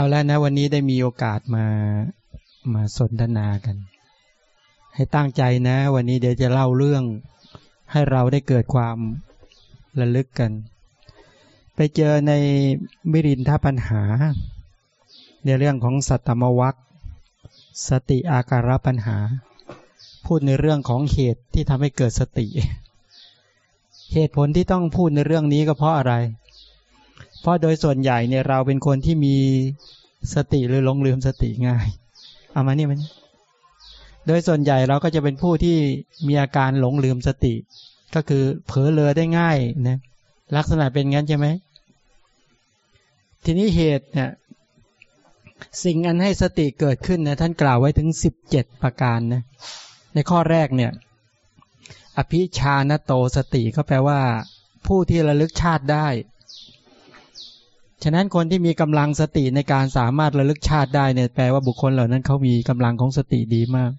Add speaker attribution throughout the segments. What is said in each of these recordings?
Speaker 1: เอาแล้วนะ วันนี้ได้มีโอกาสมามาสนทนากัน ให้ตั้งใจนะ วันนี้เดี๋ยวจะเล่าเรื่อง ให้เราได้เกิดความระลึกกัน ไปเจอในมิรินทปัญหา ในเรื่องของสัตตมวัคสติอาการปัญหา พูดในเรื่องของเหตุที่ทำให้เกิดสติ เหตุผลที่ต้องพูดในเรื่องนี้ก็เพราะอะไร เพราะโดยส่วนใหญ่เนี่ยเราเป็นคนที่มีสติหรือหลงลืมสติง่าย เอามานี่มัน โดยส่วนใหญ่เราก็จะเป็นผู้ที่มีอาการหลงลืมสติ ก็คือเผลอเลอได้ง่ายนะลักษณะเป็นงั้นใช่ไหม ทีนี้เหตุเนี่ยสิ่งอันให้สติเกิดขึ้นนะท่านกล่าวไว้ถึงสิบเจ็ดประการนะในข้อแรกเนี่ย อภิชานโตสติก็แปลว่า ผู้ที่ระลึกชาติได้ ฉะนั้นคนที่มีกำลังสติในการสามารถระลึกชาติได้เนี่ยแปลว่าบุคคลเหล่านั้นเขามีกำลังของสติดีมาก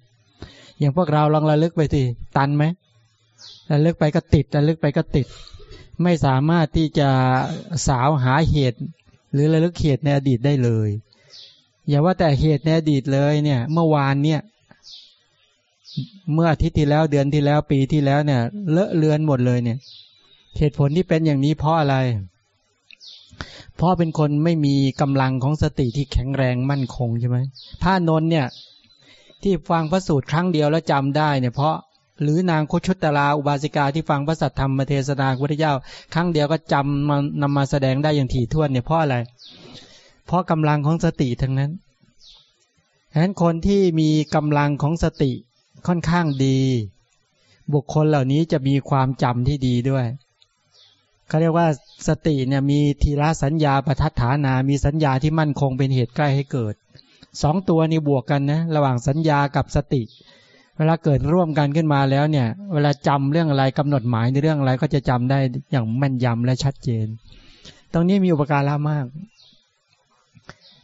Speaker 1: อย่างพวกเราลองระลึกไปสิตันไหมระลึกไปก็ติดระลึกไปก็ติด ไม่สามารถที่จะสาวหาเหตุ หรือระลึกเหตุในอดีตได้เลย อย่าว่าแต่เหตุในอดีตเลยเนี่ย เมื่อวานเนี่ยเมื่ออาทิตย์ที่แล้วเดือนที่แล้วปีที่แล้วเนี่ย เลอะเลือนหมดเลยเนี่ย เหตุผลที่เป็นอย่างนี้เพราะอะไร เพราะเป็นคนไม่มีกำลังของสติที่แข็งแรงมั่นคงใช่ไหมพระนนเนี่ย ที่ฟังพระสูตรครั้งเดียวแล้วจำได้เนี่ยเพราะหรือนางโคชุตตราอุบาสิกาที่ฟังพระสัทธรรมเทศนาพุทธเจ้า ครั้งเดียวก็จำมานำมาแสดงได้อย่างถี่ถ้วนเนี่ยเพราะอะไร เพราะกำลังของสติทั้งนั้นฉะนั้นคนที่มีกำลังของสติค่อนข้างดี บุคคลเหล่านี้จะมีความจำที่ดีด้วย เขาเรียกว่าสติเนี่ยมีทีละสัญญาประทัดฐานา มีสัญญาที่มั่นคงเป็นเหตุใกล้ให้เกิดสองตัวนี้บวกกันนะระหว่างสัญญากับสติ เวลาเกิดร่วมกันขึ้นมาแล้วเนี่ย เวลาจำเรื่องอะไรกำหนดหมายในเรื่องอะไรก็จะจำได้อย่างแม่นยำและชัดเจน ตรงนี้มีอุปการะมาก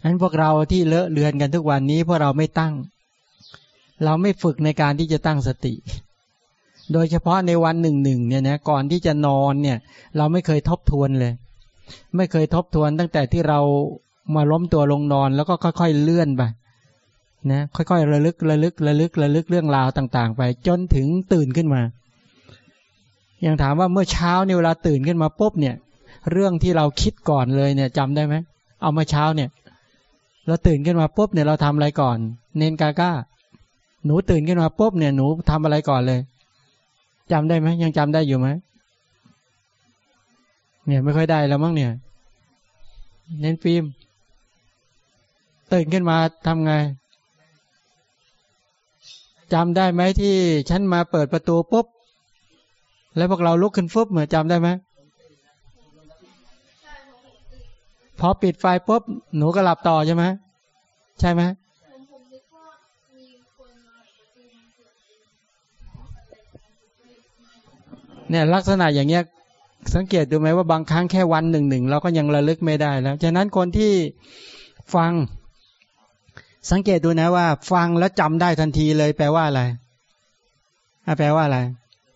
Speaker 1: นั้นพวกเราที่เลอะเลือนกันทุกวันนี้พวกเราไม่ตั้ง เราไม่ฝึกในการที่จะตั้งสติ โดยเฉพาะในวันหนึ่งหนึ่งเนี่ยนะก่อนที่จะนอนเนี่ย เราไม่เคยทบทวนเลย ไม่เคยทบทวนตั้งแต่ที่เรามาล้มตัวลงนอนแล้วก็ค่อย ๆ เลื่อนไปนะค่อยๆ ระลึกระลึกระลึกระลึกเรื่องราวต่าง ๆ ไป จนถึงตื่นขึ้นมาอย่างถามว่าเมื่อเช้าในเวลาตื่นขึ้นมาปุ๊บเนี่ย เรื่องที่เราคิดก่อนเลยเนี่ยจำได้ไหมเอามาเช้าเนี่ยเราตื่นขึ้นมาปุ๊บเนี่ยเราทำอะไรก่อน เนนกาก้า หนูตื่นขึ้นมาปุ๊บเนี่ยหนูทำอะไรก่อนเลย จำได้ไหมยังจำได้อยู่ไหมเนี่ย ไม่ค่อยได้แล้วมั้งเนี่ย เน้นฟิล์มตื่นขึ้นมาทำไงจำได้ไหมที่ฉันมาเปิดประตูปุ๊บ แล้วพวกเราลุกขึ้นฟุบเหมือนจำได้ไหมพอปิดไฟปุ๊บ หนูก็หลับต่อใช่ไหมใช่ไหม เนี่ยลักษณะอย่างเงี้ยสังเกตดูไหมว่าบางครั้งแค่วันหนึ่งหนึ่งเราก็ยังระลึกไม่ได้แล้ว ฉะนั้นคนที่ฟัง สังเกตดูนะว่า ฟังแล้วจำได้ทันทีเลยแปลว่าอะไรแปลว่าอะไร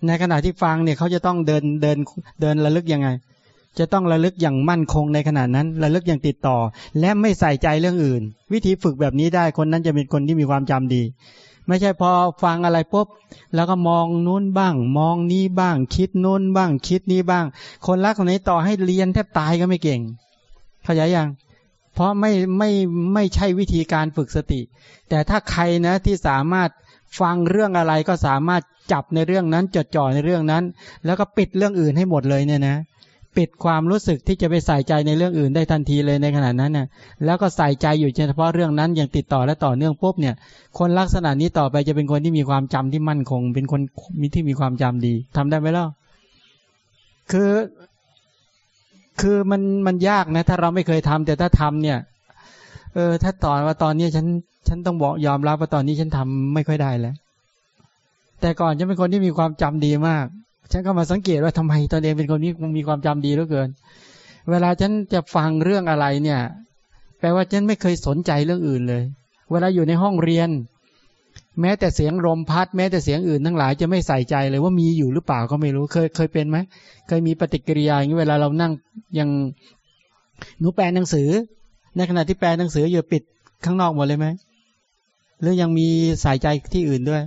Speaker 1: ในขณะที่ฟังเนี่ยเขาจะต้องเดินเดินเดินระลึกยังไง จะต้องระลึกอย่างมั่นคงในขณะนั้น ระลึกอย่างติดต่อ และไม่ใส่ใจเรื่องอื่น วิธีฝึกแบบนี้ได้คนนั้นจะเป็นคนที่มีความจำดี ไม่ใช่พอฟังอะไรปุ๊บแล้วก็มองนู้นบ้าง มองนี้บ้าง คิดนู้นบ้าง คิดนี้บ้าง คนรักคนนี้ต่อให้เรียนแทบตายก็ไม่เก่ง เข้าใจยังเพราะไม่ไม่ไม่ใช่วิธีการฝึกสติ แต่ถ้าใครนะที่สามารถฟังเรื่องอะไรก็สามารถจับในเรื่องนั้นจดจ่อในเรื่องนั้น แล้วก็ปิดเรื่องอื่นให้หมดเลยเนี่ยนะ ปิดความรู้สึกที่จะไปใส่ใจในเรื่องอื่นได้ทันทีเลยในขณะนั้นน่ะแล้วก็ใส่ใจอยู่เฉพาะเรื่องนั้นอย่างติดต่อและต่อเนื่องปุ๊บเนี่ย คนลักษณะนี้ต่อไปจะเป็นคนที่มีความจำที่มั่นคง เป็นคนมีที่มีความจำดีทำได้ไหมล่ะคือ คือมันมันยากนะ ถ้าเราไม่เคยทำแต่ถ้าทำเนี่ย เออ ถ้าตอนว่าตอนนี้ฉัน ฉันต้องบอกยอมรับว่าตอนนี้ฉันทำไม่ค่อยได้แล้วแต่ก่อนจะเป็นคนที่มีความจำดีมาก ฉันก็มาสังเกตว่าทำไมตนเองเป็นคนนี้มีความจำดีเหลือเกิน เวลาฉันจะฟังเรื่องอะไรเนี่ย แปลว่าฉันไม่เคยสนใจเรื่องอื่นเลย เวลาอยู่ในห้องเรียน แม้แต่เสียงลมพัด แม้แต่เสียงอื่นทั้งหลายจะไม่ใส่ใจเลยว่ามีอยู่หรือเปล่าก็ไม่รู้ เคยเคยเป็นไหมเคยมีปฏิกิริยาอย่างนี้เวลาเรานั่งยังหนูแปลหนังสือ ในขณะที่แปลหนังสืออยู่ปิดข้างนอกหมดเลยไหมหรือยังมีสายใจที่อื่นด้วย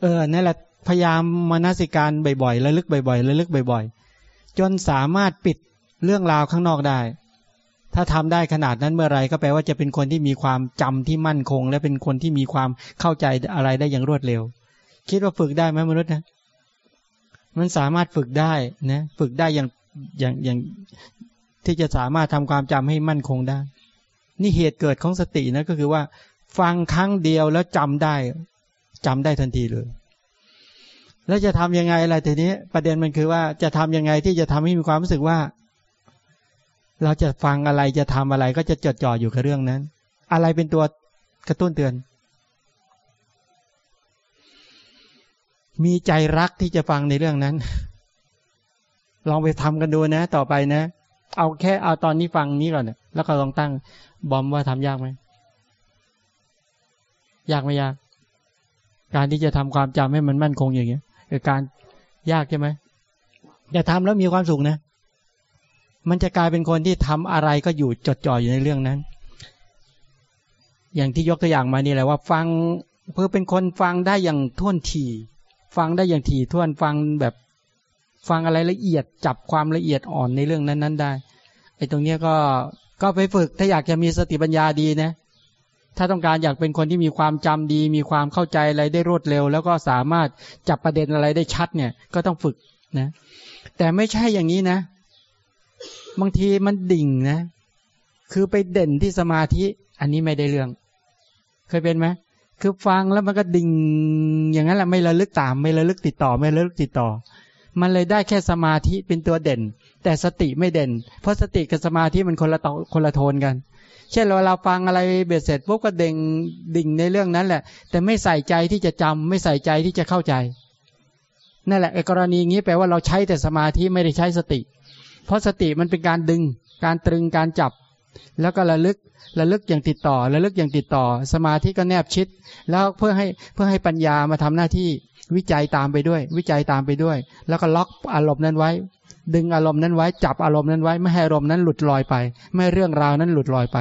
Speaker 1: เออนั่นแหละ พยายามมานาสิการบ่อยๆระลึกบ่อยๆระลึกบ่อย ๆ จนสามารถปิดเรื่องราวข้างนอกได้ ถ้าทำได้ขนาดนั้นเมื่อไรก็แปลว่าจะเป็นคนที่มีความจำที่มั่นคง และเป็นคนที่มีความเข้าใจอะไรได้อย่างรวดเร็ว คิดว่าฝึกได้ไหมมนุษย์นะ มันสามารถฝึกได้นะฝึกได้อย่างอย่างอย่างที่จะสามารถทำความจำให้มั่นคงได้ นี่เหตุเกิดของสตินะก็คือว่า ฟังครั้งเดียวแล้วจำได้จำได้ทันทีเลย แล้วจะทํำยังไงอะไรทีนี้ ประเด็นมันคือว่าจะทำยังไงที่จะทำให้มีความรู้สึกว่า เราจะฟังอะไรจะทำอะไร ก็จะจดจ่ออยู่กับเรื่องนั้น อะไรเป็นตัวกระตุ้นเตือน มีใจรักที่จะฟังในเรื่องนั้น ลองไปทำกันดูนะ ต่อไปนะ เอาแค่เอาตอนนี้ฟังนี้ก่อนเนี่ยแล้วก็ลองตั้ง บอมว่าทำยากไหมยากไม่ยาก การที่จะทำความจำให้มันมั่นคงอย่างเงี้ย คือการยากใช่ไหมอย่าทำแล้วมีความสุขนะ มันจะกลายเป็นคนที่ทำอะไรก็อยู่จดจ่ออยู่ในเรื่องนั้น อย่างที่ยกตัวอย่างมานี่แหละว่า ฟังเพื่อเป็นคนฟังได้อย่างท่วนทีฟังได้อย่างถี่ท่วนฟังแบบฟังอะไรละเอียดจับความละเอียดอ่อนในเรื่องนั้น ๆ ได้ไอ้ตรงเนี้ยก็ก็ไปฝึกถ้าอยากจะมีสติปัญญาดีนะ ถ้าต้องการอยากเป็นคนที่มีความจำดี มีความเข้าใจอะไรได้รวดเร็ว แล้วก็สามารถจับประเด็นอะไรได้ชัดเนี่ย ก็ต้องฝึกนะ แต่ไม่ใช่อย่างนี้นะ บางทีมันดิ่งนะ คือไปเด่นที่สมาธิ อันนี้ไม่ได้เรื่อง เคยเป็นไหมคือฟังแล้วมันก็ดิ่ง อย่างนั้นแหละไม่ระลึกตาม ไม่ระลึกติดต่อ ไม่ระลึกติดต่อ มันเลยได้แค่สมาธิเป็นตัวเด่น แต่สติไม่เด่น เพราะสติกับสมาธิมันคนละตคนละโทนกัน เช่นเราเราฟังอะไรเบ็ดเสร็จปุ๊บก็เด่งดิ่งในเรื่องนั้นแหละ แต่ไม่ใส่ใจที่จะจำไม่ใส่ใจที่จะเข้าใจ นั่นแหละกรณีนี้แปลว่าเราใช้แต่สมาธิไม่ได้ใช้สติ เพราะสติมันเป็นการดึง การตรึงการจับ แล้วก็ระลึกระลึกอย่างติดต่อระลึกอย่างติดต่อ สมาธิก็แนบชิด แล้วเพื่อให้เพื่อให้ปัญญามาทำหน้าที่วิจัยตามไปด้วย วิจัยตามไปด้วย แล้วก็ล็อกอารมณ์นั้นไว้ ดึงอารมณ์นั้นไว้จับอารมณ์นั้นไว้ไม่ให้อารมณ์นั้นหลุดลอยไป ไม่เรื่องราวนั้นหลุดลอยไป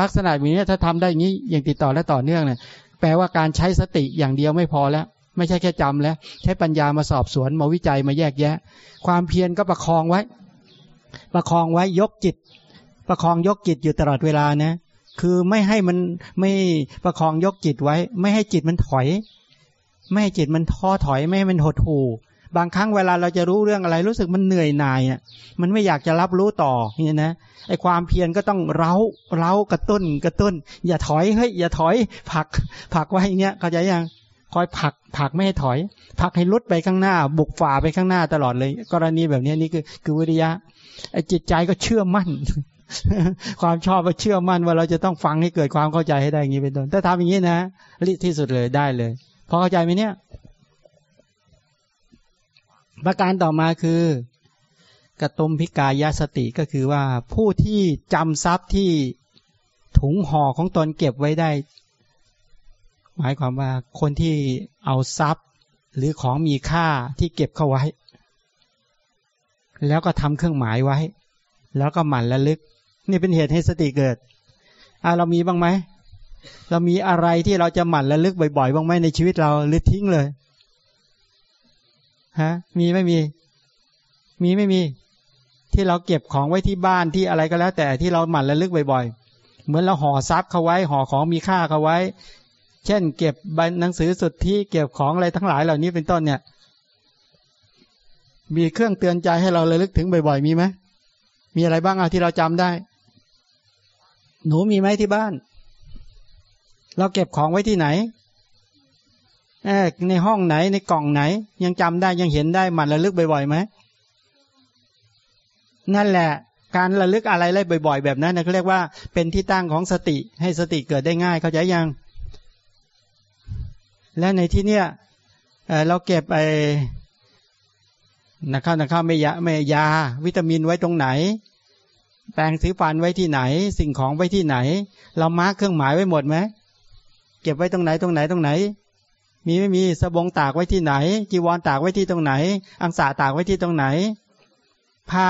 Speaker 1: ลักษณะแบบนี้ถ้าทำได้งี้อย่างติดต่อและต่อเนื่องเนี่ยแปลว่าการใช้สติอย่างเดียวไม่พอแล้ว ไม่ใช่แค่จำแล้ว ใช้ปัญญามาสอบสวนมาวิจัยมาแยกแยะ ความเพียรก็ประคองไว้ ประคองไว้ยกจิต ประคองยกจิตอยู่ตลอดเวลานะคือไม่ให้มันไม่ประคองยกจิตไว้ ไม่ให้จิตมันถอย ไม่ให้จิตมันท้อถอยไม่ให้มันหดหู่ บางครั้งเวลาเราจะรู้เรื่องอะไร รู้สึกมันเหนื่อยหน่ายอะมันไม่อยากจะรับรู้ต่อเนี่ยนะไอความเพียรก็ต้องเร้าเร้ากระตุ้นกระตุ้น อย่าถอยเฮ้ยอย่าถอยผลักผลักไว้อย่างเงี้ยเข้าใจยังคอยผลักผลักไม่ให้ถอยผลักให้ลุดไปข้างหน้า บุกฝ่าไปข้างหน้าตลอดเลย กรณีแบบนี้นี่คือคือวิริยะไอจิตใจก็เชื่อมั่น ความชอบก็เชื่อมั่นว่าเราจะต้องฟังให้เกิดความเข้าใจให้ได้อย่างนี้เป็นต้นถ้าทำอย่างนี้นะรีที่สุดเลยได้เลยพอเข้าใจไหมเนี่ย ประการต่อมาคือกระตุมพิกายสติก็คือว่าผู้ที่จำทรัพย์ที่ถุงห่อของตนเก็บไว้ได้ หมายความว่าคนที่เอาทรัพย์หรือของมีค่าที่เก็บเข้าไว้ แล้วก็ทำเครื่องหมายไว้ แล้วก็หมั่นระลึก นี่เป็นเหตุให้สติเกิดอ่าเรามีบ้างไหมเรามีอะไรที่เราจะหมั่นระลึกบ่อยๆบ้างไหมในชีวิตเราหรือทิ้งเลย ฮะ มีไม่มี มีไม่มี ที่เราเก็บของไว้ที่บ้านที่อะไรก็แล้ว แต่ที่เราหมั่นระลึกบ่อยๆ เหมือนเราห่อทรัพย์เขาไว้ ห่อของมีค่าเขาไว้ เช่น เก็บหนังสือสุดที่เก็บของอะไรทั้งหลายเหล่านี้เป็นต้นเนี่ย มีเครื่องเตือนใจให้เราระลึกถึงบ่อยๆ มีไหมมีอะไรบ้างเอาที่เราจำได้ หนูมีไหมที่บ้าน เราเก็บของไว้ที่ไหน ในห้องไหนในกล่องไหน ยังจำได้ยังเห็นได้มันระลึกบ่อยๆไหมนั่นแหละ การระลึกอะไรอะไรบ่อยๆ แบบนั้นนะเขาเรียกว่าเป็นที่ตั้งของสติให้สติเกิดได้ง่ายเข้าใจยัง และในที่เนี้ยเราเก็บไอ้นะครับนะครับไม่ยาไม่ยา วิตามินไว้ตรงไหน แปรงสีฟันไว้ที่ไหน สิ่งของไว้ที่ไหน เรา mark เครื่องหมายไว้หมดไหมเก็บไว้ตรงไหนตรงไหนตรงไหน มีไม่มีสบงตากไว้ที่ไหน จีวรตากไว้ที่ตรงไหน อังสะตากไว้ที่ตรงไหน ผ้า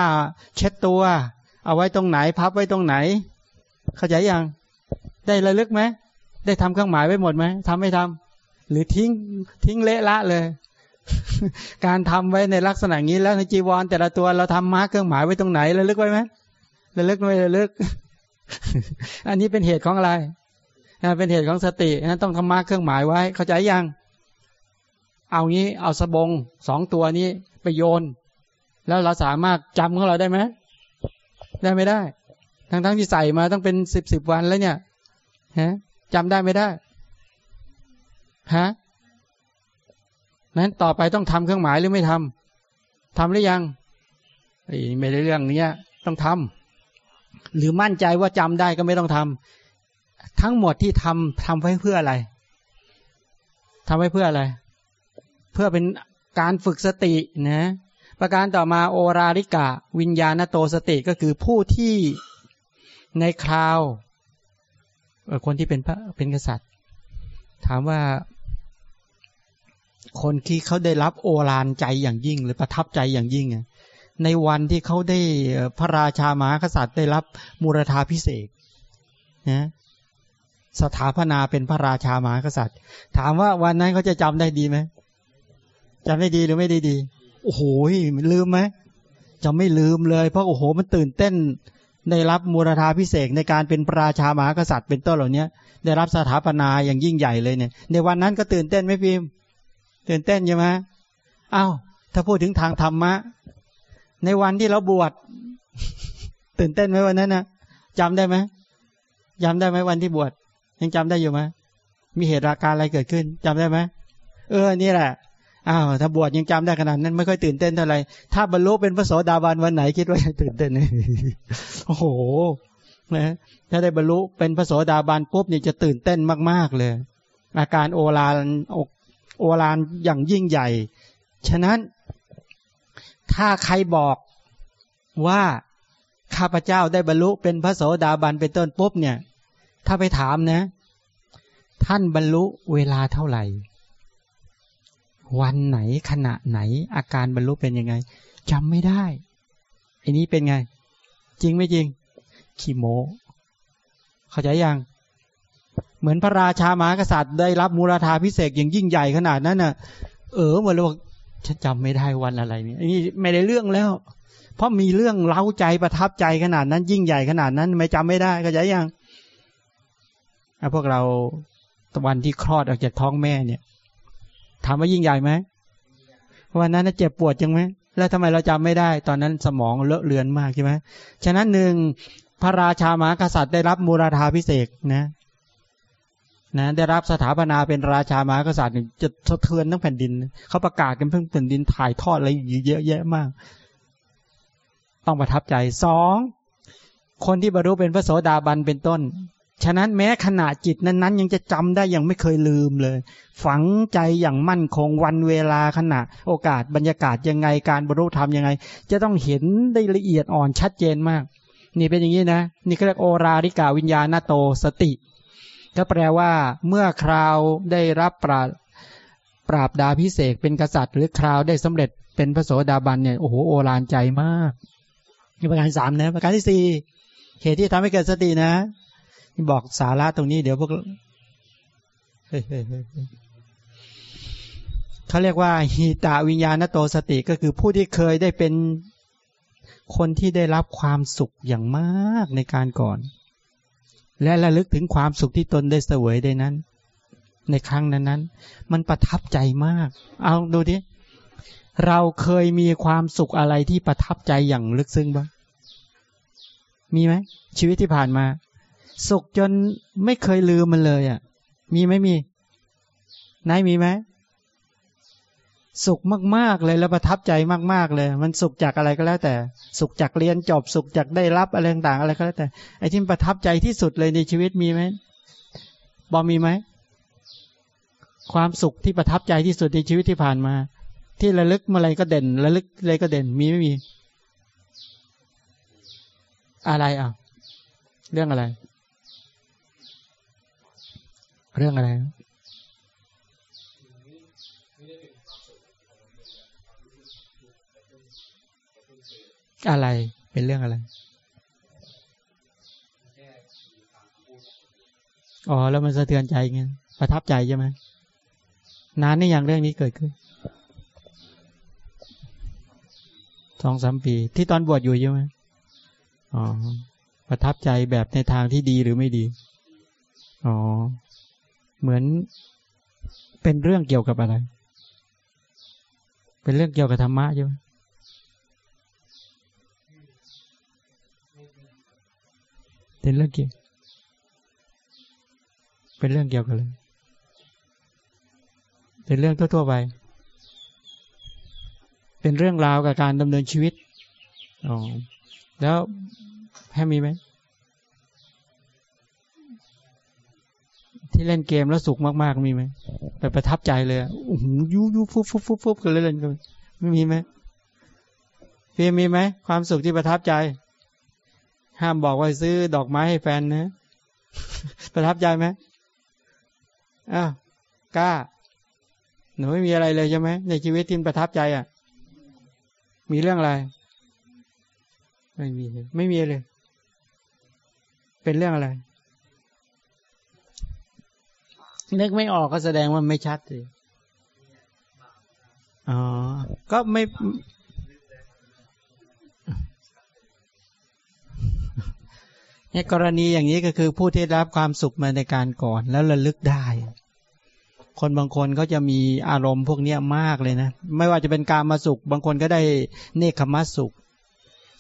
Speaker 1: เช็ดตัว เอาไว้ตรงไหน พับไว้ตรงไหน เข้าใจยัง ได้ระลึกไหมได้ทำเครื่องหมายไว้หมดไหมทำไม่ทำหรือทิ้งทิ้งเละละเลย การทำไว้ในลักษณะนี้แล้วในจีวรแต่ละตัวเราทำ mark เครื่องหมายไว้ตรงไหนระลึกไว้ไหมระลึกไม่ระลึก อันนี้เป็นเหตุของอะไรเป็นเหตุของสติต้องทำมาร์กเครื่องหมายไว้ เข้าใจยัง เอางี้เอาสบงสองตัวนี้ไปโยน แล้วเราสามารถจำของเราได้ไหมได้ไม่ได้ ทั้งทั้งที่ใส่มาต้องเป็นสิบสิบวันแล้วเนี่ยฮะจำได้ไม่ได้ฮะนั้นต่อไปต้องทำเครื่องหมายหรือไม่ทำทำหรือยังไม่ได้เรื่องนี้ต้องทำหรือมั่นใจว่าจำได้ก็ไม่ต้องทำทั้งหมดที่ทำทำไว้เพื่ออะไรทำไว้เพื่ออะไร พื่อเป็นการฝึกสตินะประการต่อมาโอราริกะ วิญญาณโตสติก็คือผู้ที่ในคราวคนที่เป็นพระเป็นกษัตริย์ ถามว่าคนที่เขาได้รับโอรานใจอย่างยิ่ง หรือประทับใจอย่างยิ่งในวันที่เขาได้พระราชามหากษัตริย์ได้รับมูรธาพิเศษนะสถาปนาเป็นพระราชามหากษัตริย์ ถามว่าวันนั้นเขาจะจำได้ดีไหม จำได้ดีหรือไม่ด้ดี โอ้โหลืมไหมจะไม่ลืมเลย เพราะโอ้โห มันตื่นเต้น ได้รับมูรธาพิเศษในการเป็นพระราชามหากษัตริย์เป็นต้นเหล่านี้ได้รับสถาปนาอย่างยิ่งใหญ่เลยเนี่ย ในวันนั้นก็ตื่นเต้นไหมพิมตื่นเต้นใช่ไหมอ้าวถ้าพูดถึงทางธรรมะ ในวันที่เราบวชตื่นเต้นไหมวันนั้นนะจำได้ไหมจำได้ไหมวันที่บวชยังจำได้อยู่ไหมมีเหตุราการอะไรเกิดขึ้นจำได้ไหมเออนี่แหละ อ้าวถ้าบวชยังจำได้ขนาดนั้นไม่ค่อยตื่นเต้นเท่าไหร่ถ้าบรรลุเป็นพระโสดาบันวันไหนคิดว่าจะตื่นเต้นโอ้โหนะถ้าได้บรรลุเป็นพระโสดาบันปุ๊บเนี่ยจะตื่นเต้นมาก ๆเลย อาการโอลานอกโอลานอย่างยิ่งใหญ่ ฉะนั้นถ้าใครบอกว่าข้าพเจ้าได้บรรลุเป็นพระโสดาบันเป็นต้นปุ๊บเนี่ย ถ้าไปถามนะ ท่านบรรลุเวลาเท่าไหร่ วันไหนขณะไหน อาการบรรลุเป็นยังไงจำไม่ได้อันนี้เป็นไง จริงไม่จริงขีโมเข้าใจยังเหมือนพระราชามหากษัตริย์ได้รับมูราธาพิเศษอย่างยิ่งใหญ่ขนาดนั้นน่ะ เออหมดเลยบอกฉันจำไม่ได้วันอะไรนี่อันนี้ไม่ได้เรื่องแล้ว เพราะมีเรื่องเล้าใจประทับใจขนาดนั้น ยิ่งใหญ่ขนาดนั้น ไม่จำไม่ได้ก็จยังพวกเราตะวันที่คลอดออกจากท้องแม่เนี่ย ถามว่ายิ่งใหญ่ไหมวันนั้นเจ็บปวดจังไหมแล้วทำไมเราจำไม่ได้ ตอนนั้นสมองเลอะเลือนมากใช่ไหมฉะนั้นหนึ่งพระราชามากษัตริย์ได้รับมูราธาพิเศษนะนะได้รับสถาปนาเป็นราชามากษัตริย์จะสะเทือนทั้งแผ่นดิน เขาประกาศกันเพิ่งแผ่นดินถ่ายทอดอะไรเยอะแยะมาก ต้องประทับใจสองคนที่บรรลุเป็นพระโสดาบันเป็นต้น ฉะนั้นแม้ขณะจิตนั้นๆ ยังจะจำได้ยังไม่เคยลืมเลย ฝังใจอย่างมั่นคงวันเวลาขณะ โอกาสบรรยากาศยังไงการบรรลุธรรมยังไง จะต้องเห็นได้ละเอียดอ่อนชัดเจนมาก นี่เป็นอย่างนี้นะ นี่เรียกโอราริกาวิญญาณโตสติ ก็แปลว่าเมื่อคราวได้รับปราปราบดาพิเศษเป็นกษัตริย์ หรือคราวได้สำเร็จเป็นพระโสดาบันเนี่ยโอ้โหโอรานใจมากนี่ประการสามนะประการที่สี่เหตุที่ทำให้เกิดสตินะ บอกสาระตรงนี้เดี๋ยวพวกเขาเรียกว่าหิตาวิญญาณโตสติก็คือผู้ที่เคยได้เป็นคนที่ได้รับความสุขอย่างมากในการก่อน และระลึกถึงความสุขที่ตนได้เสวยได้นั้น ในครั้งนั้นนั้นมันประทับใจมาก เอาดูดิเราเคยมีความสุขอะไรที่ประทับใจอย่างลึกซึ้งบ้างมีไหมชีวิตที่ผ่านมา สุขจนไม่เคยลืมมันเลยอะ มีไหมมีนายมีไหมสุขมาก ๆ เลยแล้วประทับใจมาก ๆ เลย มันสุขจากอะไรก็แล้วแต่ สุขจากเรียนจบสุขจากได้รับอะไรต่างๆอะไรก็แล้วแต่ไอ้ที่ประทับใจที่สุดเลยในชีวิตมีไหมบอมีไหมความสุขที่ประทับใจที่สุดในชีวิตที่ผ่านมา ที่ระลึกอะไรก็เด่น ระลึกอะไรก็เด่น มีไม่มี อะไรอะ เรื่องอะไร เรื่องอะไรอะไรเป็นเรื่องอะไร อ๋อ แล้วมันสะเทือนใจไงประทับใจใช่ไหมนานนี่อย่างเรื่องนี้เกิดขึ้นสองสามปีที่ตอนบวชอยู่ใช่ไหมอ๋อ ประทับใจแบบในทางที่ดีหรือไม่ดี อ๋อ เหมือนเป็นเรื่องเกี่ยวกับอะไร เป็นเรื่องเกี่ยวกับธรรมะใช่ไหมเป็นเรื่องเกี่ยว เป็นเรื่องเกี่ยวกันเลยเป็นเรื่องทั่วๆไป เป็นเรื่องราวกับการดำเนินชีวิต อ๋อ แล้วแพ้มีไหม ที่เล่นเกมแล้วสุขมากๆมีไหมไปประทับใจเลยโอ้โหยูยูฟุบฟุบฟุบฟุบกันเล่นกันไม่มีไหมพี่มีไหมความสุขที่ประทับใจ ห้ามบอกว่าซื้อดอกไม้ให้แฟนนะ ประทับใจไหมอ้าวกล้า หนูไม่มีอะไรเลยใช่ไหมในชีวิตที่ประทับใจอะ มีเรื่องอะไร ไม่มี ไม่มีเลย เป็นเรื่องอะไร นึกไม่ออกก็แสดงว่าไม่ชัดเลยอ๋อ ก็ไม่ในกรณีอย่างนี้ก็คือผู้ที่รับความสุขมาในการก่อนแล้วระลึกได้ คนบางคนเขาจะมีอารมณ์พวกนี้มากเลยนะ ไม่ว่าจะเป็นการมาสุข บางคนก็ได้เนคขมัสสุข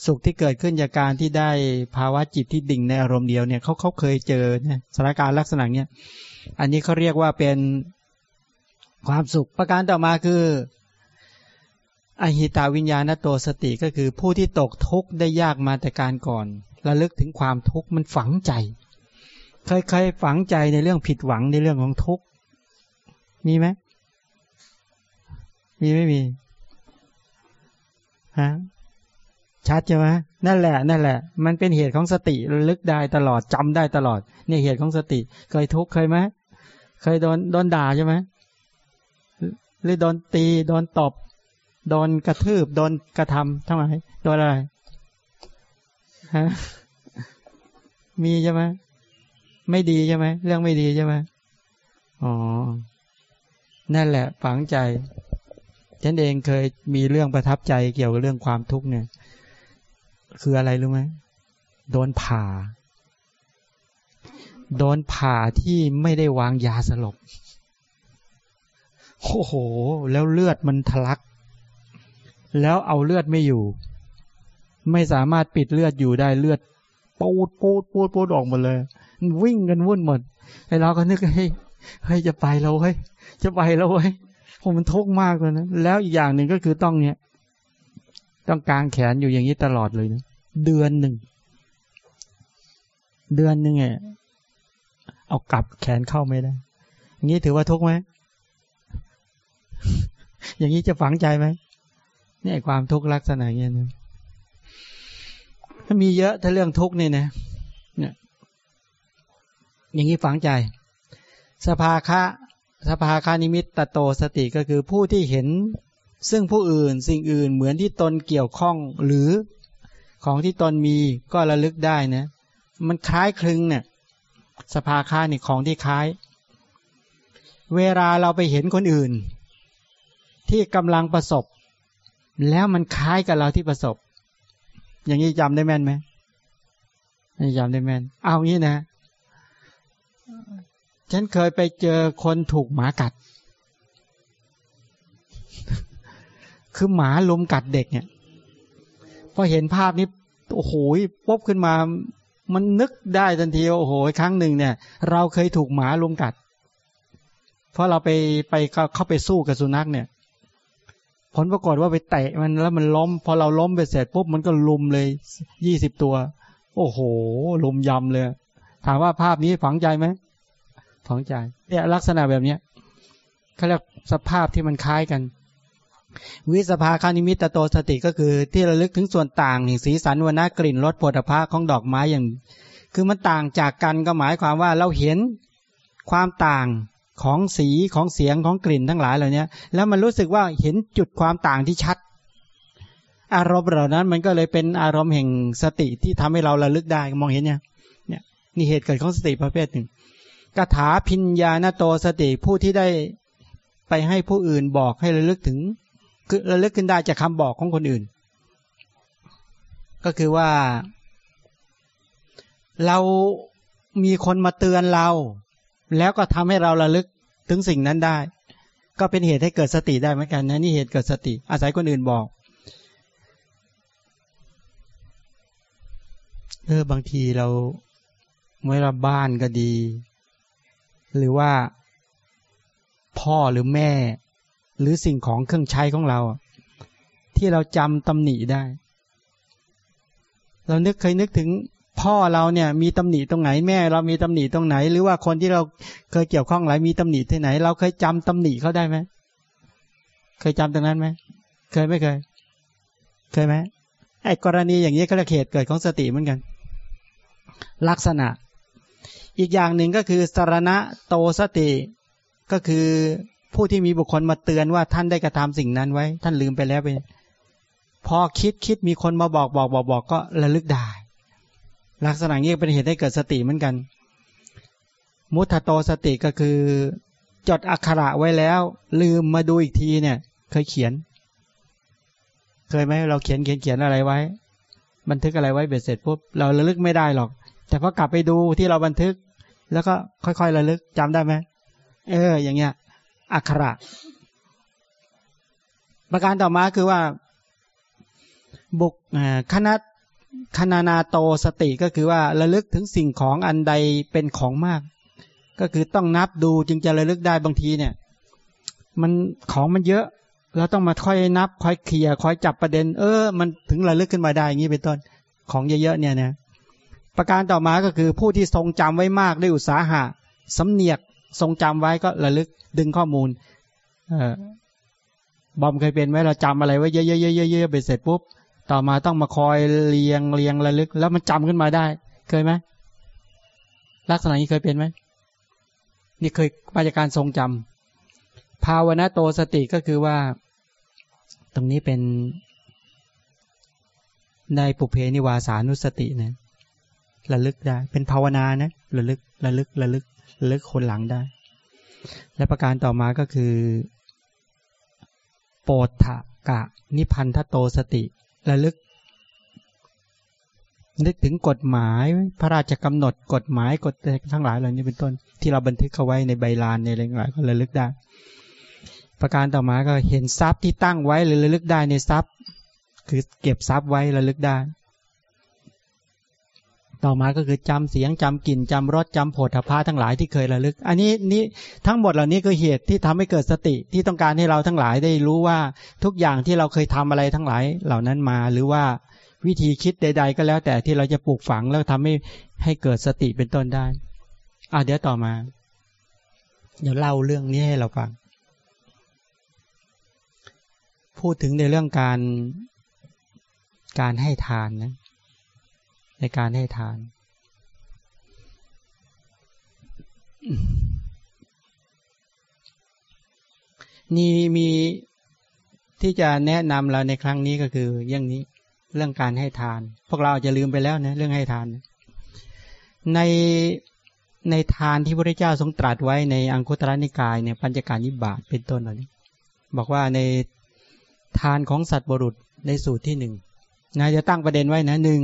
Speaker 1: สุขที่เกิดขึ้นจากการที่ได้ภาวะจิตที่ดิ่งในอารมณ์เดียวเนี่ยเขาเขาเคยเจอเนี่ยสถานการณ์ลักษณะเนี้ย อันนี้เขาเรียกว่าเป็นความสุขประการต่อมาคืออหิตาวิญญาณโตสติก็คือผู้ที่ตกทุกข์ได้ยากมาแต่การก่อนระลึกถึงความทุกข์มันฝังใจ เคยเคยฝังใจในเรื่องผิดหวังในเรื่องของทุกข์มีไหมมีไม่มีฮะ ชัดใช่ไหมนั่นแหละนั่นแหละ มันเป็นเหตุของสติระลึกได้ตลอดจำได้ตลอด เนี่ยเหตุของสติ เคยทุกข์เคยไหมเคยโดนโดนด่าใช่ไหมหรือโดนตีโดนตบโดนกระทืบโดนกระทำทำไมโดนอะไรฮะมีใช่ไหมไม่ดีใช่ไหมเรื่องไม่ดีใช่ไหมอ๋อนั่นแหละฝังใจฉันเองเคยมีเรื่องประทับใจเกี่ยวกับเรื่องความทุกข์เนี่ย คืออะไรรู้ไหมโดนผ่า โดนผ่าที่ไม่ได้วางยาสลบโอ้โห แล้วเลือดมันทะลัก แล้วเอาเลือดไม่อยู่ ไม่สามารถปิดเลือดอยู่ได้เลือดปูดปูดปูดปูดออกหมดเลย วิ่งกันวุ่นหมดไอ้เราก็นึกเฮ้ยเฮ้ยจะไปแล้วเฮ้ยจะไปแล้วเฮ้ยผมมันทุกข์มากเลยนะแล้วอีกอย่างหนึ่งก็คือต้องเนี่ย ต้องกางแขนอยู่อย่างนี้ตลอดเลยนะ เดือนหนึ่ง เดือนหนึ่งไงเอากลับแขนเข้าไม่ได้ อย่างนี้ถือว่าทุกไหม อย่างนี้จะฝังใจไหมนี่ความทุกข์ลักษณะเงี้ยนะมีเยอะถ้าเรื่องทุกข์นี่นะเนี่ย อย่างนี้ฝังใจ สภาคะสภาคานิมิตตโตสติก็คือผู้ที่เห็น ซึ่งผู้อื่นสิ่งอื่นเหมือนที่ตนเกี่ยวข้องหรือ ของที่ตนมีก็ระลึกได้นะ มันคล้ายคลึงเนี่ยสภาค่าเนี่ยของที่คล้าย เวลาเราไปเห็นคนอื่น ที่กำลังประสบ แล้วมันคล้ายกับเราที่ประสบ อย่างนี้จำได้แม่นไหมไม่จำได้แม่น เอางี้นะ ฉันเคยไปเจอคนถูกหมากัด คือหมาลุมกัดเด็กเนี่ย อเห็นภาพนี้โอ้โหปุ๊บขึ้นมา มันนึกได้ทันทีโอ้โหครั้งหนึ่งเนี่ย เราเคยถูกหมาลุมกัด เพราะเราไปไปเข้าไปสู้กับสุนัขเนี่ย ผลปรากฏว่าไปเตะมันแล้วมันล้ม พอเราล้มไปเสร็จปุ๊บมันก็ลุมเลยยี่สิบตัว โอ้โห ลุมยำเลย ถามว่าภาพนี้ฝังใจไหมฝังใจ เนี่ยลักษณะแบบเนี้ยเขาเรียกสภาพที่มันคล้ายกัน วิสภาคานิมิตโตสติก็คือที่ระลึกถึงส่วนต่างแห่งสีสันวนากลิ่นรสผลิตภัณฑ์ของดอกไม้อย่าง คือมันต่างจากกันก็หมายความว่าเราเห็นความต่างของสีของเสียงของกลิ่นทั้งหลายเหล่านี้แล้วมันรู้สึกว่าเห็นจุดความต่างที่ชัด อารมณ์เหล่านั้นมันก็เลยเป็นอารมณ์แห่งสติที่ทำให้เราระลึกได้มองเห็นเนี่ยเนี่ยนี่เหตุเกิดของสติประเภทหนึ่งกถาพิญญาณโตสติผู้ที่ได้ไปให้ผู้อื่นบอกให้ระลึกถึง ระลึกขึ้นได้จากคาบอกของคนอื่น ก็คือว่า เรามีคนมาเตือนเรา แล้วก็ทำให้เราระลึกถึงสิ่งนั้นได้ ก็เป็นเหตุให้เกิดสติได้เหมือนกันนะนี่เหตุเกิดสติ อาศัยคนอื่นบอกเออบางทีเราเมื่อเราบ้านก็ดี หรือว่าพ่อหรือแม่ หรือสิ่งของเครื่องใช้ของเรา ที่เราจำตำหนิได้ เรานึกเคยนึกถึงพ่อเราเนี่ยมีตำหนิตรงไหนแม่ เรามีตำหนิตรงไหน หรือว่าคนที่เราเคยเกี่ยวข้องหลายมีตำหนิที่ไหน เราเคยจำตำหนิเขาได้ไหมเคยจำตรงนั้นไหมเคยไม่เคย เคยไหมไอ้กรณีอย่างนี้ก็เรียกเหตุเกิดของสติเหมือนกัน ลักษณะ อีกอย่างหนึ่งก็คือสารณะโตสติก็คือ ผู้ที่มีบุคคลมาเตือนว่าท่านได้กระทำสิ่งนั้นไว้ ท่านลืมไปแล้วไปพอคิดคิดมีคนมาบอกบอกบอกบอกก็ระลึกได้ ลักษณะนี้เป็นเหตุให้เกิดสติเหมือนกัน มุทโตสติก็คือ จดอักขระไว้แล้ว ลืมมาดูอีกทีเนี่ย เคยเขียน เคยไหมเราเขียนเขียนเขียนอะไรไว้ บันทึกอะไรไว้เบ็ดเสร็จปุ๊บเราระลึกไม่ได้หรอก แต่พอกลับไปดูที่เราบันทึก แล้วก็ค่อยๆระลึกจำได้ไหมเออ อย่างเงี้ย อักขระ ประการต่อมาคือว่า บุกคณะคณานาโตสติก็คือว่าระลึกถึงสิ่งของอันใดเป็นของมาก ก็คือต้องนับดูจึงจะระลึกได้บางทีเนี่ย มันของมันเยอะเราต้องมาค่อยนับ ค่อยเคลียร์ค่อยจับประเด็น เออ มันถึงระลึกขึ้นมาได้อย่างนี้เป็นต้นของเยอะๆเนี่ยนะประการต่อมาก็คือผู้ที่ทรงจำไว้มากด้วยอุตสาหะสำเนียก ทรงจำไว้ก็ระลึกดึงข้อมูล เอบอมเคยเป็นไหมเราจำอะไรไว้เยอะๆๆๆไปเสร็จปุ๊บ ต่อมาต้องมาคอยเรียงเรียงระลึก แล้วมันจำขึ้นมาได้ เคยไหมลักษณะนี้เคยเป็นไหมนี่เคยมาจากการทรงจำภาวนาโตสติก็คือว่า ตรงนี้เป็นในปุเพนิวาสานุสตินะระลึกได้เป็นภาวนานะระลึกระลึกระลึก ลิกคนหลังได้ และประการต่อมาก็คือ โปธะกะ นิพันธโตสติระลึก นึกถึงกฎหมายพระราชกำหนดกฎหมายกฎทั้งหลายเหล่านี้เป็นต้น ที่เราบันทึกเขาไว้ในใบลานในอะไรหลายก็ระลึกได้ ประการต่อมาก็เห็นทรัพย์ที่ตั้งไว้หรือระลึกได้ในทรัพย์ คือเก็บทรัพย์ไว้ระลึกได้ ต่อมาก็คือจำเสียงจำกลิ่นจำรสจำผลพาทั้งหลายที่เคยระลึก อันนี้นี่ทั้งหมดเหล่านี้คือเหตุที่ทำให้เกิดสติที่ต้องการให้เราทั้งหลายได้รู้ว่าทุกอย่างที่เราเคยทำอะไรทั้งหลายเหล่านั้นมา หรือว่าวิธีคิดใด ๆ ก็แล้วแต่ที่เราจะปลูกฝังแล้วทำให้ให้เกิดสติเป็นต้นได้อ่าเดี๋ยวต่อมา เดี๋ยวเล่าเรื่องนี้ให้เราฟัง พูดถึงในเรื่องการการให้ทานนะ ในการให้ทาน นี่มีที่จะแนะนำเราในครั้งนี้ก็คืออย่างนี้เรื่องการให้ทาน พวกเราอาจจะลืมไปแล้วนะเรื่องให้ทาน ในในทานที่พระเจ้าทรงตรัสไว้ในอังคุตรนิกายเนี่ยปัญจการนิบาตเป็นต้นเหล่านี้บอกว่าในทานของสัตว์บรุษในสูตรที่หนึ่งนายจะตั้งประเด็นไว้นะหนึ่ง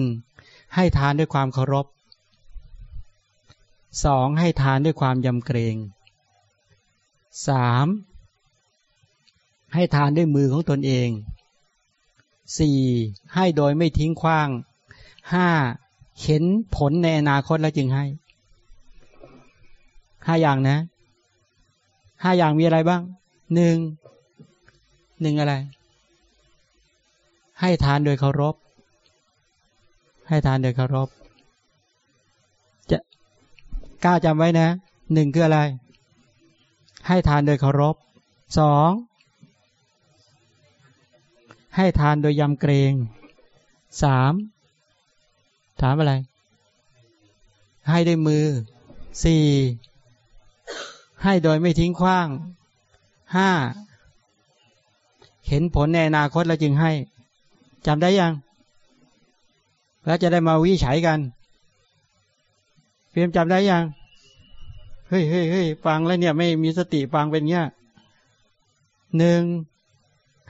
Speaker 1: ให้ทานด้วยความเคารพสองให้ทานด้วยความยำเกรงสามให้ทานด้วยมือของตนเองสี่ให้โดยไม่ทิ้งขว้างห้าเห็นผลในอนาคตแล้วจึงให้ห้าอย่างนะห้าอย่างมีอะไรบ้างหนึ่งหนึ่งอะไร ให้ทานโดยเคารพ ให้ทานโดยเคารพจะกล้าจำไว้นะหนึ่งคืออะไร ให้ทานโดยเคารพสองให้ทานโดยยำเกรงสามถามอะไร ให้ด้วยมือสี่ให้โดยไม่ทิ้งขว้างห้าเห็นผลในอนาคตแล้วจึงให้จำได้ยัง แล้วจะได้มาวิจัยกัน เพียมจำได้ยัง เฮ้ยเฮ้ยเฮ้ยฟังแล้วเนี่ย ไม่มีสติฟังเป็นเงี้ยหนึ่ง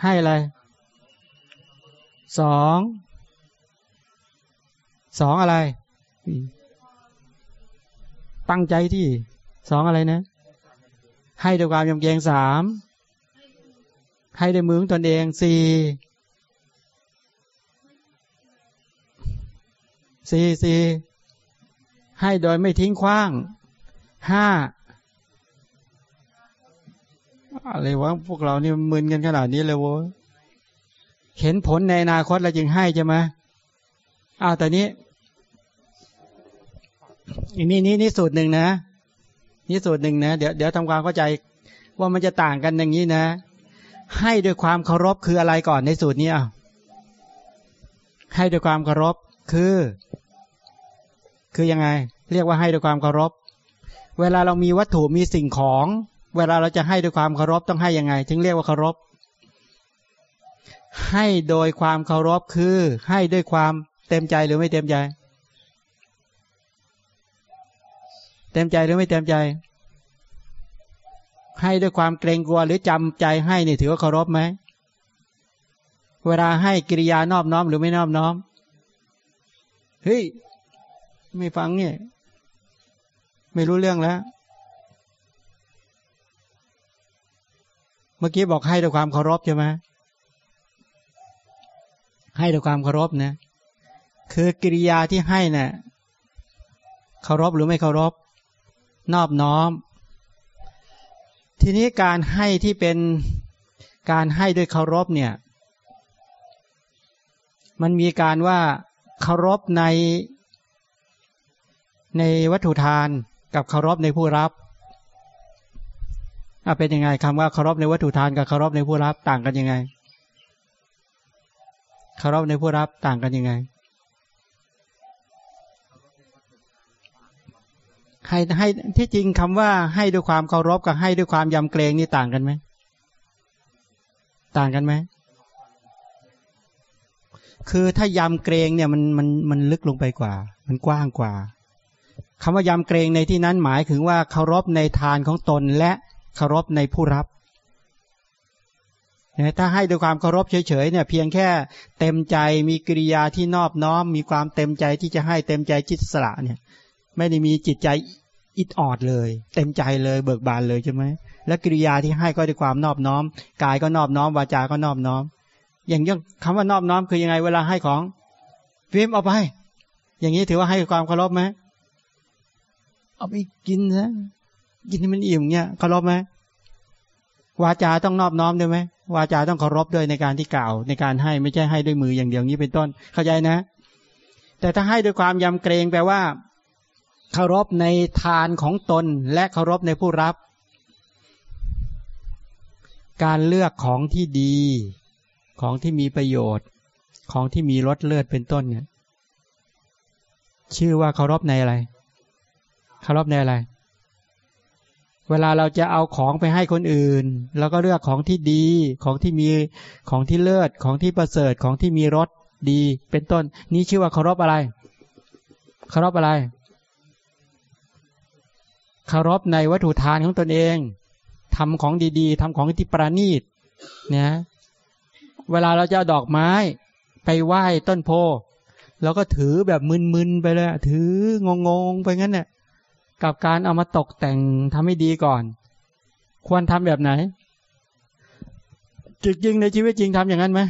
Speaker 1: ให้อะไรสองสองอะไร ตั้งใจที่สองอะไรนะ ให้ด้วยความยำเกรงสามให้ด้วยมือของตนเองสี่ สี่สี่ให้โดยไม่ทิ้งขว้างห้าอะไรวะพวกเรานี่มึนกันขนาดนี้เลยโว้เห็นผลในอนาคตเราจึงให้ใช่ไหมอ้าวแต่นี้นี่นี่นี่สูตรหนึ่งนะนี่สูตรหนึ่งนะ เดี๋ยวเดี๋ยวทำความเข้าใจว่ามันจะต่างกันอย่างนี้นะ ให้ด้วยความเคารพคืออะไรก่อนในสูตรนี้อะให้ด้วยความเคารพคือ คือยังไง เรียกว่าให้ด้วยความเคารพ เวลาเรามีวัตถุมีสิ่งของ เวลาเราจะให้ด้วยความเคารพต้องให้ยังไงถึงเรียกว่าเคารพ ให้โดยความเคารพคือให้ด้วยความเต็มใจหรือไม่เต็มใจ เต็มใจหรือไม่เต็มใจ ให้ด้วยความเกรงกลัวหรือจำใจให้นี่ถือว่าเคารพไหมเวลาให้กิริยานอบน้อมหรือไม่นอบน้อมเฮ้ย ไม่ฟังเนี่ย ไม่รู้เรื่องแล้ว เมื่อกี้บอกให้ด้วยความเคารพใช่ไหมให้ด้วยความเคารพนะคือกิริยาที่ให้นะ่ยเคารพหรือไม่เคารพ นอบน้อม ทีนี้การให้ที่เป็นการให้ด้วยเคารพเนี่ย มันมีการว่าเคารพใน ในวัตถุทานกับเคารพในผู้รับอะเป็นยังไงคำว่าเคารพในวัตถุทานกับเคารพในผู้รับต่างกันยังไงเคารพในผู้รับต่างกันยังไง ให้ให้ที่จริงคำว่าให้ด้วยความเคารพกับให้ด้วยความยำเกรงนี่ต่างกันไหมต่างกันไหมคือถ้ายำเกรงเนี่ยมันมันมันลึกลงไปกว่า มันกว้างกว่า คำว่ายำเกรงในที่นั้นหมายถึงว่าเคารพในทานของตนและเคารพในผู้รับถ้าให้ด้วยความเคารพเฉยๆเนี่ยเพียงแค่เต็มใจมีกิริยาที่นอบน้อม มีความเต็มใจที่จะให้เต็มใจจิตสละเนี่ย ไม่ได้มีจิตใจอิดออดเลย เต็มใจเลยเบิกบานเลยใช่ไหมและกิริยาที่ให้ก็ด้วยความนอบน้อม กายก็นอบน้อมวาจาก็นอบน้อม อย่างย่งคำว่านอบน้อมคือยังไงเวลาให้ของฟิล์มเอาไป อย่างนี้ถือว่าให้ความเคารพไหม เอาไปกินนะกินให้มันอิ่มเนี่ยเคารพไหมวาจาต้องนอบน้อมด้วยไหมวาจาต้องเคารพด้วยในการที่กล่าว ในการให้ไม่ใช่ให้ด้วยมืออย่างเดียวนี้เป็นต้น เข้าใจนะ แต่ถ้าให้ด้วยความยำเกรงแปลว่าเคารพในทานของตนและเคารพในผู้รับ การเลือกของที่ดี ของที่มีประโยชน์ ของที่มีรสเลือดเป็นต้นเนี่ยชื่อว่าเคารพในอะไร เคารพในอะไร เวลาเราจะเอาของไปให้คนอื่นเราก็เลือกของที่ดีของที่มีของที่เลิศของที่ประเสริฐของที่มีรสดี เป็นต้น นี้ชื่อว่าเคารพอะไรเคารพอะไรเคารพในวัตถุทานของตนเองทำของดีๆทำของที่ประณีตเนี่ยเวลาเราจะเอาดอกไม้ ไปไหว้ต้นโพเราก็ถือแบบมึนๆไปเลย ถืองงๆไปงั้นเนี่ย กับการเอามาตกแต่งทำให้ดีก่อน ควรทำแบบไหนจริงๆในชีวิตจริงทำอย่างนั้นไหม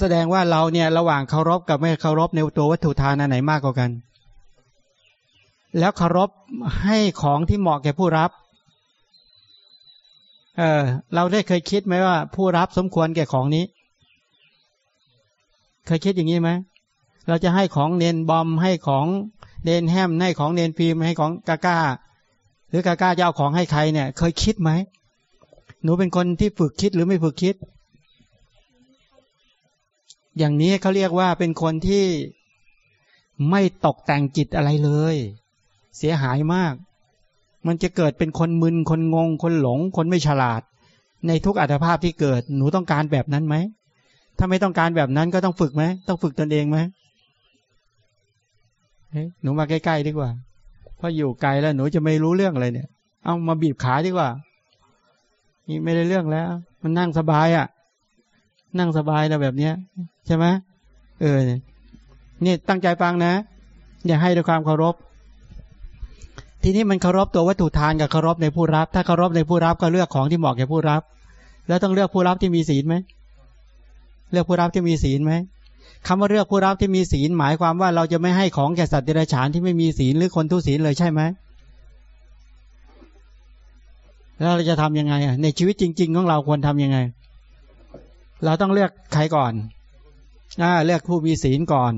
Speaker 1: แสดงว่าเราเนี่ยระหว่างเคารพกับไม่เคารพในตัววัตถุทานอันไหนมากกว่ากัน แล้วเคารพให้ของที่เหมาะแก่ผู้รับ เออเราได้เคยคิดไหมว่าผู้รับสมควรแก่ของนี้ เคยคิดอย่างนี้ไหมเราจะให้ของเนนบอมให้ของเนนแฮมให้ของเนนฟิล์มให้ของกาก้า หรือกาก้าจะเอาของให้ใครเนี่ย เคยคิดไหมหนูเป็นคนที่ฝึกคิดหรือไม่ฝึกคิด อย่างนี้เขาเรียกว่าเป็นคนที่ไม่ตกแต่งจิตอะไรเลย เสียหายมาก มันจะเกิดเป็นคนมึนคนงง คนหลง คนไม่ฉลาด ในทุกอัตภาพที่เกิด หนูต้องการแบบนั้นไหม ถ้าไม่ต้องการแบบนั้นก็ต้องฝึกไหมต้องฝึกตนเองไหมหนูมาใกล้ๆดีกว่า เพราะอยู่ไกลแล้วหนูจะไม่รู้เรื่องอะไรเนี่ย เอามาบีบขาดีกว่า นี่ไม่ได้เรื่องแล้ว มันนั่งสบายอะ่ะ นั่งสบายนะแบบเนี้ย ใช่ไหมเออนี่ตั้งใจฟังนะ อย่าให้ด้วยความเคารพ ทีนี้มันเคารพตัววัตถุทานกับเคารพในผู้รับ ถ้าเคารพในผู้รับก็เลือกของที่เหมาะแก่ผู้รับ แล้วต้องเลือกผู้รับที่มีศีลไหม เลือกผู้รับที่มีศีลไหมคำว่าเลือกผู้รับที่มีศีล หมายความว่าเราจะไม่ให้ของแก่สัตว์เดรัจฉานที่ไม่มีศีลหรือคนทุศีลเลยใช่ไหมแล้วเราจะทํำยังไงอะในชีวิตจริง ๆ ของเราควรทํำยังไง เราต้องเลือกใครก่อนอ่าเลือกผู้มีศีลก่อน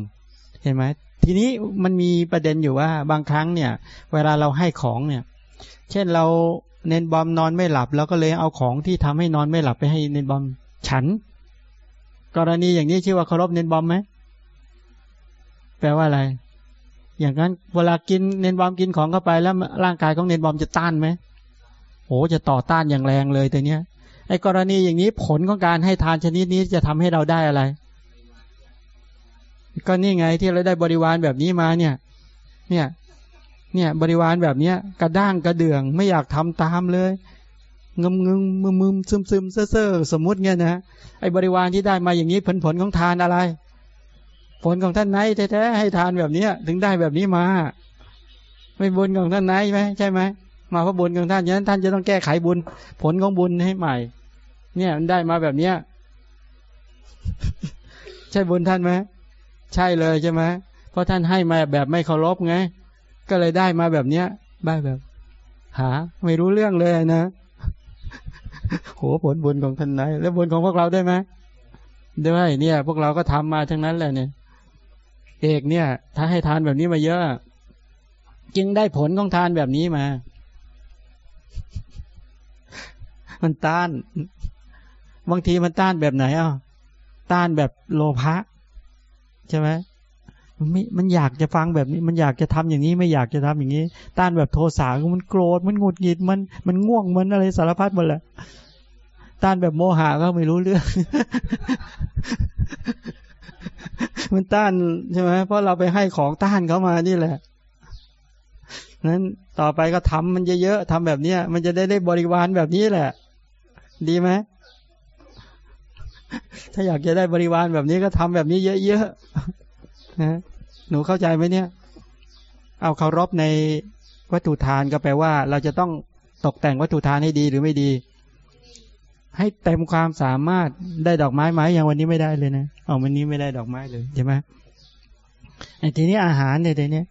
Speaker 1: เห็นไหมทีนี้มันมีประเด็นอยู่ว่าบางครั้งเนี่ย เวลาเราให้ของเนี่ย เช่นเราเน้นบอมนอนไม่หลับเราก็เลยเอาของที่ทำให้นอนไม่หลับไปให้เน้นบอมฉัน กรณีอย่างนี้ชื่อว่าเคารพเน้นบอมไหมแปลว่าอะไร อย่างนั้นเวลากินเน้นบอมกินของเข้าไปแล้วร่างกายของเน้นบอมจะต้านไหมโอ้จะต่อต้านอย่างแรงเลยแต่เนี้ยไอ้กรณีอย่างนี้ผลของการให้ทานชนิดนี้จะทำให้เราได้อะไร ก็นี่ไงที่เราได้บริวารแบบนี้มาเนี่ย เนี่ย เนี่ยบริวารแบบเนี้ย กระด้างกระเดื่องไม่อยากทำตามเลย งึมงึมมึมมึมซึมซึมเซ่อเซ่อสมมุติเนี่ยนะไอ้บริวารที่ได้มาอย่างนี้ผลผลของทานอะไร ผลของท่านไหนแท้ๆให้ทานแบบเนี้ย ถึงได้แบบนี้มา ไม่บุญของท่านไหนไหมใช่ไหมมาเพราะบุญของท่านฉะนั้นท่านจะต้องแก้ไขบุญ ผลของบุญให้ใหม่ เนี่ยมันได้มาแบบเนี้ยใช่บุญท่านไหมใช่เลยใช่ไหมเพราะท่านให้มาแบบไม่เคารพไง ก็เลยได้มาแบบเนี้ยได้แบบ หา ไม่รู้เรื่องเลยนะ โหผลบุญของท่านไหนแล้วบุญของพวกเราได้ไหมด้วยเนี่ย พวกเราก็ทำมาทั้งนั้นแหละเนี่ย เอกเนี่ย ถ้าให้ทานแบบนี้มาเยอะ จึงได้ผลของทานแบบนี้มา มันต้าน บางทีมันต้านแบบไหนอะต้านแบบโลภะใช่ไหม มันไม่มันอยากจะฟังแบบนี้ มันอยากจะทำอย่างนี้ไม่อยากจะทำอย่างนี้ ต้านแบบโทสะมันโกรธมันหงุดหงิดมันมันง่วงมันอะไรสารพัดหมดแหละต้านแบบโมหะก็ไม่รู้เรื่อง มันต้านใช่ไหมเพราะเราไปให้ของต้านเขามานี่แหละนั้นต่อไปก็ทำมันเยอะๆทำแบบเนี้ย มันจะได้ได้บริวารแบบนี้แหละ ดีไหมถ้าอยากจะได้บริวารแบบนี้ก็ทำแบบนี้เยอะๆ นะหนูเข้าใจไหมเนี่ย เอาเคารพในวัตถุทานก็แปลว่า เราจะต้องตกแต่งวัตถุทานให้ดีหรือไม่ดี ให้เต็มความสามารถได้ดอกไม้ไหมอย่างวันนี้ไม่ได้เลยนะเอาวันนี้ไม่ได้ดอกไม้เลยใช่ไหมไอ้ทีนี้อาหารเนี่ยเนี้ย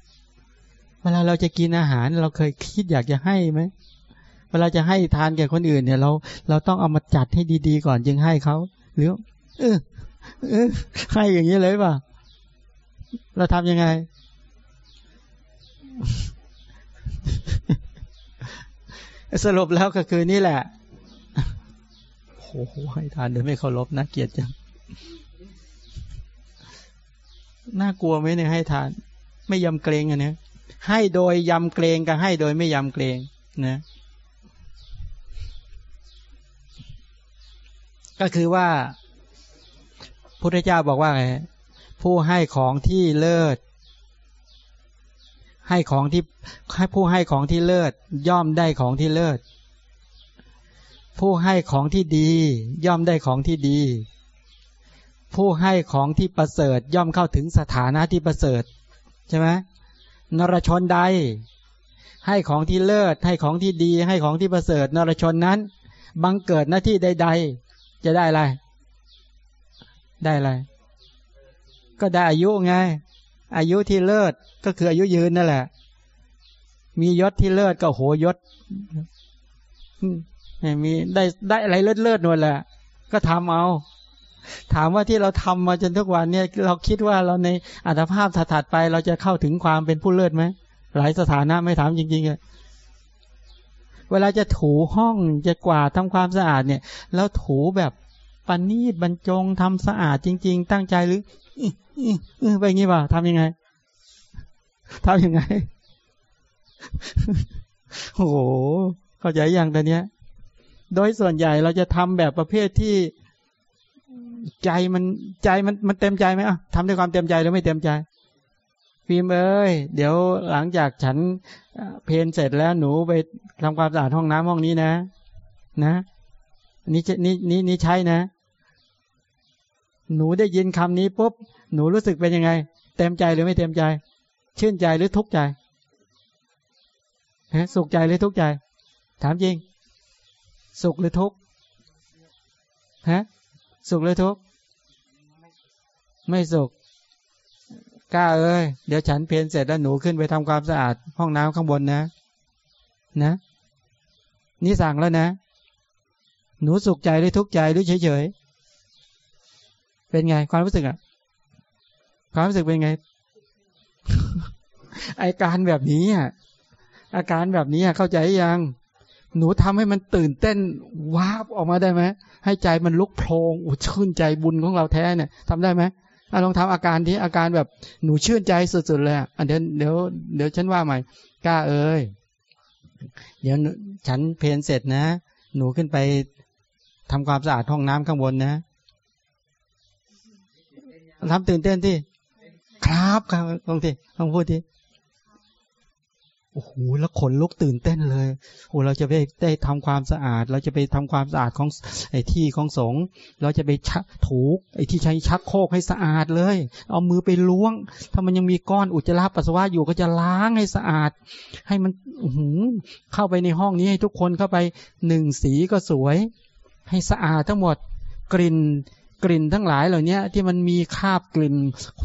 Speaker 1: เวลาเราจะกินอาหาร เราเคยคิดอยากจะให้ไหมเวลาจะให้ทานแก่คนอื่นเนี่ยเราเราต้องเอามาจัดให้ดีๆก่อนจึงให้เขาหรือเออเออให้อย่างนี้เลยป่ะ เราทำยังไง สรุปแล้วก็คือนี่แหละโอ้โหให้ทานโดยไม่เคารพนะเกียรติจังน่ากลัวไหมเนี่ยให้ทาน ไม่ยำเกรงอันนี้ให้โดยยำเกรงกับให้โดยไม่ยำเกรงนะก็คือว่าพุทธเจ้าบอกว่าไง ผู้ให้ของที่เลิศ ให้ของที่ให้ผู้ให้ของที่เลิศ ย่อมได้ของที่เลิศ ผู้ให้ของที่ดี ย่อมได้ของที่ดี ผู้ให้ของที่ประเสริฐ ย่อมเข้าถึงสถานะที่ประเสริฐใช่ไหมนรชนใด ให้ของที่เลิศ ให้ของที่ดี ให้ของที่ประเสริฐ นรชนนั้น บังเกิดหน้าที่ใด ๆ จะได้อะไร ได้อะไร ก็ได้อายุไง อายุที่เลิศก็คืออายุยืนนั่นแหละ มียศที่เลิศก็โหยศมีได้ได้อะไรเลิศเลิศนวลแหละ ก็ทำเอา ถามว่าที่เราทำมาจนทุกวันเนี่ย เราคิดว่าเราในอัตภาพถัดไป เราจะเข้าถึงความเป็นผู้เลิศไหมหลายสถานะไม่ถามจริงๆเลยเวลาจะถูห้องจะกวาดทำความสะอาดเนี่ย แล้วถูแบบปณีตบรรจงทำสะอาดจริง ๆ ตั้งใจหรือ ไปงี้ป่ะทำยังไงทำยังไงโอ้โหเข้าใจอย่างแต่เนี้ย โดยส่วนใหญ่เราจะทำแบบประเภทที่ใจมันใจมันมันเต็มใจไหมอะทำด้วยความเต็มใจหรือไม่เต็มใจฟิล์มเอ้ยเดี๋ยวหลังจากฉันเพนเสร็จแล้วหนูไปทำความสะอาดห้องน้ำห้องนี้นะ นะ นี่นี่นี่นี่ใช่นะ หนูได้ยินคำนี้ปุ๊บหนูรู้สึกเป็นยังไง เต็มใจหรือไม่เต็มใจ ชื่นใจหรือทุกข์ใจฮะสุขใจหรือทุกข์ใจ ถามจริง สุขหรือทุกข์ฮะสุขหรือทุกข์ไม่สุขกล้าเอ้ยเดี๋ยวฉันเพนเสร็จแล้วหนูขึ้นไปทำความสะอาด ห้องน้ำข้างบนนะ นะ นี่สั่งแล้วนะ หนูสุขใจหรือทุกข์ใจหรือเฉยเฉย เป็นไงความรู้สึกอะความรู้สึกเป็นไง อาการแบบนี้อะอาการแบบนี้เข้าใจยัง หนูทำให้มันตื่นเต้นวาบออกมาได้ไหมให้ใจมันลุกโพลงอุชื่นใจบุญของเราแท้เนี่ยทำได้ไหมลองทำอาการที่อาการแบบหนูชื่นใจสุดๆเลยอะเดี๋ยวเดี๋ยวเดี๋ยวฉันว่าใหม่กล้าเอ้ยเดี๋ยวฉันเพลนเสร็จนะ หนูขึ้นไปทำความสะอาดห้องน้ำข้างบนนะ ทำตื่นเต้นที่ครับครับลองทีลองพูดทีโอ้โหแล้วขนลุกตื่นเต้นเลยโอ้เราจะไปได้ทำความสะอาด เราจะไปทำความสะอาดของไอ้ที่ของสงเราจะไปชักถูไอ้ที่ใช้ชักโคกให้สะอาดเลย เอามือไปล้วง ถ้ามันยังมีก้อนอุจจาระปัสสาวะอยู่ก็จะล้างให้สะอาด ให้มันหูเข้าไปในห้องนี้ให้ทุกคนเข้าไปหนึ่งสีก็สวย ให้สะอาดทั้งหมดกลิ่น กลิ่นทั้งหลายเหล่านี้ที่มันมีคาบกลิ่น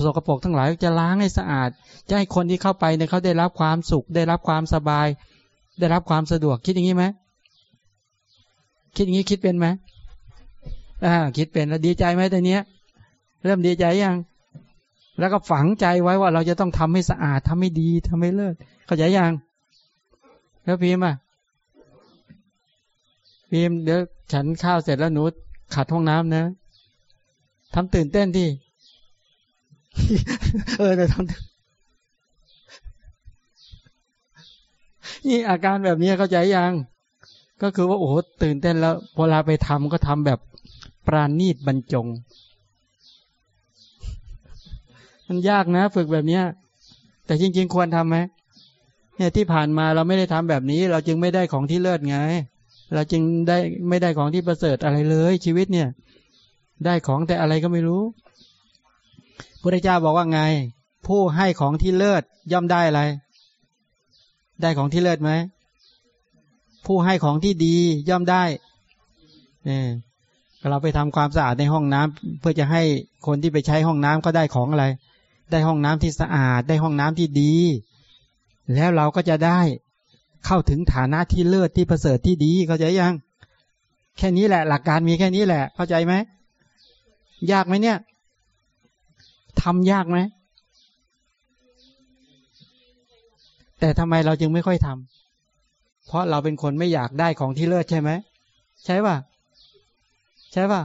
Speaker 1: สกปรกทั้งหลายจะล้างให้สะอาด จะให้คนที่เข้าไปเนี่ยเขาได้รับความสุข ได้รับความสบาย ได้รับความสะดวกคิดอย่างนี้ไหมคิดอย่างนี้คิดเป็นไหมอ่าคิดเป็นแล้วดีใจไหมตอนนี้เริ่มดีใจยังแล้วก็ฝังใจไว้ว่าเราจะต้องทำให้สะอาดทำให้ดีทำให้เลิศเข้าใจยังแล้วพิมพ์อะพิมเดี๋ยวฉันข้าวเสร็จแล้วหนูขัดห้องน้ำนะ ทำตื่นเต้นที่เออแต่ทำนี่อาการแบบนี้เข้าใจยัง ก็คือว่าโอ้โหตื่นเต้นแล้วพอลาไปทำก็ทำแบบปราณีตบรรจง มันยากนะฝึกแบบเนี้ยแต่จริง ๆ ควรทำไหมเนี่ยที่ผ่านมาเราไม่ได้ทำแบบนี้ เราจึงไม่ได้ของที่เลิศไง เราจึงได้ไม่ได้ของที่ประเสริฐอะไรเลย ชีวิตเนี่ย ได้ของแต่อะไรก็ไม่รู้พระเจ้าบอกว่าไง ผู้ให้ของที่เลิศย่อมได้อะไร ได้ของที่เลิศไหมผู้ให้ของที่ดีย่อมได้เนี่ยเราไปทำความสะอาดในห้องน้ำเพื่อจะให้คนที่ไปใช้ห้องน้ำก็ได้ของอะไร ได้ห้องน้ำที่สะอาด ได้ห้องน้ำที่ดี แล้วเราก็จะได้เข้าถึงฐานะที่เลิศที่ประเสริฐที่ดีเข้าใจยัง แค่นี้แหละ หลักการมีแค่นี้แหละ เข้าใจไหม ยากไหมเนี่ยทำยากไหมแต่ทำไมเราจึงไม่ค่อยทำเพราะเราเป็นคนไม่อยากได้ของที่เลิศใช่ไหมใช่ป่ะ ใช่ป่ะ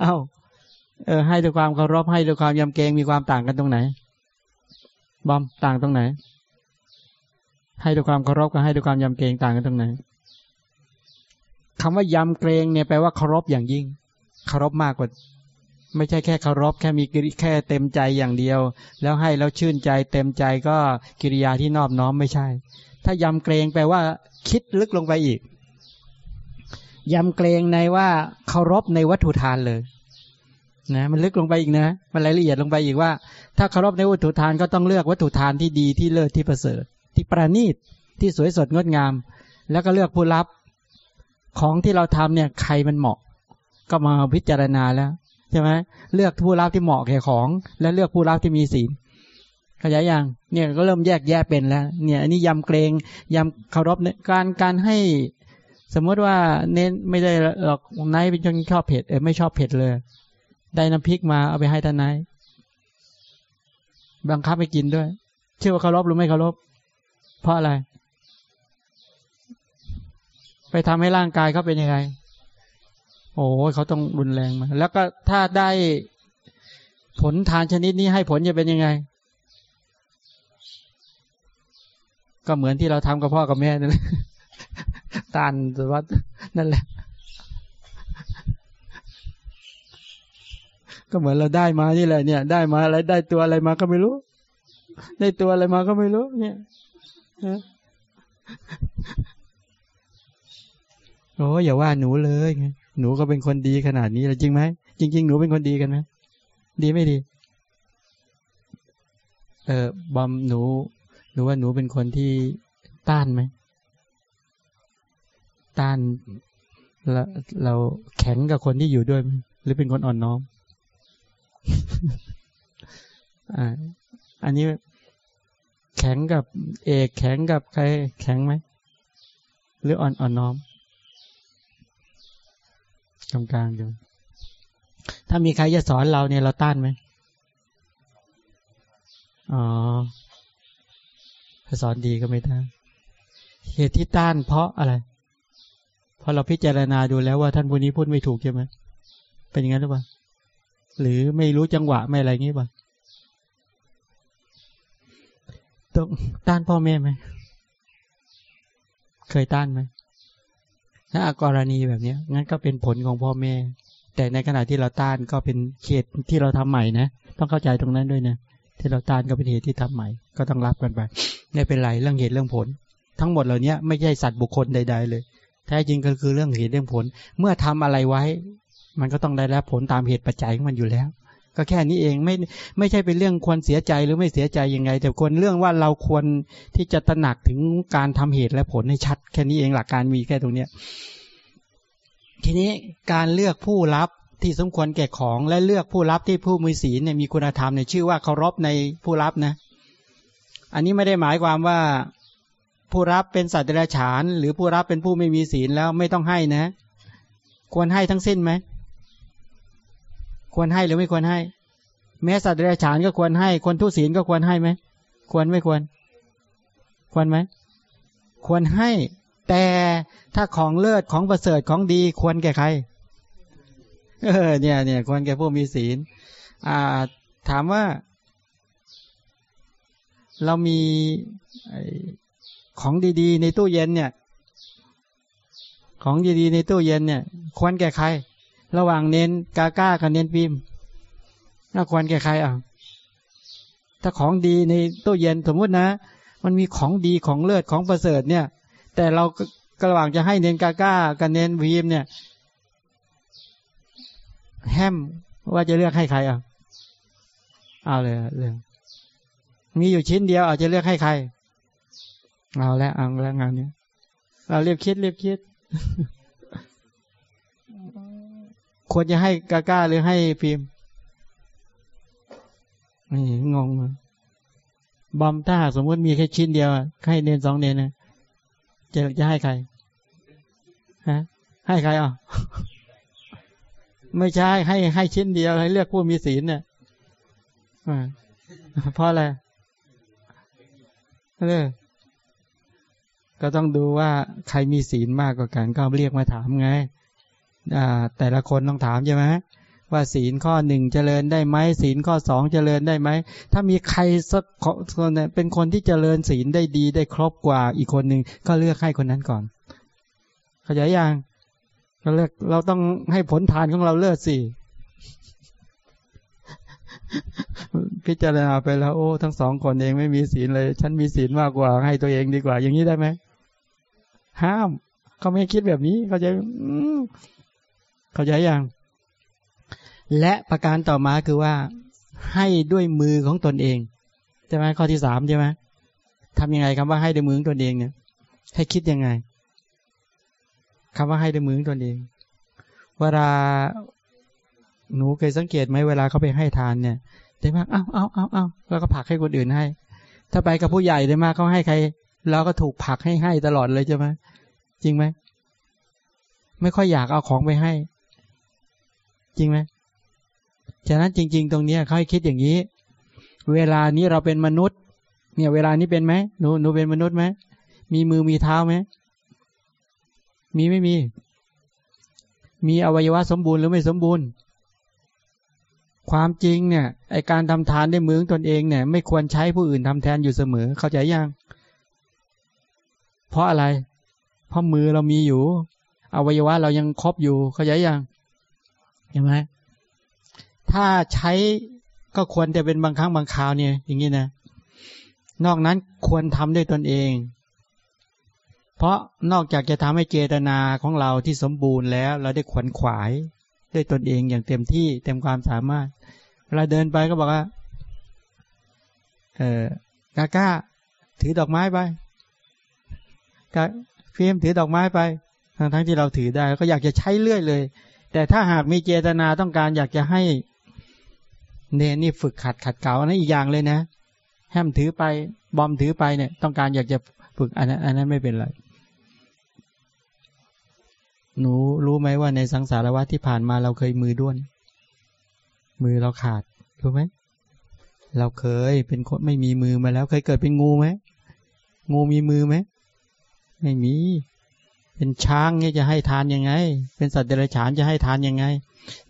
Speaker 1: เอา้าเออให้ด้วยความเคารพให้ด้วยความยำเกรงมีความต่างกันตรงไหน บอมต่างตรงไหน ให้ด้วยความเคารพกับให้ด้วยความยำเกรงต่างกันตรงไหน คำว่ายำเกรงเนี่ยแปลว่าเคารพอย่างยิ่งเคารพมากกว่า ไม่ใช่แค่เคารพแค่มีกิริแค่เต็มใจอย่างเดียว แล้วให้แล้วชื่นใจเต็มใจก็กิริยาที่นอบน้อมไม่ใช่ ถ้ายำเกรงแปลว่าคิดลึกลงไปอีกยำเกรงในว่าเคารพในวัตถุทานเลยนะมันลึกลงไปอีกนะ มันรายละเอียดลงไปอีกว่า ถ้าเคารพในวัตถุทานก็ต้องเลือกวัตถุทานที่ดีที่เลิศที่ประเสริฐ ที่ประณีตที่สวยสดงดงาม แล้วก็เลือกผู้รับ ของที่เราทำเนี่ยใครมันเหมาะ ก็มาพิจารณาแล้วใช่ไหมเลือกผู้รับที่เหมาะแก่ของ และเลือกผู้รับที่มีศีลขยายอย่างเนี่ยก็เริ่มแยกแยะเป็นแล้ว เนี่ยอันนี้ยำเกรงยำเคารพเนี่ยการการให้ สมมติว่าเน้นไม่ได้หรอกนายเป็นคนชอบเผ็ดเออไม่ชอบเผ็ดเลย ได้น้ำพริกมาเอาไปให้ท่านนายบังคับไปกินด้วย เชื่อว่าเคารพหรือไม่เคารพเพราะอะไร ไปทำให้ร่างกายเขาเป็นยังไง โอ้เขาต้องรุนแรงมาแล้วก็ถ้าได้ผลทานชนิดนี้ให้ผลจะเป็นยังไง ก็เหมือนที่เราทำกับพ่อกับแม่นั่นแหละตานสวัสดนั่นแหละ ก็เหมือนเราได้มานี่แหละเนี่ย ได้มาอะไรได้ตัวอะไรมาก็ไม่รู้ ได้ตัวอะไรมาก็ไม่รู้ เนี่ย โอ้อย่าว่าหนูเลยไงหนูก็เป็นคนดีขนาดนี้แล้วจริงไหมจริง ๆ หนูเป็นคนดีกันไหมดีไม่ดี เออบอมหนูหนูว่าหนูเป็นคนที่ต้านไหมต้านเราเราแข็งกับคนที่อยู่ด้วยไหมหรือเป็นคนอ่อนน้อมอ่า อันนี้แข็งกับเอกแข็งกับใคร แข็งไหมหรืออ่อนอ่อนน้อม กลางกลางอยู่ ถ้ามีใครจะสอนเราเนี่ยเราต้านไหมอ๋อถ้าสอนดีก็ไม่ต้านเหตุที่ต้านเพราะอะไร เพราะเราพิจารณาดูแล้วว่าท่านผู้นี้พูดไม่ถูกใช่ไหมเป็นอย่างนั้นหรือเปล่า หรือไม่รู้จังหวะไม่อะไรงี้ป่ะต้องต้านพ่อแม่ไหม เคยต้านไหม ถ้ากรณีแบบนี้งั้นก็เป็นผลของพ่อแม่ แต่ในขณะที่เราต้านก็เป็นเขตที่เราทำใหม่นะ ต้องเข้าใจตรงนั้นด้วยนะ ที่เราต้านก็เป็นเหตุที่ทำใหม่ ก็ต้องรับกันไปไม่เป็นไรเรื่องเหตุเรื่องผล ทั้งหมดเหล่านี้ไม่ใช่สัตว์บุคคลใด ๆ เลย แท้จริงก็คือเรื่องเหตุเรื่องผล เมื่อทำอะไรไว้ มันก็ต้องได้รับผลตามเหตุปัจจัยของมันอยู่แล้ว ก็แค่นี้เองไม่ไม่ใช่เป็นเรื่องควรเสียใจหรือไม่เสียใจยังไง แต่ควรเรื่องว่าเราควรที่จะตระหนักถึงการทำเหตุและผลให้ชัด แค่นี้เองหลักการมีแค่ตรงเนี้ยทีนี้การเลือกผู้รับที่สมควรแก่ของและเลือกผู้รับที่ผู้มีศีลเนี่ยมีคุณธรรมเนี่ยชื่อว่าเคารพในผู้รับนะ อันนี้ไม่ได้หมายความว่าผู้รับเป็นสัตว์เดรัจฉาน หรือผู้รับเป็นผู้ไม่มีศีลแล้วไม่ต้องให้นะ ควรให้ทั้งสิ้นไหม ควรให้หรือไม่ควรให้ แม้สัตว์เดรัจฉานก็ควรให้ คนทุศีลก็ควรให้ไหมควรไม่ควร ควรไหมควรให้ แต่ถ้าของเลิศของประเสริฐของดีควรแก่ใครเออเนี่ยเนี่ยควรแก่ผู้มีศีล อ่า ถามว่า เรามีของดี ๆ ในตู้เย็นเนี่ย ของดีๆในตู้เย็นเนี่ย ควรแก่ใคร ระหว่างเน้นกาก้ากับเน้นพิมพ์น่าควรแก่ใครอะ ถ้าของดีในตู้เย็นสมมุตินะ มันมีของดีของเลิศของประเสริฐเนี่ย แต่เรากระหว่างจะให้เน้นกาก้ากับเน้นพิมพ์เนี่ย แฮมว่าจะเลือกให้ใครอะเอาเลยเลยมีอยู่ชิ้นเดียวอาจจะเลือกให้ใคร เอาแล้วเอาแล้วงานนี้เราเรียบคิดเรียบคิด ควรจะให้กาก้าหรือให้พิมพ์นี่งงบอมถ้าสมมติมีแค่ชิ้นเดียวให้เนนสองเนนนะจะจะให้ใครฮะให้ใครอะไม่ใช่ให้ให้ชิ้นเดียวให้เลือกผู้มีศีลเนี่ยเพราะอะไรเออก็ต้องดูว่าใครมีศีลมากกว่ากันก็เรียกมาถามไง แต่ละคนต้องถามใช่ไหมว่าศีลข้อหนึ่งเจริญได้ไหมศีลข้อสองเจริญได้ไหมถ้ามีใครสักคนเป็นคนที่เจริญศีลได้ดีได้ครบกว่าอีกคนหนึ่งก็เลือกให้คนนั้นก่อนเขยายยังเราเลือกเราต้องให้ผลทานของเราเลิศสิพิจารณาไปแล้ว โอ้ ทั้งสองคนเองไม่มีศีลเลย ฉันมีศีลมากกว่า ให้ตัวเองดีกว่า อย่างนี้ได้ไหมห้ามเขาไม่คิดแบบนี้เขาจะ เข้าใจยังและประการต่อมาคือว่าให้ด้วยมือของตนเองใช่ไหมข้อที่สามใช่ไหมทำยังไงคำว่าให้ด้วยมือของตนเองเนี่ย ให้คิดยังไงคำว่าให้ด้วยมือของตนเอง เวลาหนูเคยสังเกตไหมเวลาเขาไปให้ทานเนี่ยได้มากเอาเอาเอาเอาแล้วก็ผักให้คนอื่นให้ ถ้าไปกับผู้ใหญ่ได้มากเขาให้ใครเราก็ถูกผักให้ให้ตลอดเลยใช่ไหมจริงไหมไม่ค่อยอยากเอาของไปให้ จริงไหมฉะนั้นจริง ๆ ตรงนี้เขาให้คิดอย่างนี้ เวลานี้เราเป็นมนุษย์ เนี่ยเวลานี้เป็นไหมหนูหนูเป็นมนุษย์ไหมมีมือมีเท้าไหมมีไม่มี มีอวัยวะสมบูรณ์หรือไม่สมบูรณ์ ความจริงเนี่ยไอการทำทานด้วยมือตนเองเนี่ย ไม่ควรใช้ผู้อื่นทำแทนอยู่เสมอ เข้าใจยังเพราะอะไร เพราะมือเรามีอยู่ อวัยวะเรายังครบอยู่ เข้าใจยัง เห็นไหมถ้าใช้ก็ควรจะเป็นบางครั้งบางคราวเนี่ย อย่างนี้นะ นอกนั้นควรทำด้วยตนเอง เพราะนอกจากจะทำให้เจตนาของเราที่สมบูรณ์แล้ว เราได้ขวนขวายด้วยตนเองอย่างเต็มที่เต็มความสามารถเวลาเดินไปก็บอกว่า เออกาก้า ถือดอกไม้ไปกาฟิล์มถือดอกไม้ไปทั้งทั้งที่เราถือได้ก็อยากจะใช้เรื่อยเลย แต่ถ้าหากมีเจตนาต้องการอยากจะให้เนนี่ฝึกขัดขัดเก่าอันนั้นอีกอย่างเลยนะ แฮมถือไปบอมถือไปเนี่ย ต้องการอยากจะฝึกอันนั้นอันนั้นไม่เป็นไร หนูรู้ไหมว่าในสังสารวัฏที่ผ่านมาเราเคยมือด้วน มือเราขาดรู้ไหมเราเคยเป็นคนไม่มีมือมาแล้ว เคยเกิดเป็นงูไหมงูมีมือไหมไม่มี เป็นช้างเนี่ยจะให้ทานยังไง เป็นสัตว์เดรัจฉานจะให้ทานยังไง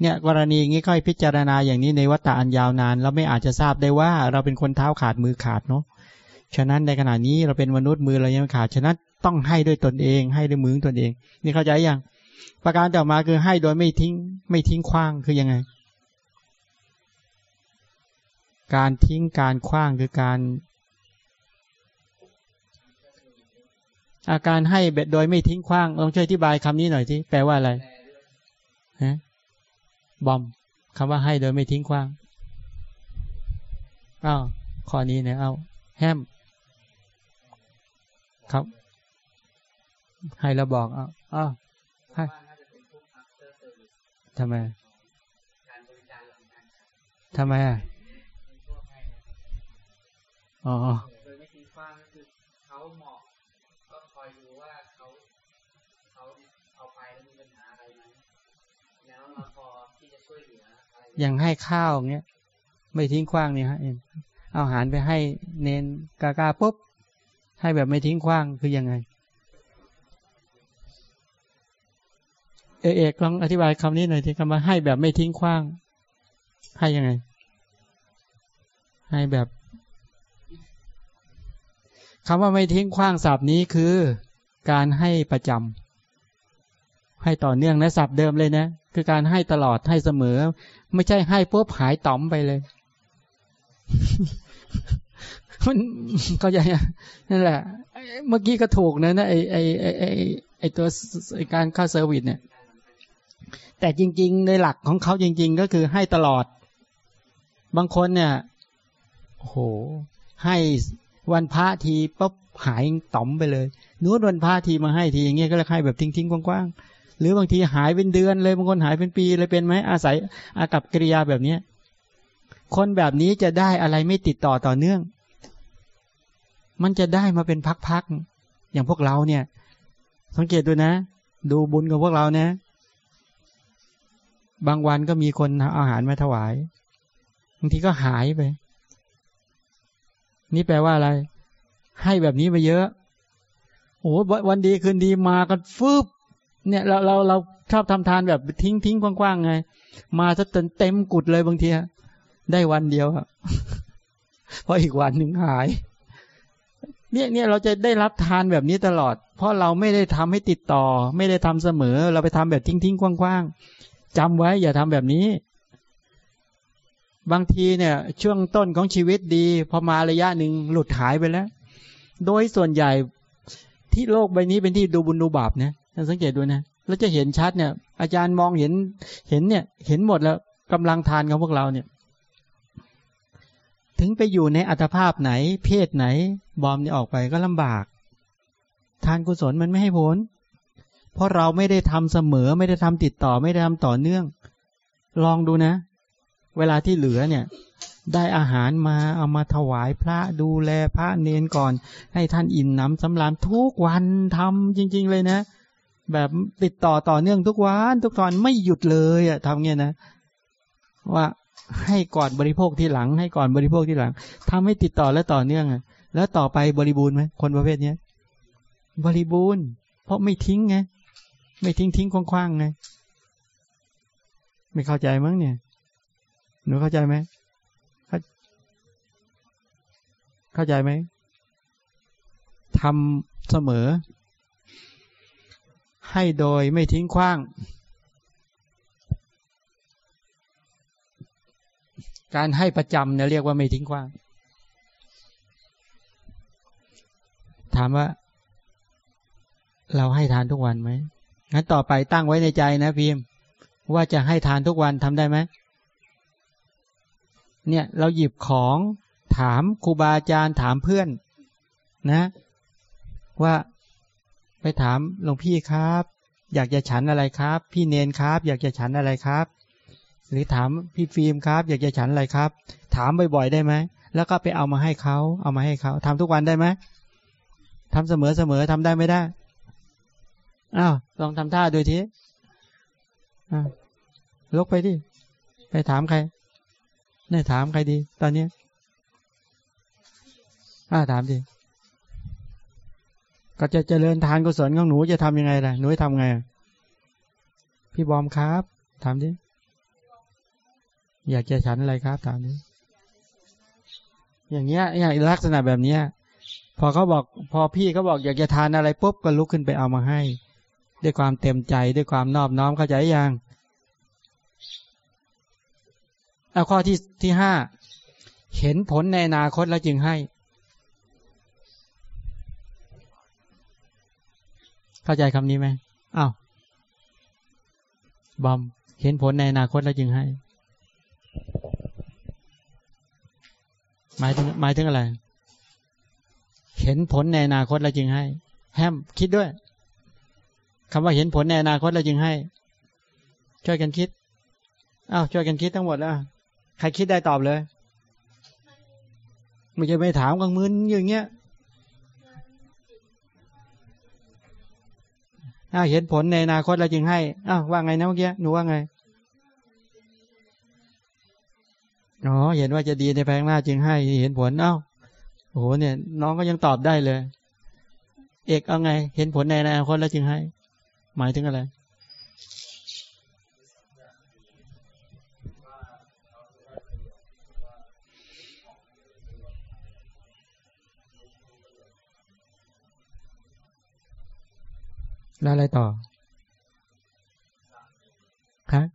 Speaker 1: เนี่ยกรณีงนี้ก็ให้พิจารณาอย่างนี้ในวัฏฏะอันยาวนาน เราไม่อาจจะทราบได้ว่าเราเป็นคนเท้าขาดมือขาดเนาะฉะนั้นในขณะนี้เราเป็นมนุษย์มือเรายังขาดฉะนั้นต้องให้ด้วยตนเองให้ด้วยมือตนเอง นี่เข้าใจยังประการต่อมาคือให้โดยไม่ทิ้งไม่ทิ้งคว้างคือยังไง การทิ้งการคว้างคือการ อาการให้เบ็ดโดยไม่ทิ้งขว้างลองช่วยอธิบายคำนี้หน่อยที่แปลว่าอะไรฮะบอมคำว่าให้โดยไม่ทิ้งขว้างอ้าวข้อนี้เนี่ยเอาแฮมครับ ให้เราบอกอ้าวอ้าวให้ทำไมทำไมอะอ๋อ อย่างให้ข้าวเงี้ย ไม่ทิ้งขว้างเนี่ยฮะเอาอาหารไปให้เน้นกากาปุ๊บ ให้แบบไม่ทิ้งขว้างคือยังไง เอเอกลองอธิบายคำนี้หน่อยที่คำว่าให้แบบไม่ทิ้งขว้าง ให้ยังไง ให้แบบคำว่าไม่ทิ้งขว้างศัพท์นี้คือ การให้ประจำให้ต่อเนื่องนะศัพท์เดิมเลยนะ คือการให้ตลอดให้เสมอ ไม่ใช่ให้ปุ๊บหายต่อมไปเลยมันก็ยังนั่นแหละ เมื่อกี้ก็ถูกนะนะไอไอไอไอไอตัวการเข้า service เนี่ย แต่จริง ๆ ในหลักของเขาจริง ๆ ก็คือให้ตลอด บางคนเนี่ยโห ให้วันพระทีปุ๊บหายต่อมไปเลยนู้นวันพระทีมาให้ทีอย่างเงี้ยก็เลยให้แบบทิ้งๆขว้างๆ หรือบางทีหายเป็นเดือนเลยบางคนหายเป็นปีเลยเป็นไหมอาศัยอากัปกิริยาแบบเนี้ยคนแบบนี้จะได้อะไรไม่ติดต่อต่อเนื่อง มันจะได้มาเป็นพักๆอย่างพวกเราเนี่ย สังเกตดูนะ ดูบุญกับพวกเรานะ บางวันก็มีคนเอาอาหารมาถวายบางทีก็หายไป นี่แปลว่าอะไร ให้แบบนี้ไปเยอะโอ้วันดีคืนดีมากันฟืบ เนี่ยเราเราเราชอบทำทานแบบทิ้งทิ้งกว้างๆไง มาซะจนเต็มกุดเลยบางทีได้วันเดียวครับเพราะอีกวันหนึ่งหาย เนี่ยเนี่ยเราจะได้รับทานแบบนี้ตลอด เพราะเราไม่ได้ทำให้ติดต่อ ไม่ได้ทำเสมอ เราไปทำแบบทิ้งทิ้งกว้างๆจำไว้อย่าทำแบบนี้ บางทีเนี่ย ช่วงต้นของชีวิตดี พอมาระยะหนึ่งหลุดหายไปแล้ว โดยส่วนใหญ่ที่โลกใบนี้เป็นที่ดูบุญดูบาปเนี่ย สังเกตดูนะแล้วจะเห็นชัดเนี่ย อาจารย์มองเห็นเห็นเนี่ย เห็นหมดแล้วกำลังทานของพวกเราเนี่ย ถึงไปอยู่ในอัตภาพไหน เพศไหน บอมเนี่ยออกไปก็ลำบาก ทานกุศลมันไม่ให้ผล เพราะเราไม่ได้ทำเสมอ ไม่ได้ทำติดต่อ ไม่ได้ทำต่อเนื่อง ลองดูนะ เวลาที่เหลือเนี่ยได้อาหารมาเอามาถวายพระดูแลพระเนนก่อน ให้ท่านอิ่มน้ำสำราญทุกวันทำจริง ๆ เลยนะ แบบติดต่อต่อเนื่องทุกวันทุกตอนไม่หยุดเลยอะทำเงี้ยนะ ว่าให้ก่อนบริโภคที่หลัง ให้ก่อนบริโภคที่หลังทำให้ติดต่อและต่อเนื่องอะแล้วต่อไปบริบูรณ์ไหมคนประเภทเนี้ย บริบูรณ์ เพราะไม่ทิ้งไงไม่ทิ้งทิ้งคว้างๆไงไม่เข้าใจมั้งเนี่ยหนูเข้าใจไหมเข้าใจไหมทำเสมอ ให้โดยไม่ทิ้งขว้าง การให้ประจำเนี่ยเรียกว่าไม่ทิ้งกว้าง ถามว่า เราให้ทานทุกวันไหมงั้นต่อไปตั้งไว้ในใจนะพิมว่าจะให้ทานทุกวันทำได้ไหมเนี่ยเราหยิบของถามครูบาอาจารย์ถามเพื่อน นะ ว่า ไปถามหลวงพี่ครับ อยากจะฉันอะไรครับ พี่เนนครับ อยากจะฉันอะไรครับ หรือถามพี่ฟิล์มครับ อยากจะฉันอะไรครับ ถามบ่อยๆได้ไหมแล้วก็ไปเอามาให้เขาเอามาให้เขาทำทุกวันได้ไหมทำเสมอเสมอทำได้ไม่ได้อ้าวลองทำท่าดูทีอ้าวลกไปดิไปถามใครเนี่ยถามใครดี ตอนนี้อ้าถามดิ ก็จะเจริญทานกุศลของหนูจะทำยังไงล่ะหนูจะทำไง พี่บอมครับถามดิอยากจะฉันอะไรครับถามดิอย่างเงี้ยอย่างลักษณะแบบเนี้ย พอเขาบอก พอพี่เขาบอกอยากจะทานอะไรปุ๊บก็ลุกขึ้นไปเอามาให้ ด้วยความเต็มใจด้วยความนอบน้อมเข้าใจยังเอาข้อที่ที่ห้าเห็นผลในอนาคตแล้วจึงให้ เข้าใจคำนี้ไหมอ้าวบอมเห็นผลในอนาคตแล้วจึงให้ หมายถึงหมายถึงอะไร เห็นผลในอนาคตแล้วจึงให้ แฮมคิดด้วยคำว่าเห็นผลในอนาคตแล้วจึงให้ ช่วยกันคิดอ้าวช่วยกันคิดทั้งหมดแล้วใครคิดได้ตอบเลย ไม่ใช่ไม่ถามกังมืนอย่างเงี้ย อ้าวเห็นผลในอนาคตเราจึงให้อ้าวว่าไงนะเมื่อกี้หนูว่าไงอ๋อเห็นว่าจะดีในแพงหน้าจึงให้เห็นผลอ้าวโอ้โหเนี่ย น้องก็ยังตอบได้เลย เอกเอาไง เห็นผลในอนาคตแล้วจึงให้ หมายถึงอะไร แล้วอะไรต่อครับ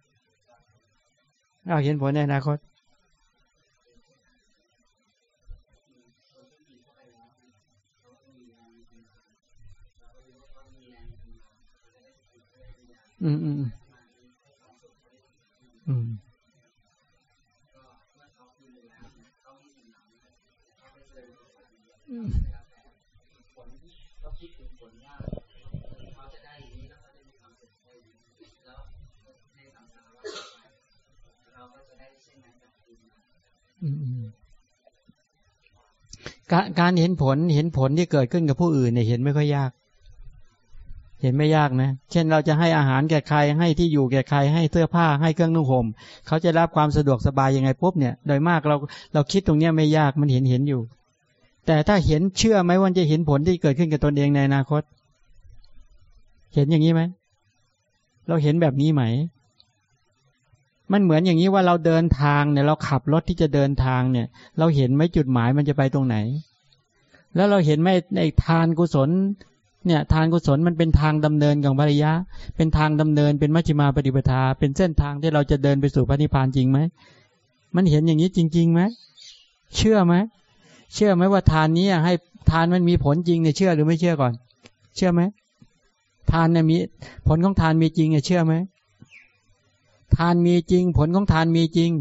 Speaker 1: เอาเห็นผลในอนาคต อืมอืมอืมอืม การเห็นผลเห็นผลที่เกิดขึ้นกับผู้อื่นเนี่ยเห็นไม่ค่อยยาก เห็นไม่ยากนะ เช่นเราจะให้อาหารแก่ใครให้ที่อยู่แก่ใครให้เสื้อผ้าให้เครื่องนุ่งห่มเขาจะรับความสะดวกสบายยังไงปุ๊บเนี่ย โดยมากเราเราคิดตรงเนี้ยไม่ยากมันเห็นเห็นอยู่ แต่ถ้าเห็นเชื่อไหมว่าจะเห็นผลที่เกิดขึ้นกับตนเองในอนาคต เห็นอย่างนี้ไหมเราเห็นแบบนี้ไหม มันเหมือนอย่างนี้ว่าเราเดินทางเนี่ยเราขับรถที่จะเดินทางเนี่ย เราเห็นไหมจุดหมายมันจะไปตรงไหน แล้วเราเห็นไหมในทานกุศล เนี่ย ทานกุศลมันเป็นทางดำเนินของภริยะ เป็นทางดำเนินเป็นมัชฌิมาปฏิปทา เป็นเส้นทางที่เราจะเดินไปสู่พระนิพพานจริงไหมมันเห็นอย่างนี้จริงๆไหมเชื่อไหมเชื่อไหมว่าทานนี้ให้ทานมันมีผลจริงเนี่ยเชื่อหรือไม่เชื่อก่อน เชื่อไหมทานเนี่ยมีผลของทานมีจริงเนี่ยเชื่อไหม ทานมีจริง ผลของทานมีจริง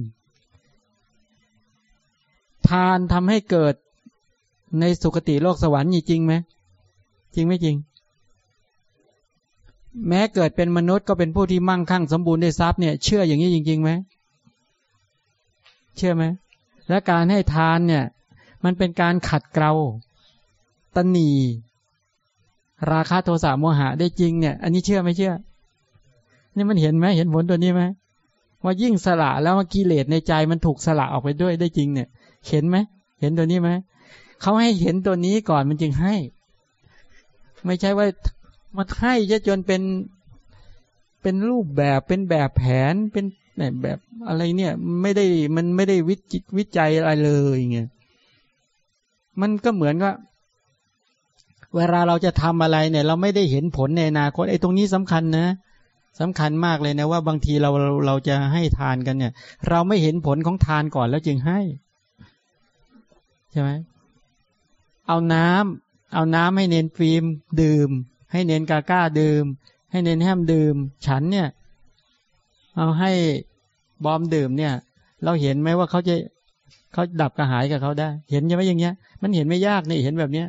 Speaker 1: ทานทำให้เกิดในสุคติโลกสวรรค์จริงไหมจริงไม่จริง แม้เกิดเป็นมนุษย์ก็เป็นผู้ที่มั่งคั่งสมบูรณ์ด้วยทรัพย์เนี่ยเชื่ออย่างนี้จริงๆไหมเชื่อไหมและการให้ทานเนี่ย มันเป็นการขัดเกลาตนีราคาโทสะโมหะได้จริงเนี่ย อันนี้เชื่อไม่เชื่อ นี่มันเห็นไหมเห็นผลตัวนี้ไหมว่ายิ่งสละแล้วกิเลสในใจมันถูกสละออกไปด้วยได้จริงเนี่ย เห็นไหมเห็นตัวนี้ไหมเขาให้เห็นตัวนี้ก่อนมันจึงให้ ไม่ใช่ว่ามันให้จะจนเป็นเป็นรูปแบบเป็นแบบแผนเป็นแบบอะไรเนี่ย ไม่ได้มันไม่ได้วิจิตวิจัยอะไรเลยเงี้ยมันก็เหมือนว่าเวลาเราจะทำอะไรเนี่ย เราไม่ได้เห็นผลในอนาคตไอ้ตรงนี้สำคัญนะ สำคัญมากเลยนะว่าบางทีเราเราจะให้ทานกันเนี่ย เราไม่เห็นผลของทานก่อนแล้วจึงให้ ใช่ไหมเอาน้ำเอาน้ำให้เนนฟิล์มดื่ม ให้เนนกาก้าดื่ม ให้เนนแฮมดื่ม ฉันเนี่ย เอาให้บอมดื่มเนี่ย เราเห็นไหมว่าเขาจะเขาดับกระหายกับเขาได้ เห็นใช่ไหมอย่างเงี้ย มันเห็นไม่ยากนี่เห็นแบบเนี้ย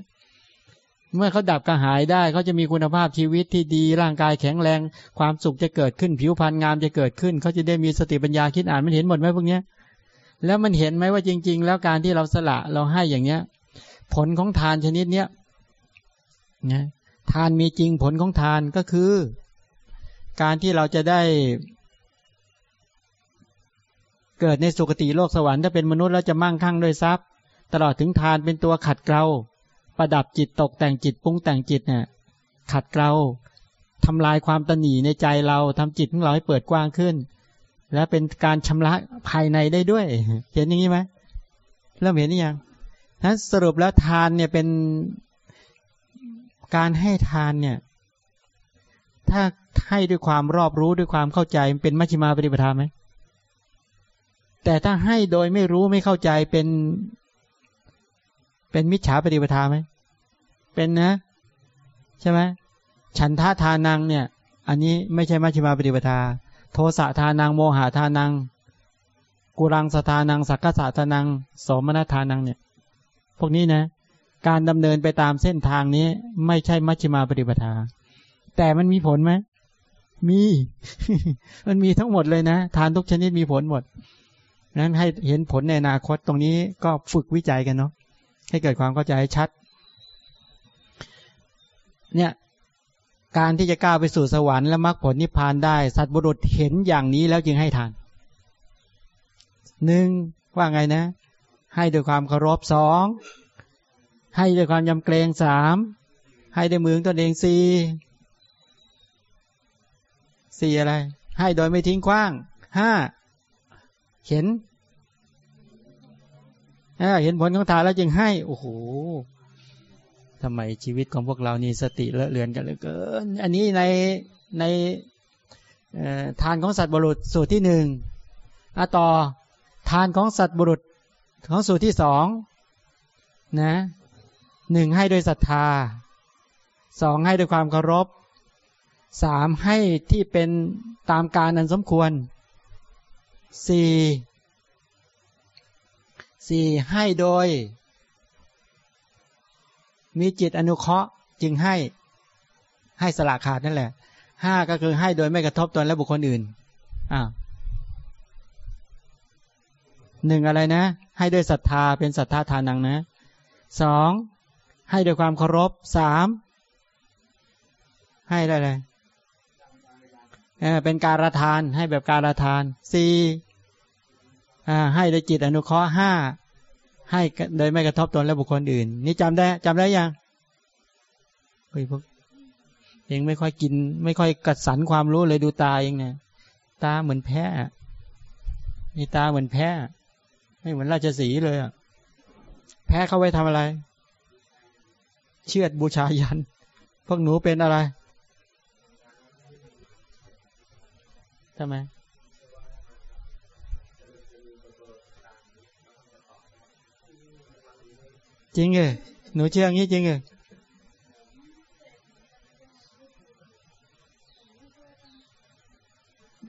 Speaker 1: เมื่อเขาดับกระหายได้เขาจะมีคุณภาพชีวิตที่ดีร่างกายแข็งแรง ความสุขจะเกิดขึ้นผิวพรรณงามจะเกิดขึ้นเขาจะได้มีสติปัญญาคิดอ่านมันเห็นหมดไหมพวกเนี้ย แล้วมันเห็นไหมว่าจริง ๆ แล้วการที่เราสละเราให้อย่างเนี้ย ผลของทานชนิดเนี้ยนะทานมีจริงผลของทานก็คือ การที่เราจะได้ เกิดในสุคติโลกสวรรค์ถ้าเป็นมนุษย์แล้วจะมั่งคั่งด้วยทรัพย์ ตลอดถึงทานเป็นตัวขัดเกลา ประดับจิตตกแต่งจิตปรุงแต่งจิตเนี่ยขัดเกลาทำลายความตนีในใจเราทำจิตของเราให้เปิดกว้างขึ้น และเป็นการชำระภายในได้ด้วย เห็นอย่างนี้ไหมเริ่มเห็นหรือยังนั้นสรุปแล้วทานเนี่ยเป็นการให้ทานเนี่ย ถ้าให้ด้วยความรอบรู้ด้วยความเข้าใจเป็นมัชฌิมาปฏิปทาไหมแต่ถ้าให้โดยไม่รู้ไม่เข้าใจเป็น เป็นมิจฉาปฏิปทาไหมเป็นนะ ใช่ไหมฉันทาทานังเนี่ย อันนี้ไม่ใช่มัชฌิมาปฏิปทา โทสะทานังโมหะทานังกุรังสทานังสักกะสะทานังสมณทานังเนี่ย พวกนี้นะ การดำเนินไปตามเส้นทางนี้ไม่ใช่มัชฌิมาปฏิปทา แต่มันมีผลไหมมี มันมีทั้งหมดเลยนะ ทานทุกชนิดมีผลหมดนั้นให้เห็นผลในอนาคตตรงนี้ก็ฝึกวิจัยกันเนาะ ให้เกิดความเข้าใจชัด เนี่ยการที่จะก้าวไปสู่สวรรค์และมรรคผลนิพพานได้ สัตว์บุรุษเห็นอย่างนี้แล้วจึงให้ทานหนึ่งว่าไงนะ ให้ด้วยความเคารพสองให้ด้วยความยำเกรงสามให้ด้วยมือตนเองสี่สี่อะไร ให้โดยไม่ทิ้งขว้างห้าเห็น เห็นผลของทานแล้วจึงให้ โอ้โหทำไมชีวิตของพวกเรานี่สติเลอะเลือนกันเหลือเกิน อันนี้ในในทานของสัตว์บุรุษสูตรที่หนึ่งอะต่อทานของสัตว์บุรุษของสูตรที่สองนะหนึ่งให้โดยศรัทธาสองให้ด้วยความเคารพสามให้ที่เป็นตามการอันสมควรสี่ สี่ให้โดย มีจิตอนุเคราะห์จึงให้ให้สละขาดนั่นแหละห้าก็คือให้โดยไม่กระทบตนและบุคคลอื่นอ่าหนึ่งอะไรนะ ให้ด้วยศรัทธาเป็นศรัทธาทานังนะสองให้ด้วยความเคารพสามให้ได้เลยเออเป็นการละทานให้แบบการละทานสี่ ให้โดยจิตอนุเคราะห์ห้าให้โดยไม่กระทบตนและบุคคลอื่น นี่จำได้จำได้ยังเฮ้ยพวกเองไม่ค่อยกิน ไม่ค่อยกัดสันความรู้เลยดูตาเองเนี่ยตาเหมือนแพ้นี่ตาเหมือนแพ้ไม่เหมือนราชสีเลยอะแพ้เข้าไว้ทำอะไร เชือดบูชายัน พวกหนูเป็นอะไรทำไม จริงเหรอหนูเชื่ออย่างนี้จริงเหรอ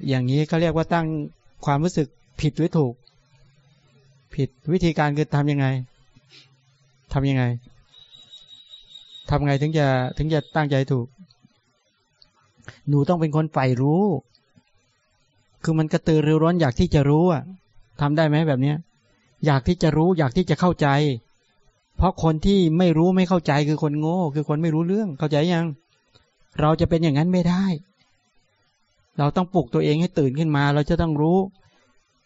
Speaker 1: อย่างนี้เขาเรียกว่าตั้งความรู้สึกผิดหรือถูก ผิดวิธีการคือทำยังไงทำยังไงทำไงถึงจะถึงจะตั้งใจถูก หนูต้องเป็นคนใฝ่รู้ คือมันกระตือรือร้นอยากที่จะรู้อะทำได้ไหมแบบเนี้ย อยากที่จะรู้ อยากที่จะเข้าใจ เพราะคนที่ไม่รู้ไม่เข้าใจคือคนโง่ คือคนไม่รู้เรื่องเข้าใจยัง เราจะเป็นอย่างนั้นไม่ได้ เราต้องปลุกตัวเองให้ตื่นขึ้นมา เราจะต้องรู้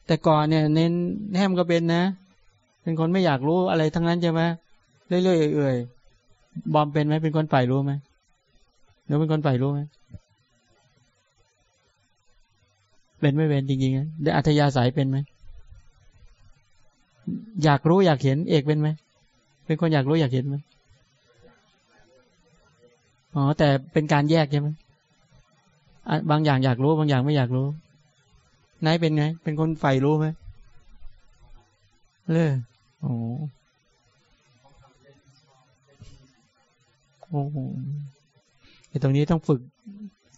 Speaker 1: แต่ก่อนเนี่ย เน้นแฮมก็เป็นนะ เป็นคนไม่อยากรู้อะไรทั้งนั้นใช่ไหมเรื่อยๆเอื่อยๆบอมเป็นไหมเป็นคนฝ่ายรู้ไหมหรือเป็นคนฝ่ายรู้ไหมเป็นไม่เป็นจริงๆได้อัธยาศัยเป็นไหมอยากรู้อยากเห็นเอกเป็นไหม เป็นคนอยากรู้อยากเห็นไหมอ๋อแต่เป็นการแยกใช่ไหมบางอย่างอยากรู้บางอย่างไม่อยากรู้นายเป็นไง เป็นคนใฝ่รู้ไหมเลยโอ้โอ้ไอ้ตรงนี้ต้องฝึก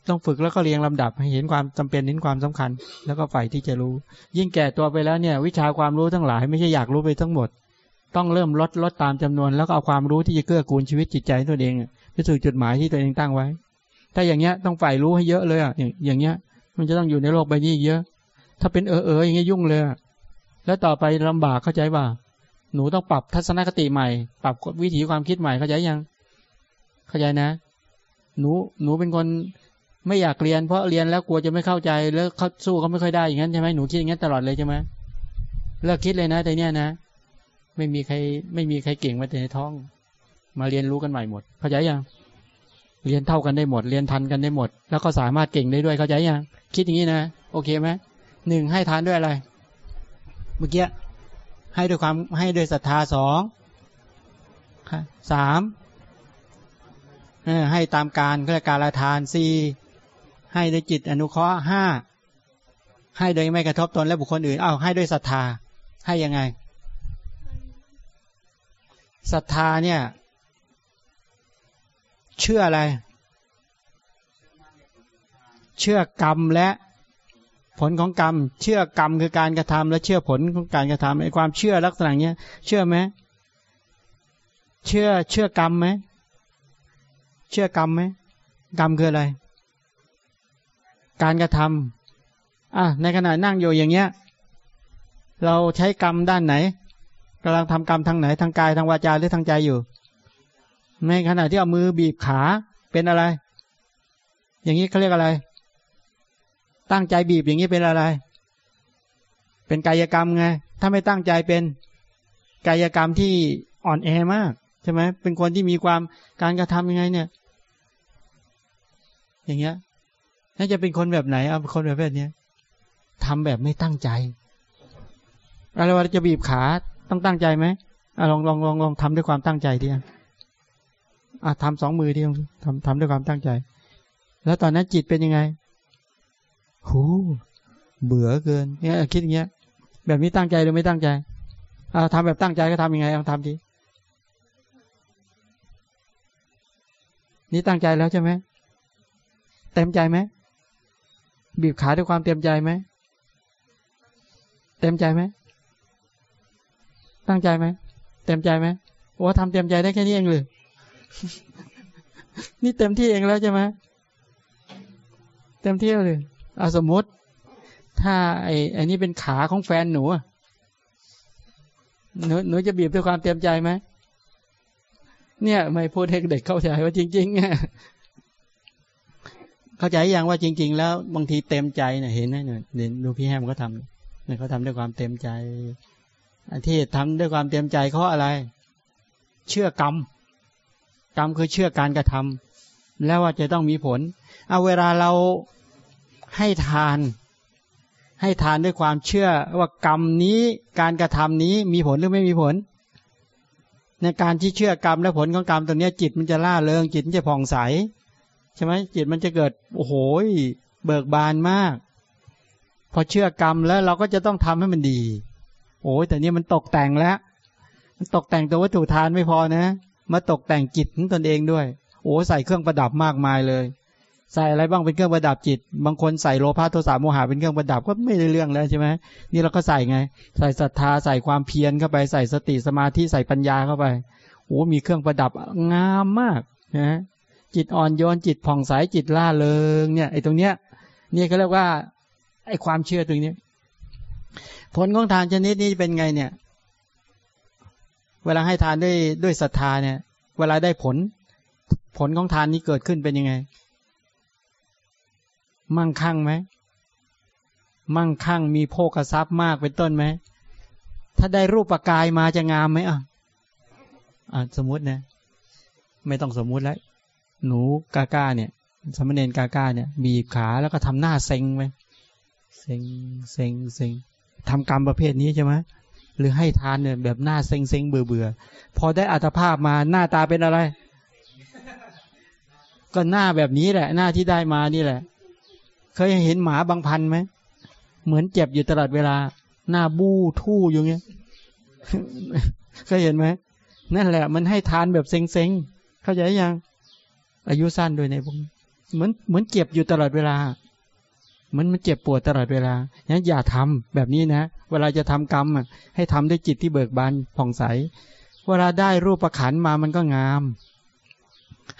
Speaker 1: ต้องฝึกแล้วก็เรียงลำดับ ให้เห็นความจำเป็นเห็นความสำคัญ แล้วก็ใฝ่ที่จะรู้ ยิ่งแก่ตัวไปแล้วเนี่ย วิชาความรู้ทั้งหลาย ไม่ใช่อยากรู้ไปทั้งหมด ต้องเริ่มลดลดตามจำนวน แล้วก็เอาความรู้ที่จะเกื้อกูลชีวิตจิตใจตัวเองไปสู่จุดหมายที่ตัวเองตั้งไว้ ถ้าอย่างเงี้ยต้องฝ่ายรู้ให้เยอะเลยอะอย่างเงี้ย มันจะต้องอยู่ในโลกใบนี้เยอะ ถ้าเป็นเออเอออย่างเงี้ยยุ่งเลยแล้วต่อไปลำบากเข้าใจป่ะหนูต้องปรับทัศนคติใหม่ ปรับวิถีความคิดใหม่เข้าใจยัง เข้าใจนะ หนูหนูเป็นคนไม่อยากเรียน เพราะเรียนแล้วกลัวจะไม่เข้าใจแล้วเขาสู้เขาไม่ค่อยได้อย่างนั้นใช่ไหมหนูคิดอย่างนั้นตลอดเลยใช่ไหมเลิกคิดเลยนะแต่เนี้ยนะ ไม่มีใคร ไม่มีใครเก่งมาแต่ในท้อง มาเรียนรู้กันใหม่หมด เข้าใจยังเรียนเท่ากันได้หมด เรียนทันกันได้หมด แล้วก็สามารถเก่งได้ด้วยเข้าใจยังคิดอย่างนี้นะโอเคไหมหนึ่งให้ทานด้วยอะไร เมื่อกี้ให้ด้วยความให้ด้วยศรัทธาสองสามให้ตามการก็การละทานสี่ให้ด้วยจิตอนุเคราะห์ห้าให้โดยไม่กระทบตนและบุคคลอื่นอ้าวให้ด้วยศรัทธาให้ยังไง ศรัทธาเนี่ย เชื่ออะไร เชื่อกรรมและผลของกรรม เชื่อกรรมคือการกระทำและเชื่อผลของการกระทำไอ้ความเชื่อลักษณะเนี้ย เชื่อไหมเชื่อเชื่อกรรมไหมเชื่อกรรมไหมกรรมคืออะไร การกระทำอะในขณะนั่งอยู่อย่างเงี้ย เราใช้กรรมด้านไหน กำลังทำกรรมทางไหนทางกายทางวาจาหรือทางใจอยู่ ในขณะที่เอามือบีบขาเป็นอะไร อย่างนี้เขาเรียกอะไร ตั้งใจบีบอย่างนี้เป็นอะไร เป็นกายกรรมไง ถ้าไม่ตั้งใจเป็นกายกรรมที่อ่อนแอมากใช่ไหมเป็นคนที่มีความการกระทำยังไง เนี่ย อย่างเงี้ยน่าจะเป็นคนแบบไหนเอาคนแบบแบบนี้ทำแบบไม่ตั้งใจอะไรว่าจะบีบขา ต้องตั้งใจไหมอลองลองลองลองทำด้วยความตั้งใจดิอะทำสองมือดิทำทำด้วยความตั้งใจ แล้วตอนนั้นจิตเป็นยังไงหูเบื่อเกินเนี่ยคิดอย่างเงี้ย แบบนี้ตั้งใจหรือไม่ตั้งใจเอาทำแบบตั้งใจก็ทำยังไงลองทำดินี่ตั้งใจแล้วใช่ไหมเต็มใจไหมบีบขาด้วยความเต็มใจไหมเต็มใจไหม ตั้งใจไหมเต็มใจไหมโอ้ทำเต็มใจได้แค่นี้เองเลยนี่เต็มที่เองแล้วใช่ไหมเต็มที่เลยเอาสมมติ ถ้าไอ้ไอ้นี่เป็นขาของแฟนหนูหนูหนูจะบีบด้วยความเต็มใจไหมเนี่ย ไม่พูดให้เด็กเข้าใจว่าจริงๆเนี่ยเข้าใจยังว่าจริง ๆ แล้วบางทีเต็มใจเนี่ยเห็นไหมเนี่ยดูพี่แฮมก็ทำเนี่ยเขาทำด้วยความเต็มใจ ที่ทำด้วยความเต็มใจเขาอะไร เชื่อกรรม กรรมคือเชื่อการกระทำแล้วว่าจะต้องมีผล เอาเวลาเราให้ทาน ให้ทานด้วยความเชื่อว่ากรรมนี้การกระทำนี้มีผลหรือไม่มีผล ในการที่เชื่อกรรมและผลของกรรมตรงนี้จิตมันจะล่าเริงจิตมันจะผ่องใสใช่ไหมจิตมันจะเกิดโอ้โหเบิกบานมาก พอเชื่อกรรมแล้วเราก็จะต้องทำให้มันดี โอ้ยแต่นี้มันตกแต่งแล้ว มันตกแต่งตัววัตถุทานไม่พอนะ มาตกแต่งจิตของตนเองด้วย โอ้ใส่เครื่องประดับมากมายเลย ใส่อะไรบ้างเป็นเครื่องประดับจิต บางคนใส่โลภะโทสะโมหะเป็นเครื่องประดับก็ไม่ได้เรื่องแล้วใช่ไหมนี่เราก็ใส่ไง ใส่ศรัทธาใส่ความเพียรเข้าไปใส่สติสมาธิใส่ปัญญาเข้าไปโอ้มีเครื่องประดับงามมากนะจิตอ่อนโยนจิตผ่องใสจิตล่าเริงเนี่ยไอ้ตรงเนี้ยนี่เขาเรียกว่าไอ้ความเชื่อตรงนี้ ผลของทานชนิดนี้เป็นไงเนี่ย เวลาให้ทานด้วยด้วยศรัทธาเนี่ย เวลาได้ผล ผลของทานนี้เกิดขึ้นเป็นยังไง มั่งคั่งไหม มั่งคั่งมีโภกทรัพย์มากเป็นต้นไหม ถ้าได้รูปปกายมาจะงามไหมอะอ่าสมมตินะ ไม่ต้องสมมุติแล้ว หนูกาก้าเนี่ย สมณเณรกาก้าเนี่ย บีบขาแล้วก็ทำหน้าเซ็งไหมเซ็งเซ็งเซ็ง ทำกรรมประเภทนี้ใช่ไหมหรือให้ทานเนี่ยแบบหน้าเซ็งเซ็งเบื่อเบื่อพอได้อัตภาพมาหน้าตาเป็นอะไร ก็หน้าแบบนี้แหละ หน้าที่ได้มานี่แหละ เคยเห็นหมาบางพันไหมเหมือนเจ็บอยู่ตลอดเวลา หน้าบู้ทู่อยู่เงี้ยเคยเห็นไหมนั่นแหละ มันให้ทานแบบเซ็งๆเข้าใจยังอายุสั้นด้วยในพวกเหมือนเหมือนเจ็บอยู่ตลอดเวลา มันมันเจ็บปวดตลอดเวลางั้นอย่าทำแบบนี้นะ เวลาจะทำกรรมให้ทำด้วยจิตที่เบิกบานผ่องใส เวลาได้รูปประขันมามันก็งาม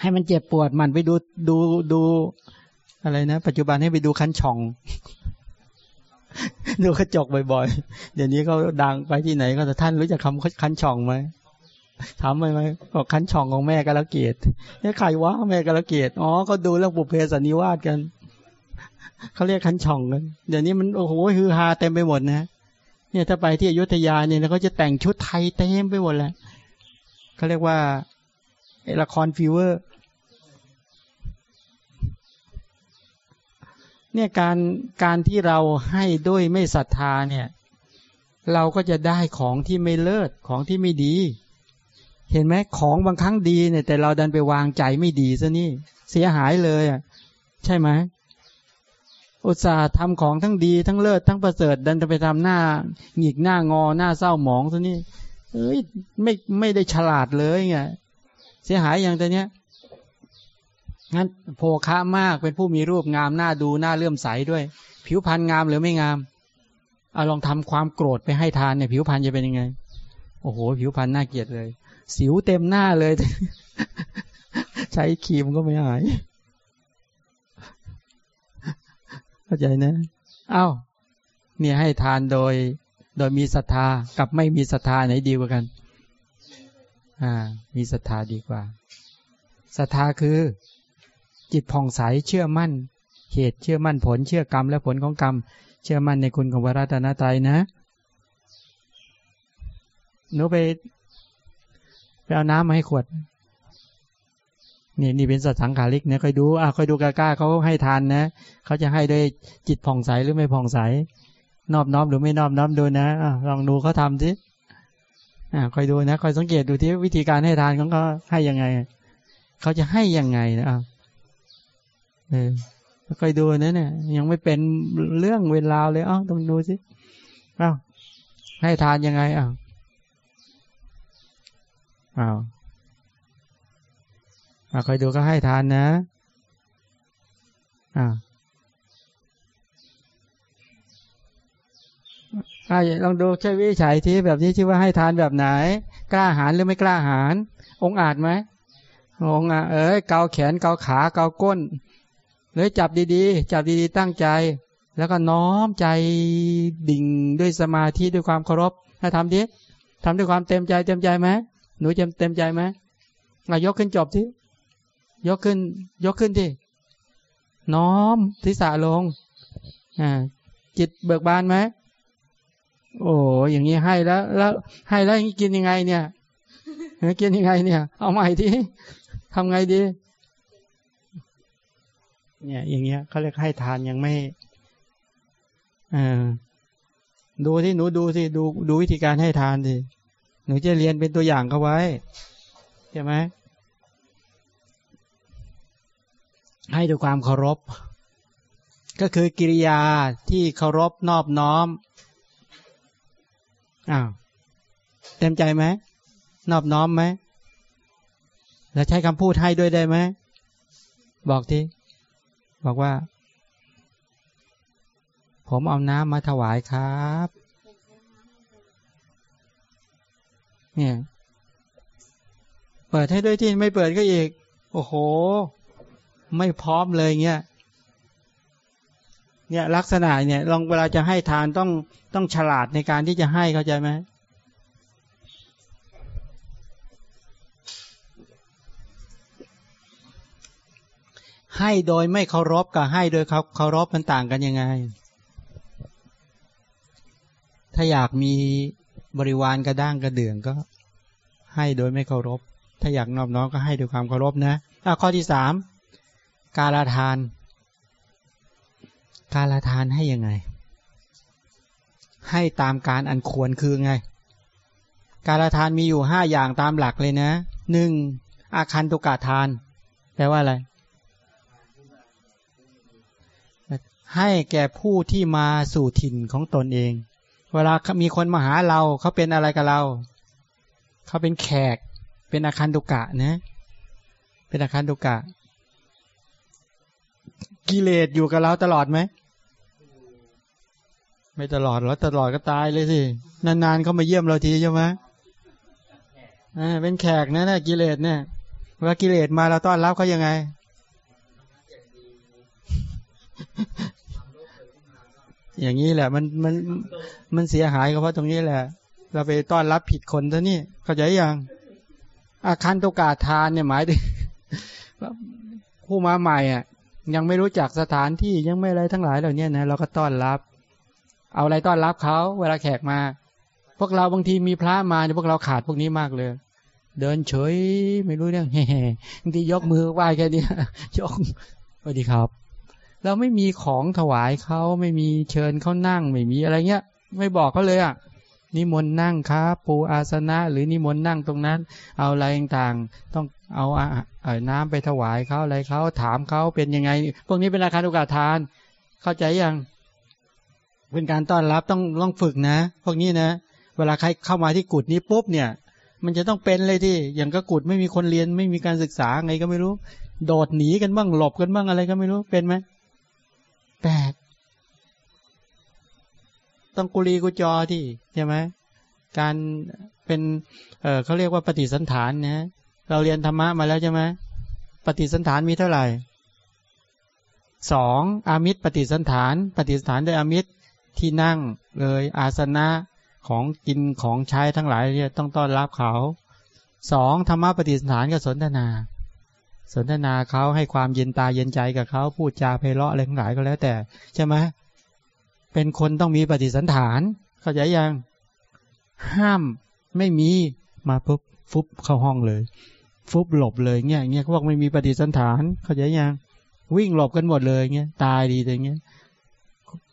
Speaker 1: ให้มันเจ็บปวดมันไปดูดูดู อะไรนะ ปัจจุบันให้ไปดูคันช่อง ดูกระจกบ่อยๆ เดี๋ยวนี้เขาดังไปที่ไหน ก็จะท่านรู้จักคำคันช่องไหมถามไหมไหมบอกคันช่องของแม่กาลเกตเนี่ยใครวะแม่กาลเกตอ๋อก็ดูเรื่องบุพเพสันนิวาสกัน เขาเรียกคันช่องกันเดี๋ยวนี้มันโอ้โหฮือฮาเต็มไปหมดนะเนี่ยถ้าไปที่อยุธยาเนี่ยเขาจะแต่งชุดไทยเต็มไปหมดแหละเขาเรียกว่าละครฟิวเวอร์เนี่ยการการที่เราให้ด้วยไม่ศรัทธาเนี่ย เราก็จะได้ของที่ไม่เลิศของที่ไม่ดี เห็นไหมของบางครั้งดีเนี่ยแต่เราดันไปวางใจไม่ดีซะนี่เสียหายเลยอะใช่ไหม อุตส่าห์ทำของทั้งดีทั้งเลิศทั้งประเสริฐดันจะไปทำหน้าหงิกหน้างอหน้าเศร้าหมองตัวนี้เอ้ยไม่ไม่ได้ฉลาดเลยไงเสียหายอย่างตัวเนี้ยงั้นโภคะมากเป็นผู้มีรูปงามหน้าดูหน้าเลื่อมใสด้วย ผิวพรรณงามหรือไม่งามเอาลองทำความโกรธไปให้ทานเนี่ยผิวพรรณจะเป็นยังไง โอ้โห ผิวพรรณน่าเกลียดเลย สิวเต็มหน้าเลย ใช้ครีมก็ไม่หาย เข้าใจนะอา้าวเนี่ยให้ทานโดย โดยมีศรัทธากับไม่มีศรัทธาไหนดีกว่ากัน อ่า มีศรัทธาดีกว่าศรัทธาคือ จิตผ่องใสเชื่อมั่น เหตุเชื่อมั่นผลเชื่อกรรมและผลของกรรม เชื่อมั่นในคุณของพระรัตนตรัยนะหนูไปไปเอาน้ำมาให้ขวด นี่นี่เป็นสัตว์สังขาริกเนี่ยคอยดูอะคอยดูกล้าเขาให้ทานนะเขาจะให้ด้วยจิตผ่องใสหรือไม่ผ่องใส นอบน้อมหรือไม่นอบน้อมดูนะอะลองดูเขาทำสิอ่าคอยดูนะคอยสังเกตดูที่วิธีการให้ทานของเขาให้ยังไงเขาจะให้ยังไงนะอะเออคอยดูนะเนี่ย ยังไม่เป็นเรื่องเวลาเลยอ้าวต้องดูสิอ้าวให้ทานยังไงอ้าวอ้าว อาคอยดูก็ให้ทานนะอ่าอ่าลองดูใช่วิจัยที่แบบนี้ชื่อว่าให้ทานแบบไหน กล้าหาญหรือไม่กล้าหาญองอาจไหมองอาเอ้ยเกาแขนเกาขาเกาก้นหรือจับดีๆ จับดีๆ ตั้งใจ แล้วก็น้อมใจดิ่งด้วยสมาธิด้วยความเคารพถ้าทำดิทำด้วยความเต็มใจเต็มใจไหมหนูเต็มใจไหมมายกขึ้นจบที่ ยกขึ้น ยกขึ้นที่น้อมทิศะลงอ่าจิตเบิกบานไหมโอ้อย่างนี้ให้แล้ว แล้วให้แล้วกินยังไง เนี่ยกินยังไง เนี่ย เอาใหม่ที่ทำไงดี เนี่ย อย่างเงี้ยเขาเรียกให้ทานยังไม่อ่าดูที่หนูดูสิดูดูวิธีการให้ทานสิหนูจะเรียนเป็นตัวอย่างเขาไว้ใช่ไหม ให้ด้วยความเคารพ ก็คือกิริยาที่เคารพนอบน้อมอ้าวเต็มใจไหมนอบน้อมไหมแล้วใช้คำพูดให้ด้วยได้ไหมบอกทีบอกว่า ผมเอาน้ำมาถวายครับเนี่ยเปิดให้ด้วยที่ไม่เปิดก็อีก โอ้โห ไม่พร้อมเลยเงี้ยเนี่ยลักษณะเนี่ยลองเวลาจะให้ทานต้องต้องฉลาดในการที่จะให้เข้าใจไหมให้โดยไม่เคารพกับให้โดยเขาเคารพมันต่างกันยังไง ถ้าอยากมีบริวารกระด้างกระเดื่องก็ ให้โดยไม่เคารพ ถ้าอยากนอบน้อมก็ให้ด้วยความเคารพนะอะข้อที่สาม กาลาทาน กาลาทานให้ยังไง ให้ตามการอันควรคือไง กาลาทานมีอยู่ห้าอย่างตามหลักเลยนะหนึ่งอาคันตุกาทาน แปลว่าอะไร ให้แก่ผู้ที่มาสู่ถิ่นของตนเอง เวลามีคนมาหาเราเขาเป็นอะไรกับเรา เขาเป็นแขก เป็นอาคารตุกะนะ เป็นอาคารตุกะ กิเลสอยู่กับเราตลอดไหม ไม่ตลอดแล้วตลอดก็ตายเลยสิ นานๆเขามาเยี่ยมเราทีใช่ไหมอ่าเป็นแขกนะนะกิเลสเนี่ยเวลากิเลสมาเราต้อนรับเขายังไง อย่างนี้แหละ มันมันมันเสียหายก็เพราะตรงนี้แหละ เราไปต้อนรับผิดคนท่านี่เข้าใจยังอาคารตุกาทานเนี่ยหมายถึงผู้มาใหม่อะ ยังไม่รู้จักสถานที่ยังไม่อะไรทั้งหลายเหล่านี้นะเราก็ต้อนรับ เอาอะไรต้อนรับเขาเวลาแขกมา พวกเราบางทีมีพระมาเนี่ยพวกเราขาดพวกนี้มากเลย เดินเฉยไม่รู้เรื่องแห่บางทียกมือไหว้แค่นี้ยกสวัสดีครับ เราไม่มีของถวายเขาไม่มีเชิญเขานั่งไม่มีอะไรเงี้ย ไม่บอกเขาเลยอะ นิมนต์นั่งครับปูอาสนะ หรือนิมนต์นั่งตรงนั้น เอาอะไรต่างๆต้องเอาอาน้ำไปถวายเขาอะไรเขาถามเขาเป็นยังไง พวกนี้เป็นอาคารโอกาสทาน เข้าใจยังเป็นการต้อนรับต้องต้องฝึกนะ พวกนี้นะ เวลาใครเข้ามาที่กุฏนี้ปุ๊บเนี่ย มันจะต้องเป็นเลยที่อย่างก็กุฏไม่มีคนเรียนไม่มีการศึกษาไงก็ไม่รู้ โดดหนีกันบ้างหลบกันบ้างอะไรก็ไม่รู้เป็นไหมแปด ต้องกุลีกุจอที่ใช่ไหมการเป็นเออเขาเรียกว่าปฏิสันฐานนะเราเรียนธรรมะมาแล้วใช่ไหมปฏิสันฐานมีเท่าไหร่สองอามิตรปฏิสันฐาน ปฏิสันฐานด้วยอามิตรที่นั่งเลยอาสนะของกินของใช้ทั้งหลายเนี่ยต้องต้อนรับเขาสองธรรมะปฏิสันฐานกับสนทนา สนทนาเขาให้ความเย็นตาเย็นใจกับเขาพูดจาไพเราะอะไรทั้งหลายก็แล้วแต่ใช่ไหม เป็นคนต้องมีปฏิสันฐาน เข้าใจยัง ห้ามไม่มีมาปุ๊บฟุบเข้าห้องเลย ฟุบหลบเลยเงี้ยเงี้ยเขาบอกไม่มีปฏิสันฐาน เข้าใจยัง วิ่งหลบกันหมดเลยเงี้ยตายดีแต่เงี้ย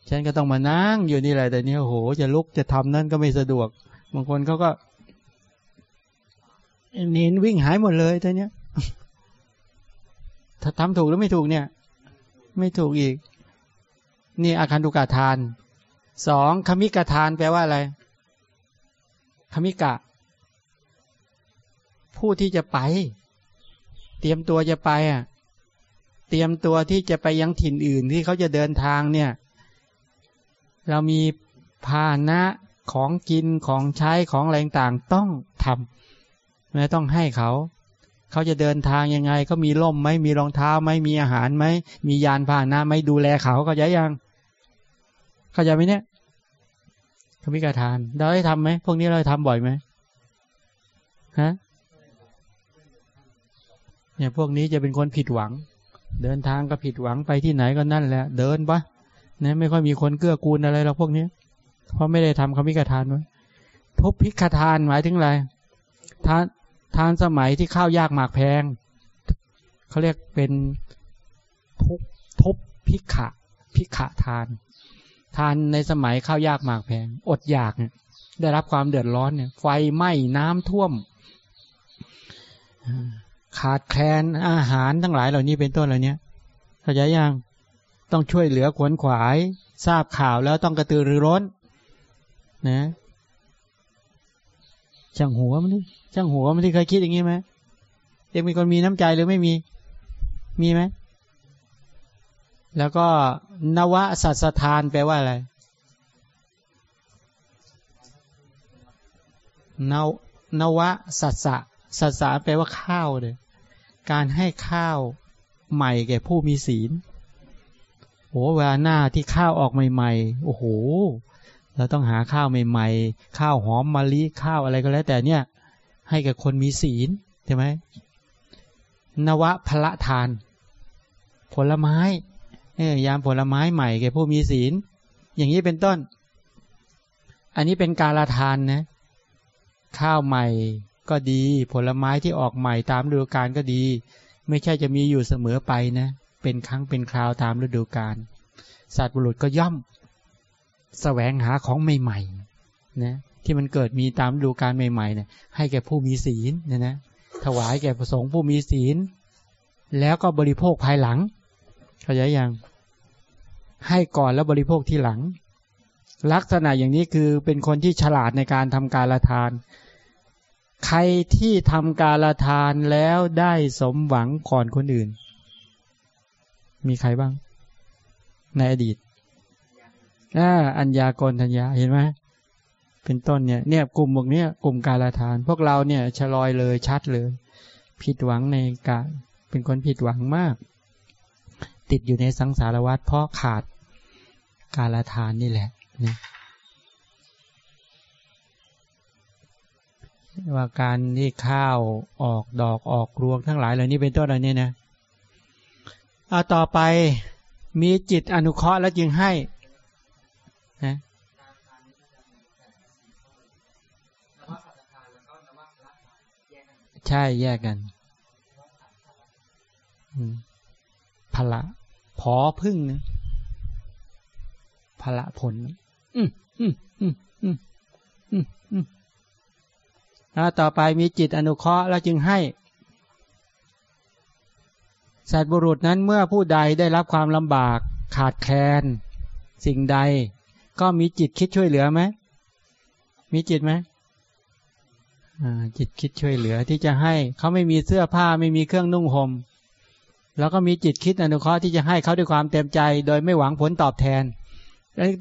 Speaker 1: ฉันก็ต้องมานั่งอยู่นี่แหละแต่เนี้ยโหจะลุกจะทำนั่นก็ไม่สะดวก บางคนเขาก็เน้นวิ่งหายหมดเลยแต่เนี้ยถ้าทำถูกหรือไม่ถูกเนี่ย ไม่ถูกอีก นี่อาคันตุกาทานสองคมิกาทานแปลว่าอะไรคมิกะ ผู้ที่จะไป เตรียมตัวจะไปอะ เตรียมตัวที่จะไปยังถิ่นอื่นที่เขาจะเดินทางเนี่ย เรามีพาหนะของกินของใช้ของแรงต่างต้องทำไม่ต้องให้เขา เขาจะเดินทางยังไงเขามีล่มไหมมีรองเท้าไหมมีอาหารไหมมียานพาหนะไหมดูแลเขาเขาใจยัง เข้าใจไหมเนี่ยเขามีการทาน เราได้ทำไหมพวกนี้เราทำบ่อยไหมฮะเนี่ยพวกนี้จะเป็นคนผิดหวัง เดินทางก็ผิดหวังไปที่ไหนก็นั่นแหละ เดินปะเนี่ยไม่ค่อยมีคนเกื้อกูลอะไรหรอกพวกนี้เพราะไม่ได้ทำคำพิการทานไว้ทุบพิกทานหมายถึงอะไรทานทานสมัยที่ข้าวยากหมากแพงเขาเรียกเป็นทุบทุบพิขะพิขะทาน ทานในสมัยข้าวยากหมากแพง อดอยากเนี่ยได้รับความเดือดร้อนเนี่ย ไฟไหม้น้ำท่วม ขาดแคลนอาหารทั้งหลายเหล่านี้เป็นต้นเหล่านี้เข้าใจยังต้องช่วยเหลือขวนขวาย ทราบข่าวแล้วต้องกระตือรือร้น นะช่างหัวมันนี่ช่างหัวมันที่เคยคิดอย่างนี้ไหมเด็กมีคนมีน้ำใจหรือไม่มี มีไหม แล้วก็นวสัสทานแปลว่าอะไรนวนวสัสสะสัสะแปลว่าข้าวเลยการให้ข้าวใหม่แก่ผู้มีศีลโอ้เวลาหน้าที่ข้าวออกใหม่ๆ โอ้โห เราต้องหาข้าวใหม่ๆ ข้าวหอมมะลิข้าวอะไรก็แล้วแต่เนี่ย ให้กับคนมีศีลใช่ไหมนวะพละทาน ผลไม้ ยามผลไม้ใหม่แก่ผู้มีศีล อย่างนี้เป็นต้น อันนี้เป็นการละทานนะ ข้าวใหม่ก็ดีผลไม้ที่ออกใหม่ตามฤดูกาลก็ดี ไม่ใช่จะมีอยู่เสมอไปนะ เป็นครั้งเป็นคราวตามฤดูกาลสัตว์บุรุษก็ย่อมสแสวงหาของใหม่ๆนะที่มันเกิดมีตามฤดูการใหม่ๆเนี่ยให้แก่ผู้มีศีลนี่ยนะถวายแก่ประสงค์ผู้มีศีล แล้วก็บริโภคภายหลัง เข้าใจยัง ให้ก่อนแล้วบริโภคทีหลัง ลักษณะอย่างนี้คือเป็นคนที่ฉลาดในการทำการละทาน ใครที่ทำการละทานแล้วได้สมหวังก่อนคนอื่น มีใครบ้าง ในอดีตอ่าอัญญากรทัญญาเห็นไหมเป็นต้นเนี่ยเนี่ยกลุ่มพวกเนี้ยกลุ่มการละทาน พวกเราเนี่ยชะลอยเลยชัดเลย ผิดหวังในการเป็นคนผิดหวังมาก ติดอยู่ในสังสารวัฏเพราะขาด การละทานนี่แหละนะว่าการที่ข้าวออกดอกออกรวงทั้งหลายเหล่านี้เป็นต้นอะไรเนี่ยนะเอาต่อไปมีจิตอนุเคราะห์แล้วจึงให้นะใช่แยกกันพละ พอพึ่งนะ พละผล อืมอืมอืมอืมอืมอืมแล้วต่อไปมีจิตอนุเคราะห์แล้วจึงให้ สัตว์บุรุษนั้นเมื่อผู้ใดได้รับความลำบาก ขาดแคลน สิ่งใด ก็มีจิตคิดช่วยเหลือไหม มีจิตไหมจิตคิดช่วยเหลือที่จะให้ เขาไม่มีเสื้อผ้าไม่มีเครื่องนุ่งหม่มแล้วก็มีจิตคิดอนุเคราะห์ที่จะให้เขาด้วยความเต็มใจ โดยไม่หวังผลตอบแทน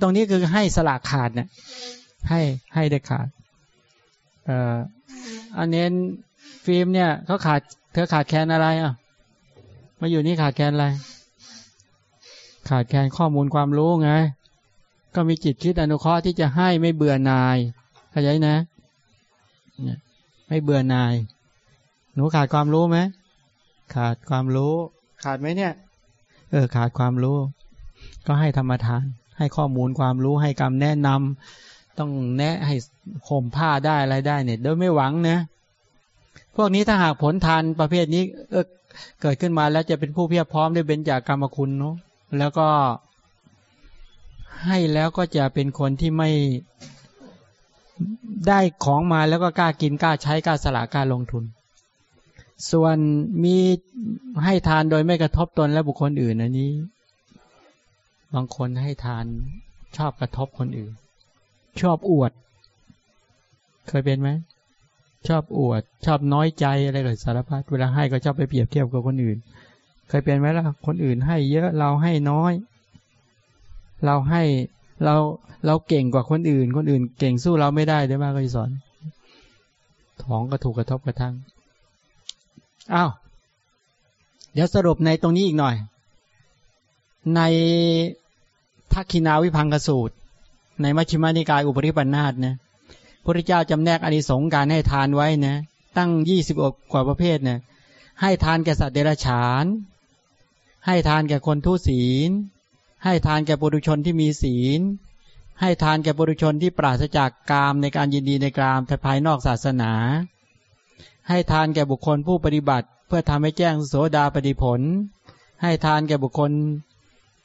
Speaker 1: ตรงนี้คือให้สละขาดเนี่ยให้ให้ได้ขาดเอ่ออันเน้นฟิล์มเนี่ยเขาขาดเธอขาดแคลนอะไรอะ มาอยู่นี่ขาดแคลนอะไร ขาดแคลนข้อมูลความรู้ไง ก็มีจิตคิดอนุเคราะห์ที่จะให้ไม่เบื่อนายเข้าใจนะ ไม่เบื่อนาย หนูขาดความรู้ไหม ขาดความรู้ ขาดไหมเนี่ย เออ ขาดความรู้ ก็ให้ธรรมทาน ให้ข้อมูลความรู้ให้คำแนะนำต้องแนะให้ข่มผ้าได้อะไรได้เนี่ยโดยไม่หวังนะพวกนี้ถ้าหากผลทานประเภทนี้เออเกิดขึ้นมาแล้วจะเป็นผู้เพียรพร้อมด้วยเบญจากกรรมคุณเนาะแล้วก็ให้แล้วก็จะเป็นคนที่ไม่ได้ของมาแล้วก็กล้ากินกล้าใช้กล้าสละกล้าลงทุน ส่วนมีให้ทานโดยไม่กระทบตนและบุคคลอื่นอันนี้ บางคนให้ทานชอบกระทบคนอื่น ชอบอวด เคยเป็นไหมชอบอวด ชอบน้อยใจอะไรเลยสารพัดเวลาให้ก็ชอบไปเปรียบเทียบกับคนอื่น เคยเป็นไหมล่ะคนอื่นให้เยอะเราให้น้อย เราให้เราเราเก่งกว่าคนอื่น คนอื่น เก่งสู้เราไม่ได้ได้มากก็สอนท้องก็ถูกกระทบกระทั่งอ้าวเดี๋ยวสรุปในตรงนี้อีกหน่อย ใน ทักขินาวิพังกสูตร ในมัชฌิมานิกายอุปริปันธาตนะพระเจ้าจำแนกอนิสงส์การให้ทานไว้นะตั้งยี่สิบกว่าประเภทนะให้ทานแก่สัตว์เดรัจฉาน ให้ทานแก่คนทุศีล ให้ทานแก่ปุถุชนที่มีศีล ให้ทานแก่ปุถุชนที่ปราศจากกามในการยินดีในกามแต่ภายนอกศาสนา ให้ทานแก่บุคคลผู้ปฏิบัติ เพื่อทำให้แจ้งโสดาปฏิผล ให้ทานแก่บุคคล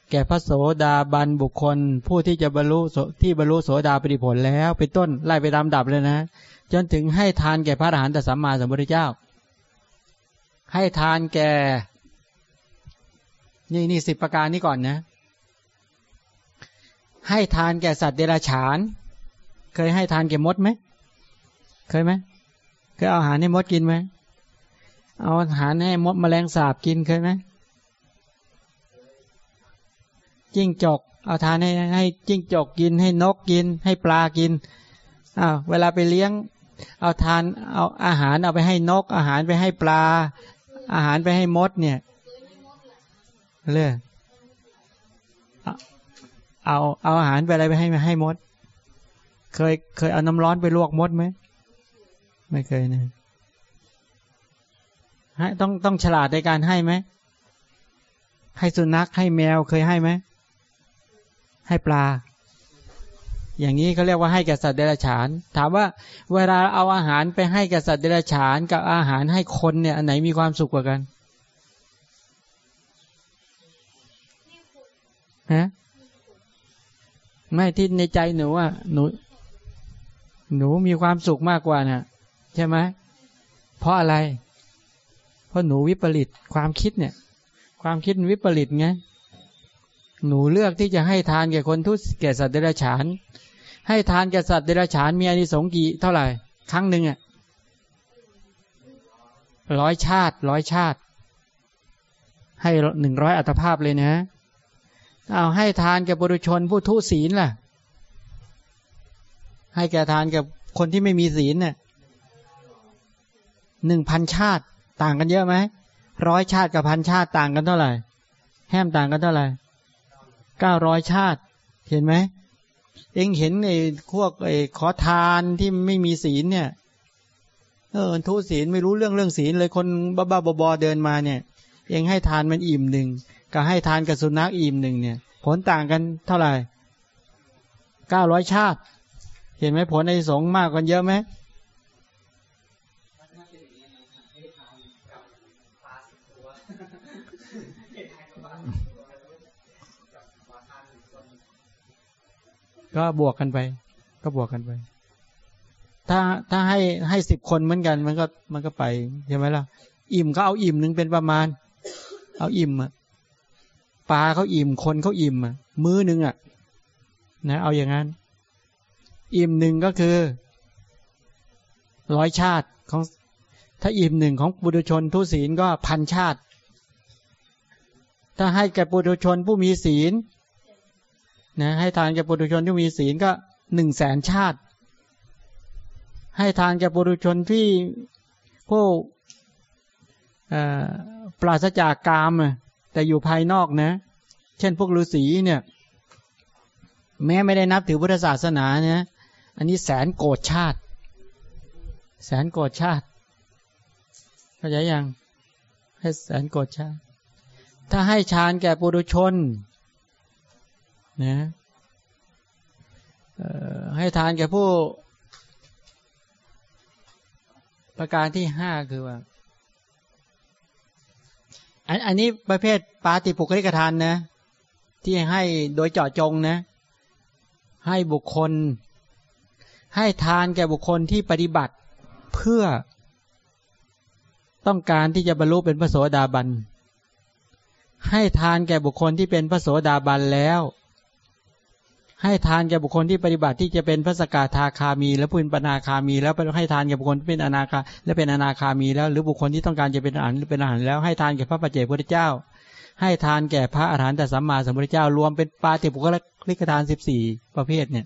Speaker 1: แก่พระโสดาบันบุคคล ผู้ที่จะบรรลุที่บรรลุโสดาปิผลแล้วเป็นต้นไล่ไปตามดับเลยนะ จนถึงให้ทานแก่พระอรหันตสัมมาสัมพุทธเจ้า ให้ทานแก่ นี่นี่สิบประการนี้ก่อนนะ ให้ทานแก่สัตว์เดรัจฉาน เคยให้ทานแก่มดไหมเคยไหมเคยเอาอาหารให้มดกินไหมเอาอาหารให้มดแมลงสาบกินเคยไหม จิ้งจก เอาทานให้ให้จิ้งจกกิน ให้นกกิน ให้ปลากินอ้าวเวลาไปเลี้ยง เอาทานเอาอาหารเอาไปให้นก อาหารไปให้ปลา อาหารไปให้มดเนี่ยเรื่อเอาเอาอาหารไปอะไรไปให้ให้มด เคยเคยเอาน้ำร้อนไปลวกมดไหมไม่เคยนะให้ต้องต้องฉลาดในการให้ไหมให้สุนัขให้แมวเคยให้ไหม ให้ปลา อย่างนี้เขาเรียกว่าให้แก่สัตว์เดรัจฉาน ถามว่าเวลาเอาอาหารไปให้แก่สัตว์เดรัจฉาน กับอาหารให้คนเนี่ยอันไหนมีความสุขกว่ากันฮะไม่ที่ในใจหนูอะหนู หนูมีความสุขมากกว่านะ่ะ ใช่ไหมเพราะอะไร เพราะหนูวิปริตความคิดเนี่ย ความคิดวิปริตไง หนูเลือกที่จะให้ทานแก่คนทุสแก่สัตว์เดรัจฉาน ให้ทานแก่สัตว์เดรัจฉานมีอานิสงส์กี่เท่าไหร่ ครั้งหนึ่งอะร้อยชาติร้อยชาติ ให้หนึ่งร้อยอัตภาพเลยนะเอาให้ทานแก่บุรุชนผู้ทุศีลล่ะ ให้แก่ทานกับคนที่ไม่มีศีลเนี่ยหนึ่งพันชาติ ต่างกันเยอะไหมร้อยชาติกับพันชาติต่างกันเท่าไหร่ แห้มต่างกันเท่าไหร่ เก้าร้อยชาติ เห็นไหมเองเห็นไอ้พวกไอ้ขอทานที่ไม่มีศีลเนี่ยเออทุศีลไม่รู้เรื่องเรื่องศีลเลยคนบ้าๆบอๆเดินมาเนี่ย เองให้ทานมันอิ่มหนึ่งกับให้ทานกับสุนัขอิ่มหนึ่งเนี่ย ผลต่างกันเท่าไหร่เก้าร้อยชาติ เห็นไหมผลในสงมากกันเยอะไหม ก็บวกกันไป ก็บวกกันไป ถ้าถ้าให้ให้สิบคนเหมือนกัน มันก็มันก็ไปใช่ไหมล่ะ อิ่มก็เอาอิ่มหนึ่งเป็นประมาณ เอาอิ่มอะปลาเขาอิ่มคนเขาอิ่มอะมื้อหนึ่งอะนะ เอาอย่างนั้น อิ่มหนึ่งก็คือร้อยชาติของ ถ้าอิ่มหนึ่งของบุตรชนทุศีลก็พันชาติ ถ้าให้แก่บุตรชนผู้มีศีล นะให้ทานแก่ปุถุชนที่มีศีลก็หนึ่งแสนชาติ ให้ทานแก่ปุถุชนที่ผู้ปราศจากกาม แต่อยู่ภายนอกนะ เช่นพวกฤาษีเนี่ย แม้ไม่ได้นับถือพุทธศาสนาเนี่ยอันนี้แสนโกรธชาติ แสนโกรธชาติเข้าใจยังให้แสนโกรธชาติ ถ้าให้ฌานแก่ปุถุชน นะให้ทานแก่ผู้ ประการที่ห้าคือว่า อันอันนี้ประเภทปาติปุกริกทานนะ ที่ให้โดยเจาะจงนะ ให้บุคคล ให้ทานแก่บุคคลที่ปฏิบัติเพื่อต้องการที่จะบรรลุเป็นพระโสดาบัน ให้ทานแก่บุคคลที่เป็นพระโสดาบันแล้ว ให้ทานแก่บุคคลที่ปฏิบัติที่จะเป็นพระสกทาคามี และพูนปนาคามี แล้วให้ทานแก่บุคคลที่เป็นอนาคาและเป็นอนาคามีแล้ว หรือบุคคลที่ต้องการจะเป็นอาหารหรือเป็นอาหารแล้วให้ทานแก่พระปัจเจกพุทธเจ้า ให้ทานแก่พระอรหันตสัมมาสัมพุทธเจ้า รวมเป็นปาติปุกลิกทานสิบสี่ประเภทเนี่ย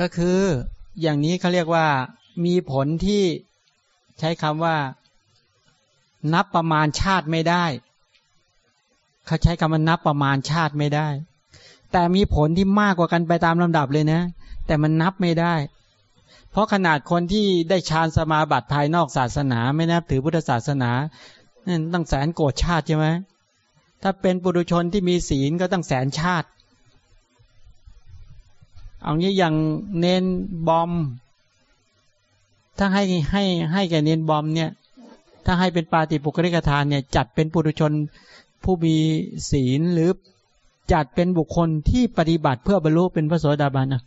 Speaker 1: ก็คืออย่างนี้เขาเรียกว่ามีผลที่ใช้คำว่า นับประมาณชาติไม่ได้ เขาใช้คำว่านับประมาณชาติไม่ได้ แต่มีผลที่มากกว่ากันไปตามลำดับเลยนะ แต่มันนับไม่ได้ เพราะขนาดคนที่ได้ฌานสมาบัติภายนอกศาสนา ไม่นับถือพุทธศาสนานั่นตั้งแสนโกรธชาติใช่ไหมถ้าเป็นปุถุชนที่มีศีลก็ตั้งแสนชาติ เอางี้อย่างเน้นบอม ถ้าให้ให้ให้แก่เน้นบอมเนี่ย ถ้าให้เป็นปาติปุกริกทานเนี่ย จัดเป็นปุถุชน ผู้มีศีลหรือจัดเป็นบุคคลที่ปฏิบัติเพื่อบรรลุเป็นพระโสดาบันนะ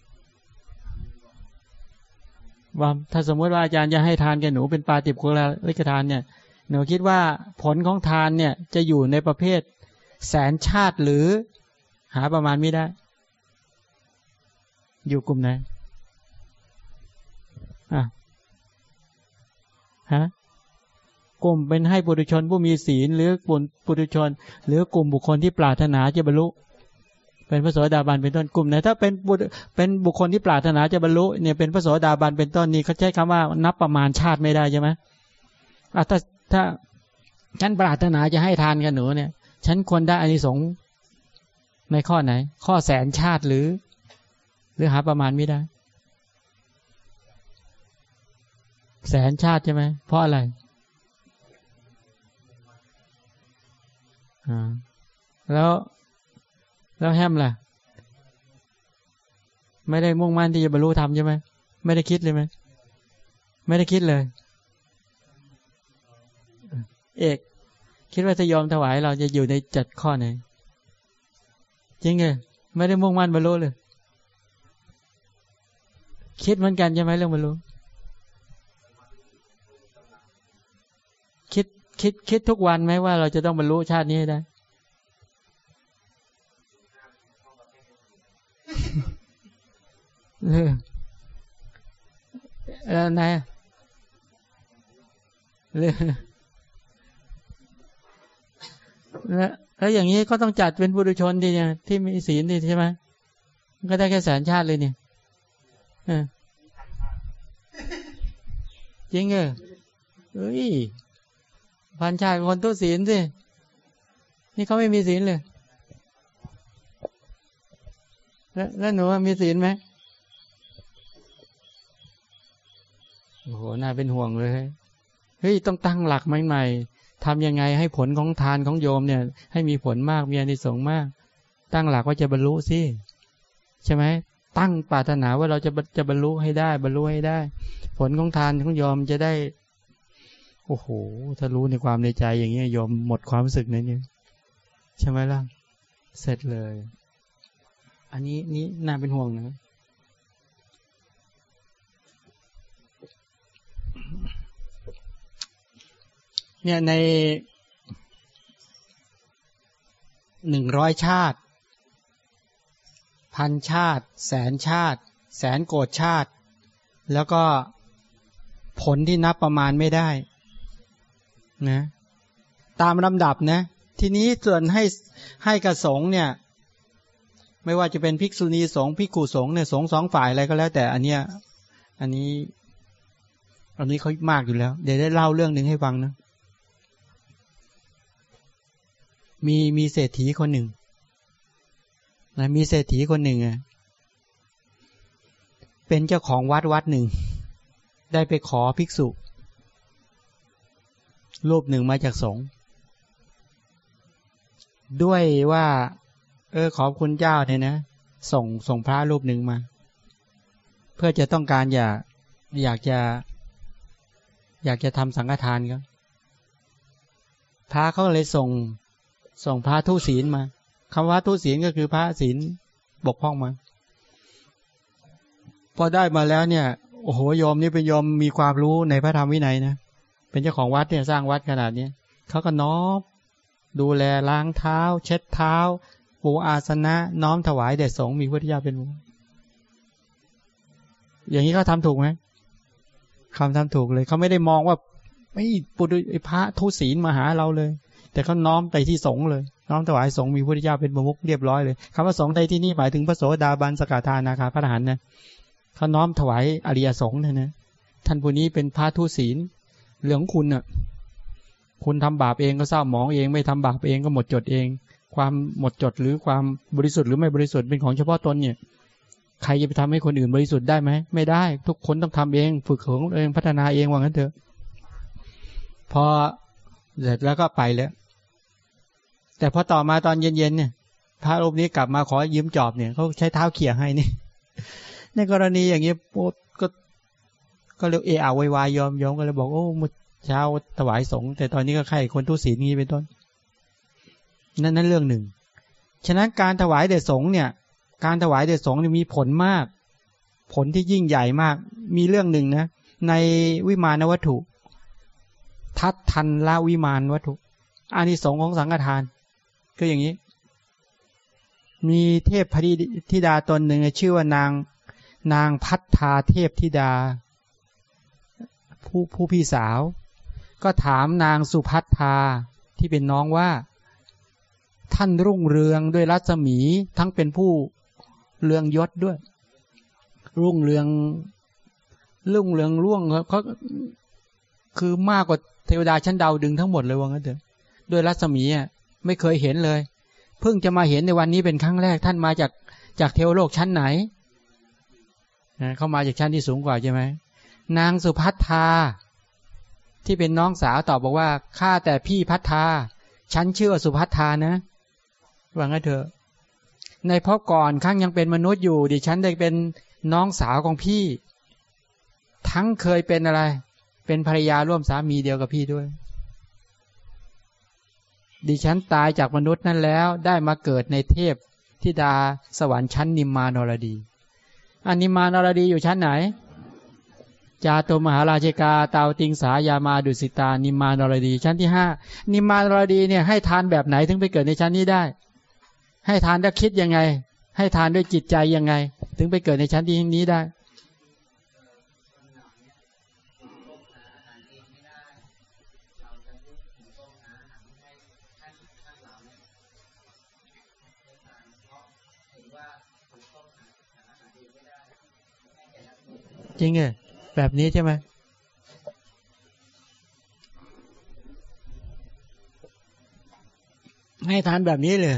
Speaker 1: ว่าถ้าสมมติว่าอาจารย์จะให้ทานแกหนูเป็นปาติบุคลิกทานเนี่ยหนูคิดว่าผลของทานเนี่ยจะอยู่ในประเภทแสนชาติหรือหาประมาณไม่ได้ อยู่กลุ่มไหนอะฮะ กลุ่มเป็นให้ปุถุชนผู้มีศีลหรือกลุ่มปุถุชน หรือกลุ่มบุคคลที่ปรารถนาจะบรรลุ เป็นพระโสดาบันเป็นต้นกลุ่มไหนถ้าเป็นเป็นบุคคลที่ปรารถนาจะบรรลุเนี่ยเป็นพระโสดาบันเป็นต้นนี้เขาใช้คำว่านับประมาณชาติไม่ได้ใช่ไหมอะถ้าถ้าฉันปรารถนาจะให้ทานกันหนูเนี่ย ฉันควรได้อานิสงส์ในข้อไหน ข้อแสนชาติหรือ หรือหาประมาณไม่ได้ แสนชาติใช่ไหมเพราะอะไร แล้วแล้วแฮมล่ะ ไม่ได้มุ่งมั่นที่จะบรรลุธรรมใช่ไหมไม่ได้คิดเลยไหมไม่ได้คิดเลย เอก คิดว่าจะยอมถวายเราจะอยู่ในจัดข้อไหนจริงไงไม่ได้มุ่งมั่นบรรลุเลย คิดเหมือนกันใช่ไหมเรื่องบรรลุ คิดคคิดคิดทุกวันไหมว่าเราจะต้องบรรลุชาตินี้ได้ เออแล้วนายเลยแล้วแล้วอย่างนี้ก็ต้องจัดเป็นบุรุชนดีเนี่ยที่มีศีลดีใช่ไหมก็ได้แค่แสนชาติเลยเนี่ยจริงเหรอเฮ้ย พันชาติคนตู้ศีลสินี่เขาไม่มีศีลเลย แล้วแล้วหนูมีศีลไหมโอ้โหน่าเป็นห่วงเลยเฮ้ยต้องตั้งหลักใหม่ๆทำยังไงให้ผลของทานของโยมเนี่ย ให้มีผลมากมีอานิสงส์มาก ตั้งหลักว่าจะบรรลุสิใช่ไหมตั้งปรารถนาว่าเราจะจะบรรลุให้ได้ บรรลุให้ได้ ผลของทานของโยมจะได้ อ้โห ถ้ารู้ในความในใจอย่างนี้โยมหมดความรู้สึกในนี้ใช่ไหมล่ะ เสร็จเลย อันนี้นี่น่าเป็นห่วงนะเนี่ยในหนึ่งร้อยชาติ พันชาติ แสนชาติ แสนโกดชาติ แล้วก็ผลที่นับประมาณไม่ได้ นะตามลำดับนะ ทีนี้ส่วนให้ให้กระสงเนี่ย ไม่ว่าจะเป็นภิกษุณีสงฆ์ภิกขุสงฆ์เนี่ยสงฆ์สองฝ่ายอะไรก็แล้ว แต่อันเนี้ยอันนี้ อันนี้เขามากอยู่แล้ว เดี๋ยวได้เล่าเรื่องหนึ่งให้ฟังนะ มีมีเศรษฐีคนหนึ่งนะมีเศรษฐีคนหนึ่งอะเป็นเจ้าของวัดวัดหนึ่ง ได้ไปขอภิกษุ รูปหนึ่งมาจากสงฆ์ด้วยว่า เออขอบคุณเจ้าเนี่ยนะ ส่งส่งพระรูปหนึ่งมา เพื่อจะต้องการอยากอยากจะ อยากจะทำสังฆทานครับพระเขาเลยส่ง ส่งพระทุศีลมาคำว่าทุศีลก็คือพระศีลบกพร่องมา พอได้มาแล้วเนี่ยโอ้โหยอมนี่เป็นยอมมีความรู้ในพระธรรมวินัยนะ เป็นเจ้าของวัดเนี่ยสร้างวัดขนาดนี้เขาก็น้อมดูแลล้างเท้า เช็ดเท้า ปูอาสนะ น้อมถวายแด่สงฆ์มีพุทธิยาเป็นอย่างนี้เขาทาถูกไหมคำทำถูกเลยเขาไม่ได้มองว่าไม่ปุถุพระทุศีลมาหาเราเลย แต่เขาน้อมไปที่สงเลย น้อมถวายสงมีพุทธเจ้าเป็นประมุขเรียบร้อยเลยคำว่าสงในที่นี้หมายถึงพระโสดาบันสกทานาคาพระอรหันต์นะเขาน้อมถวายอริยสงฆ์นะนะท่านผู้นี้เป็นพระทุศีล เหลืองคุณน่ะ คุณทำบาปเองก็เศร้าหมองเอง ไม่ทำบาปเองก็หมดจดเอง ความหมดจดหรือความบริสุทธิ์หรือไม่บริสุทธิ์เป็นของเฉพาะตนเนี่ย ใครจะไปทำให้คนอื่นบริสุทธิ์ได้ไหมไม่ได้ ทุกคนต้องทำเอง ฝึกของเองพัฒนาเองว่างั้นเถอะ พอเสร็จแล้วก็ไปแล้ว แต่พอต่อมาตอนเย็นๆเนี่ยพระรูปนี้กลับมาขอยืมจอบเนี่ยเขาใช้เท้าเขี่ยให้นี่ในกรณีอย่างนี้โป๊ ก็เรียกเออาววายยอมยอมก็เลยบอกโอ้มเช้าถวายสงฆ์แต่ตอนนี้ก็ใครคนทุศีนี้เป็นต้น นั่นนั่นเรื่องหนึ่ง ฉะนั้นการถวายเดชสงฆ์เนี่ย การถวายเดชสงฆ์มีผลมาก ผลที่ยิ่งใหญ่มาก มีเรื่องหนึ่งนะ ในวิมานวัตถุ ทัดทันละวิมานวัตถุอานิสงส์ของสังฆทาน ก็อย่างนี้ มีเทพพธิดาตนหนึ่งชื่อว่านางนางพัฒธาเทพธิดา ผู้ผู้พี่สาว ก็ถามนางสุพัฒธาที่เป็นน้องว่า ท่านรุ่งเรืองด้วยรัศมีทั้งเป็นผู้เรืองยศด้วย รุ่งเรืองรุ่งเรืองร่วงเขาคือมากกว่าเทวดาชั้นดาวดึงทั้งหมดเลยว่างั้นเถอะด้วยรัศมีอะไม่เคยเห็นเลย เพิ่งจะมาเห็นในวันนี้เป็นครั้งแรกท่านมาจากจากเทวโลกชั้นไหนเข้ามาจากชั้นที่สูงกว่าใช่ไหม นางสุพัฒธาที่เป็นน้องสาวตอบบอกว่าข้าแต่พี่พัฒธาฉันชื่อสุพัฒธานะว่างั้นเถอะ ในพบก่อนครั้งยังเป็นมนุษย์อยู่ ดิฉันได้เป็นน้องสาวของพี่ ทั้งเคยเป็นอะไร เป็นภรรยาร่วมสามีเดียวกับพี่ด้วย ดิฉันตายจากมนุษย์นั้นแล้ว ได้มาเกิดในเทพธิดาสวรรค์ชั้นนิมมานรดีอันนิมมานรดีอยู่ชั้นไหน จาตุมหาราชิกาเตาติงสายามาดุสิตา นิมานรดี ชั้นที่ห้านิมานรดีเนี่ยให้ทานแบบไหนถึงไปเกิดในชั้นนี้ได้ ให้ทานแล้วยคิดยังไง ให้ทานด้วยจิตใจยังไง ถึงไปเกิดในชั้นที่นี้ได้จริงเหรอ แบบนี้ใช่ไหมให้ทานแบบนี้เลย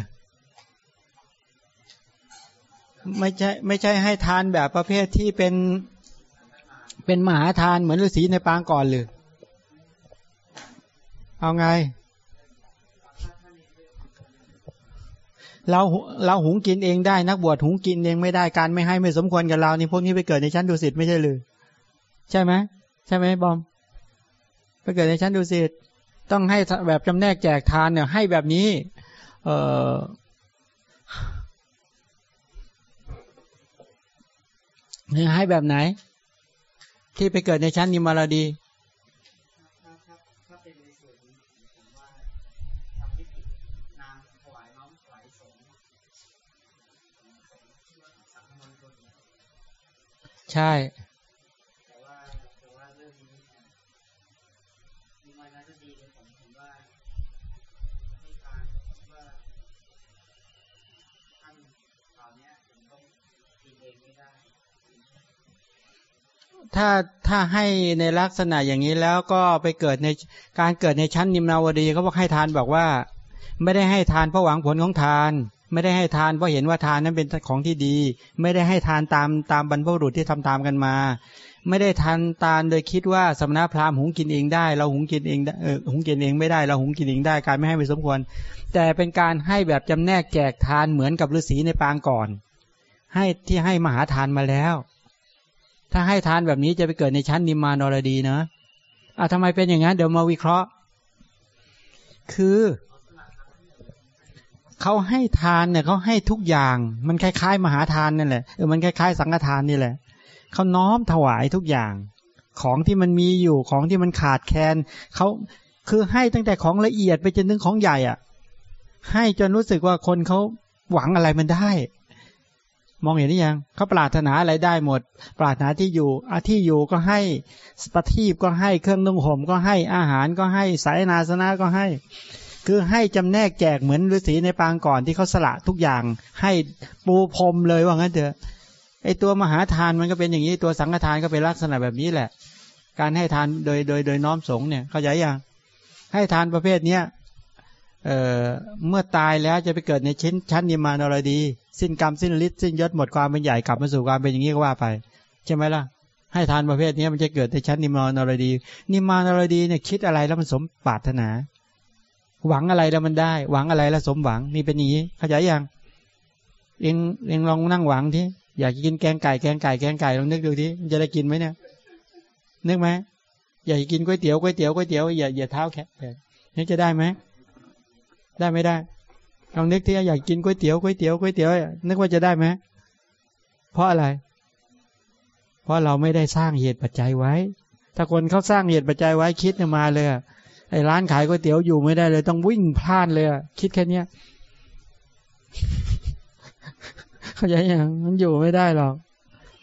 Speaker 1: ไม่ใช่ ไม่ใช่ให้ทานแบบประเภทที่เป็นเป็นมหาทานเหมือนฤาษีในปางก่อนเลยเอาไง เราเราหุงกินเองได้นักบวชหุงกินเองไม่ได้การไม่ให้ไม่สมควรกับเรานี่พวกนี้ไปเกิดในชั้นดุสิตไม่ใช่หรือ ใช่ไหมใช่ไหมบอมไปเกิดในชั้นดุสิตต้องให้แบบจำแนกแจกทานเนี่ยให้แบบนี้ เออเนี่ยให้แบบไหน ที่ไปเกิดในชั้นนิมารดีใช่ ถ้าถ้าให้ในลักษณะอย่างนี้แล้วก็ไปเกิดในการเกิดในชั้นนิมนาวดีเขาบอกให้ทานบอกว่า ไม่ได้ให้ทานเพราะหวังผลของทาน ไม่ได้ให้ทานเพราะเห็นว่าทานนั้นเป็นของที่ดี ไม่ได้ให้ทานตามตามบรรพบุรุษที่ทำตามกันมา ไม่ได้ทานตานโดยคิดว่าสมณพราหมณ์หุงกินเองได้ เราหุงกินเองเออหุงกินเองไม่ได้เราหุงกินเองได้การไม่ให้ไม่สมควร แต่เป็นการให้แบบจำแนกแจกทานเหมือนกับฤาษีในปางก่อน ให้ที่ให้มหาทานมาแล้ว ถ้าให้ทานแบบนี้จะไปเกิดในชั้นนิมมานอรดีนะอะทำไมเป็นอย่างนั้น เดี๋ยวมาวิเคราะห์ คือเขาให้ทานเนี่ยเขาให้ทุกอย่าง มันคล้ายๆ มหาทานนั่นแหละเออมันคล้ายๆ สังฆทานนี่แหละเขาน้อมถวายทุกอย่าง ของที่มันมีอยู่ของที่มันขาดแคลนเขาคือให้ตั้งแต่ของละเอียดไปจนถึงของใหญ่อะ ให้จนรู้สึกว่าคนเขาหวังอะไรมันได้ มองเห็นหรือยังเขาปรารถนาอะไรได้หมด ปรารถนาที่อยู่อาที่อยู่ก็ให้สปฏิบก็ให้เครื่องนุ่งห่มก็ให้อาหารก็ให้สายนาสนะก็ให้ คือให้จำแนกแจกเหมือนฤาษีในปางก่อนที่เขาสละทุกอย่าง ให้ปูพรมเลยว่างั้นเถอะไอตัวมหาทานมันก็เป็นอย่างนี้ตัวสังฆทานก็เป็นลักษณะแบบนี้แหละ การให้ทานโดยโดยโดยน้อมสงเนี่ยเขาใจยังให้ทานประเภทเนี้ยเอ่อเมื่อตายแล้วจะไปเกิดในชั้นชั้นนิมานอะไรดี สิ้นกรรมสิ้นฤทธิ์สิ้นยศหมดความเป็นใหญ่กลับมาสู่ความเป็นอย่างนี้ก็ว่าไป ใช่ไหมล่ะ ให้ทานประเภทนี้มันจะเกิดในชั้นนิมานรดี นิมานรดีเนี่ยคิดอะไรแล้วมันสมปรารถนา หวังอะไรแล้วมันได้ หวังอะไรแล้วสมหวังนี่เป็นอย่างนี้เข้าใจยังเองเองลองนั่งหวังที่อยากกินแกงไก่แกงไก่แกงไก่ลองนึกดูที่จะได้กินไหมเนี่ยนึกไหมอยากกินก๋วยเตี๋ยวก๋วยเตี๋ยวก๋วยเตี๋ยวอย่าอย่าเท้าแข็งนี่จะได้ไหมได้ไม่ได้ ลองนึกที่อยากกินก๋วยเตี๋ยวก๋วยเตี๋ยวก๋วยเตี๋ยวนึกว่าจะได้ไหมเพราะอะไร เพราะเราไม่ได้สร้างเหตุปัจจัยไว้ ถ้าคนเขาสร้างเหตุปัจจัยไว้คิดมาเลยไอ้ร้านขายก๋วยเตี๋ยวอยู่ไม่ได้เลย ต้องวิ่งพลาดเลยคิดแค่เนี้ยเขาใจยังมันอยู่ไม่ได้หรอก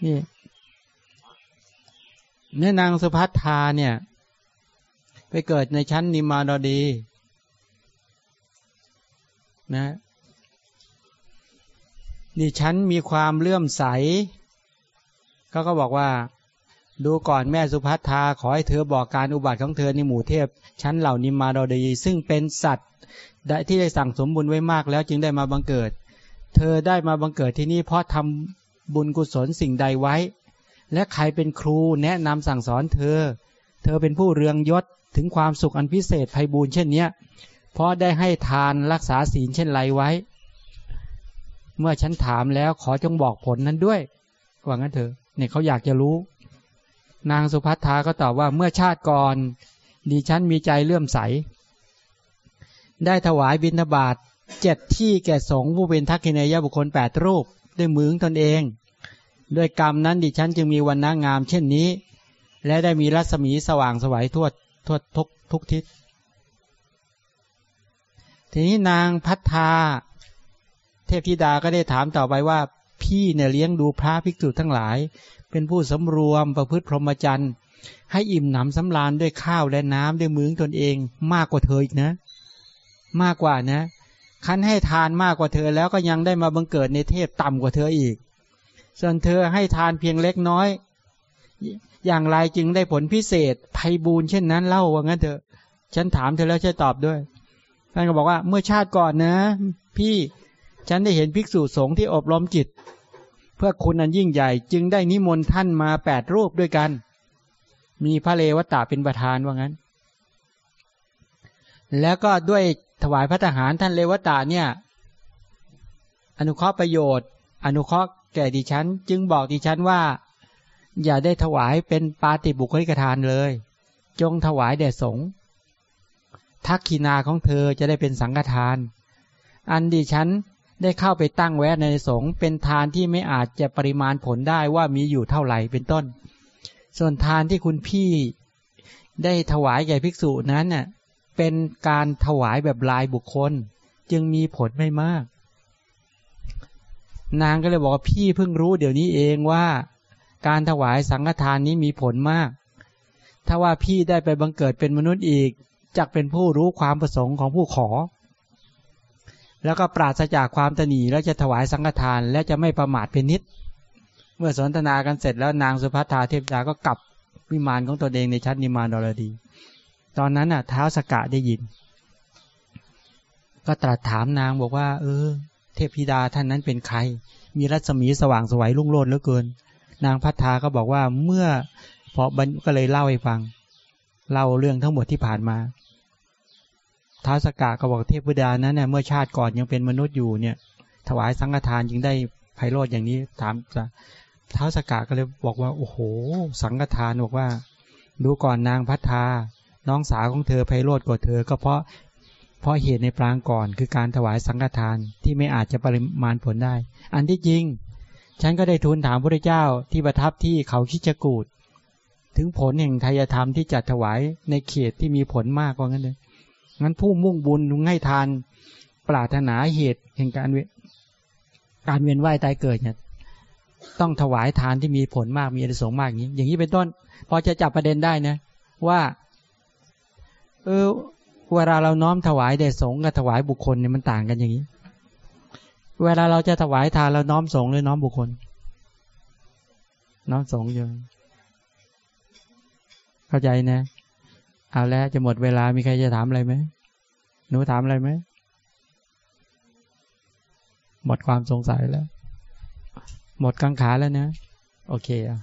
Speaker 1: นี่เนื้อนางสุภัทธาเนี่ย ไปเกิดในชั้นนิมาดดี นะนี่ฉันมีความเลื่อมใสเขาก็บอกว่า ดูก่อนแม่สุภัทธาขอให้เธอบอกการอุบัติของเธอในหมู่เทพชั้นเหล่านิมาดอดีซึ่งเป็นสัตว์ได้ที่ได้สั่งสมบุญไว้มากแล้วจึงได้มาบังเกิด เธอได้มาบังเกิดที่นี่เพราะทำบุญกุศลสิ่งใดไว้ และใครเป็นครูแนะนำสั่งสอนเธอ เธอเป็นผู้เรืองยศถึงความสุขอันพิเศษไพบูรณ์เช่นเนี้ย เพราะได้ให้ทานรักษาศีลเช่นไรไว้ เมื่อฉันถามแล้วขอจงบอกผลนั้นด้วยว่างั้นเถอะเนี่ยเขาอยากจะรู้ นางสุภัทธาก็ตอบว่าเมื่อชาติก่อนดิฉันมีใจเลื่อมใส ได้ถวายบิณฑบาตเจ็ดที่แก่สงฆ์ผู้เป็นทักษิณยบุคคลแปดรูป ด้วยมือตนเอง ด้วยกรรมนั้นดิฉันจึงมีวันนางามเช่นนี้ และได้มีรัศมีสว่างสวัยทั่วทั่วทุกทุกทิศ ทีนี้นางพัฒนาเทพธิดาก็ได้ถามต่อไปว่า พี่เนี่ยเลี้ยงดูพระภิกษุทั้งหลาย เป็นผู้สำรวมประพฤติพรหมจรรย์ให้อิ่มหนำสำราญด้วยข้าวและน้ำด้วยมือตนเองมากกว่าเธออีกนะ มากกว่านะ คันให้ทานมากกว่าเธอแล้วก็ยังได้มาบังเกิดในเทพต่ำกว่าเธออีก ส่วนเธอให้ทานเพียงเล็กน้อย อย่างไรจึงได้ผลพิเศษภัยบูนเช่นนั้นเล่าว่างั้นเถอะ ฉันถามเธอแล้วช่วยตอบด้วย ท่านก็บอกว่าเมื่อชาติก่อนนะ พี่ฉันได้เห็นภิกษุสงฆ์ที่อบรมจิต เพื่อคุณอันยิ่งใหญ่จึงได้นิมนต์ท่านมาแปดรูปด้วยกัน มีพระเลวตาเป็นประธานว่างั้น แล้วก็ด้วยถวายพระทหารท่านเลวตาเนี่ย อนุเคราะห์ประโยชน์ อนุเคราะห์แก่ดิฉัน จึงบอกดิฉันว่า อย่าได้ถวายเป็นปาติบุคลิกทานเลย จงถวายแด่สงฆ์ ทักขีนาของเธอจะได้เป็นสังฆทาน อันดิฉันได้เข้าไปตั้งแวะในสงฆ์เป็นทานที่ไม่อาจจะปริมาณผลได้ว่ามีอยู่เท่าไหร่เป็นต้น ส่วนทานที่คุณพี่ได้ถวายแก่ภิกษุนั้นเน่ะเป็นการถวายแบบลายบุคคล จึงมีผลไม่มาก นางก็เลยบอกว่าพี่เพิ่งรู้เดี๋ยวนี้เองว่าการถวายสังฆทานนี้มีผลมาก ถ้าว่าพี่ได้ไปบังเกิดเป็นมนุษย์อีก จักเป็นผู้รู้ความประสงค์ของผู้ขอ แล้วก็ปราศจากความตนีแล้วจะถวายสังฆทาน และจะไม่ประมาทเป็นนิด เมื่อสนทนากันเสร็จแล้วนางสุภัทาเทพดาก็กลับวิมานของตนเองในชั้นนิมานดรดี ตอนนั้นน่ะเท้าสกะได้ยิน ก็ตรัสถามนางบอกว่า เออ เทพธิดาท่านนั้นเป็นใคร มีรัศมีสว่างสวัยรุ่งโรจน์เหลือเกิน นางพัฒนาก็บอกว่าเมื่อพอบันก็เลยเล่าให้ฟัง เล่าเรื่องทั้งหมดที่ผ่านมา ท้าสกะก็บอกเทพธิดานั้นเนี่ยเมื่อชาติก่อนยังเป็นมนุษย์อยู่เนี่ย ถวายสังฆทานจึงได้ไพโรธอย่างนี้ถามท้าสกะก็เลยบอกว่า โอ้โห สังฆทานบอกว่า ดูก่อนนางพัฒนาน้องสาวของเธอไพโรธกว่าเธอ ก็เพราะเพราะเหตุในปรางก่อน คือการถวายสังฆทานที่ไม่อาจจะปริมาณผลได้ อันที่จริง ฉันก็ได้ทูลถามพระเจ้าที่ประทับที่เขาคิจกูดถึงผลแห่งทายธรรมที่จัดถวายในเขตที่มีผลมากกว่างั้นเลย งั้นผู้มุ่งบุญงให้ทานปรารถนาเหตุแห่งการเวการเวียนว่ายตายเกิดเนี่ยต้องถวายทานที่มีผลมากมีอนิสงส์มากอย่างนี้ อย่างนี้เป็นต้น พอจะจับประเด็นได้นะ ว่า เออเวลาเราน้อมถวายแด่สงฆ์กับถวายบุคคลเนี่ยมันต่างกันอย่างนี้ เวลาเราจะถวายทานเราน้อมสงฆ์หรือน้อมบุคคล น้อมสงฆ์อยู่เข้าใจนะ เอาแล้วจะหมดเวลามีใครจะถามอะไรไหมหนูถามอะไรไหมหมดความสงสัยแล้ว หมดกังขาแล้วนะ โอเคอะ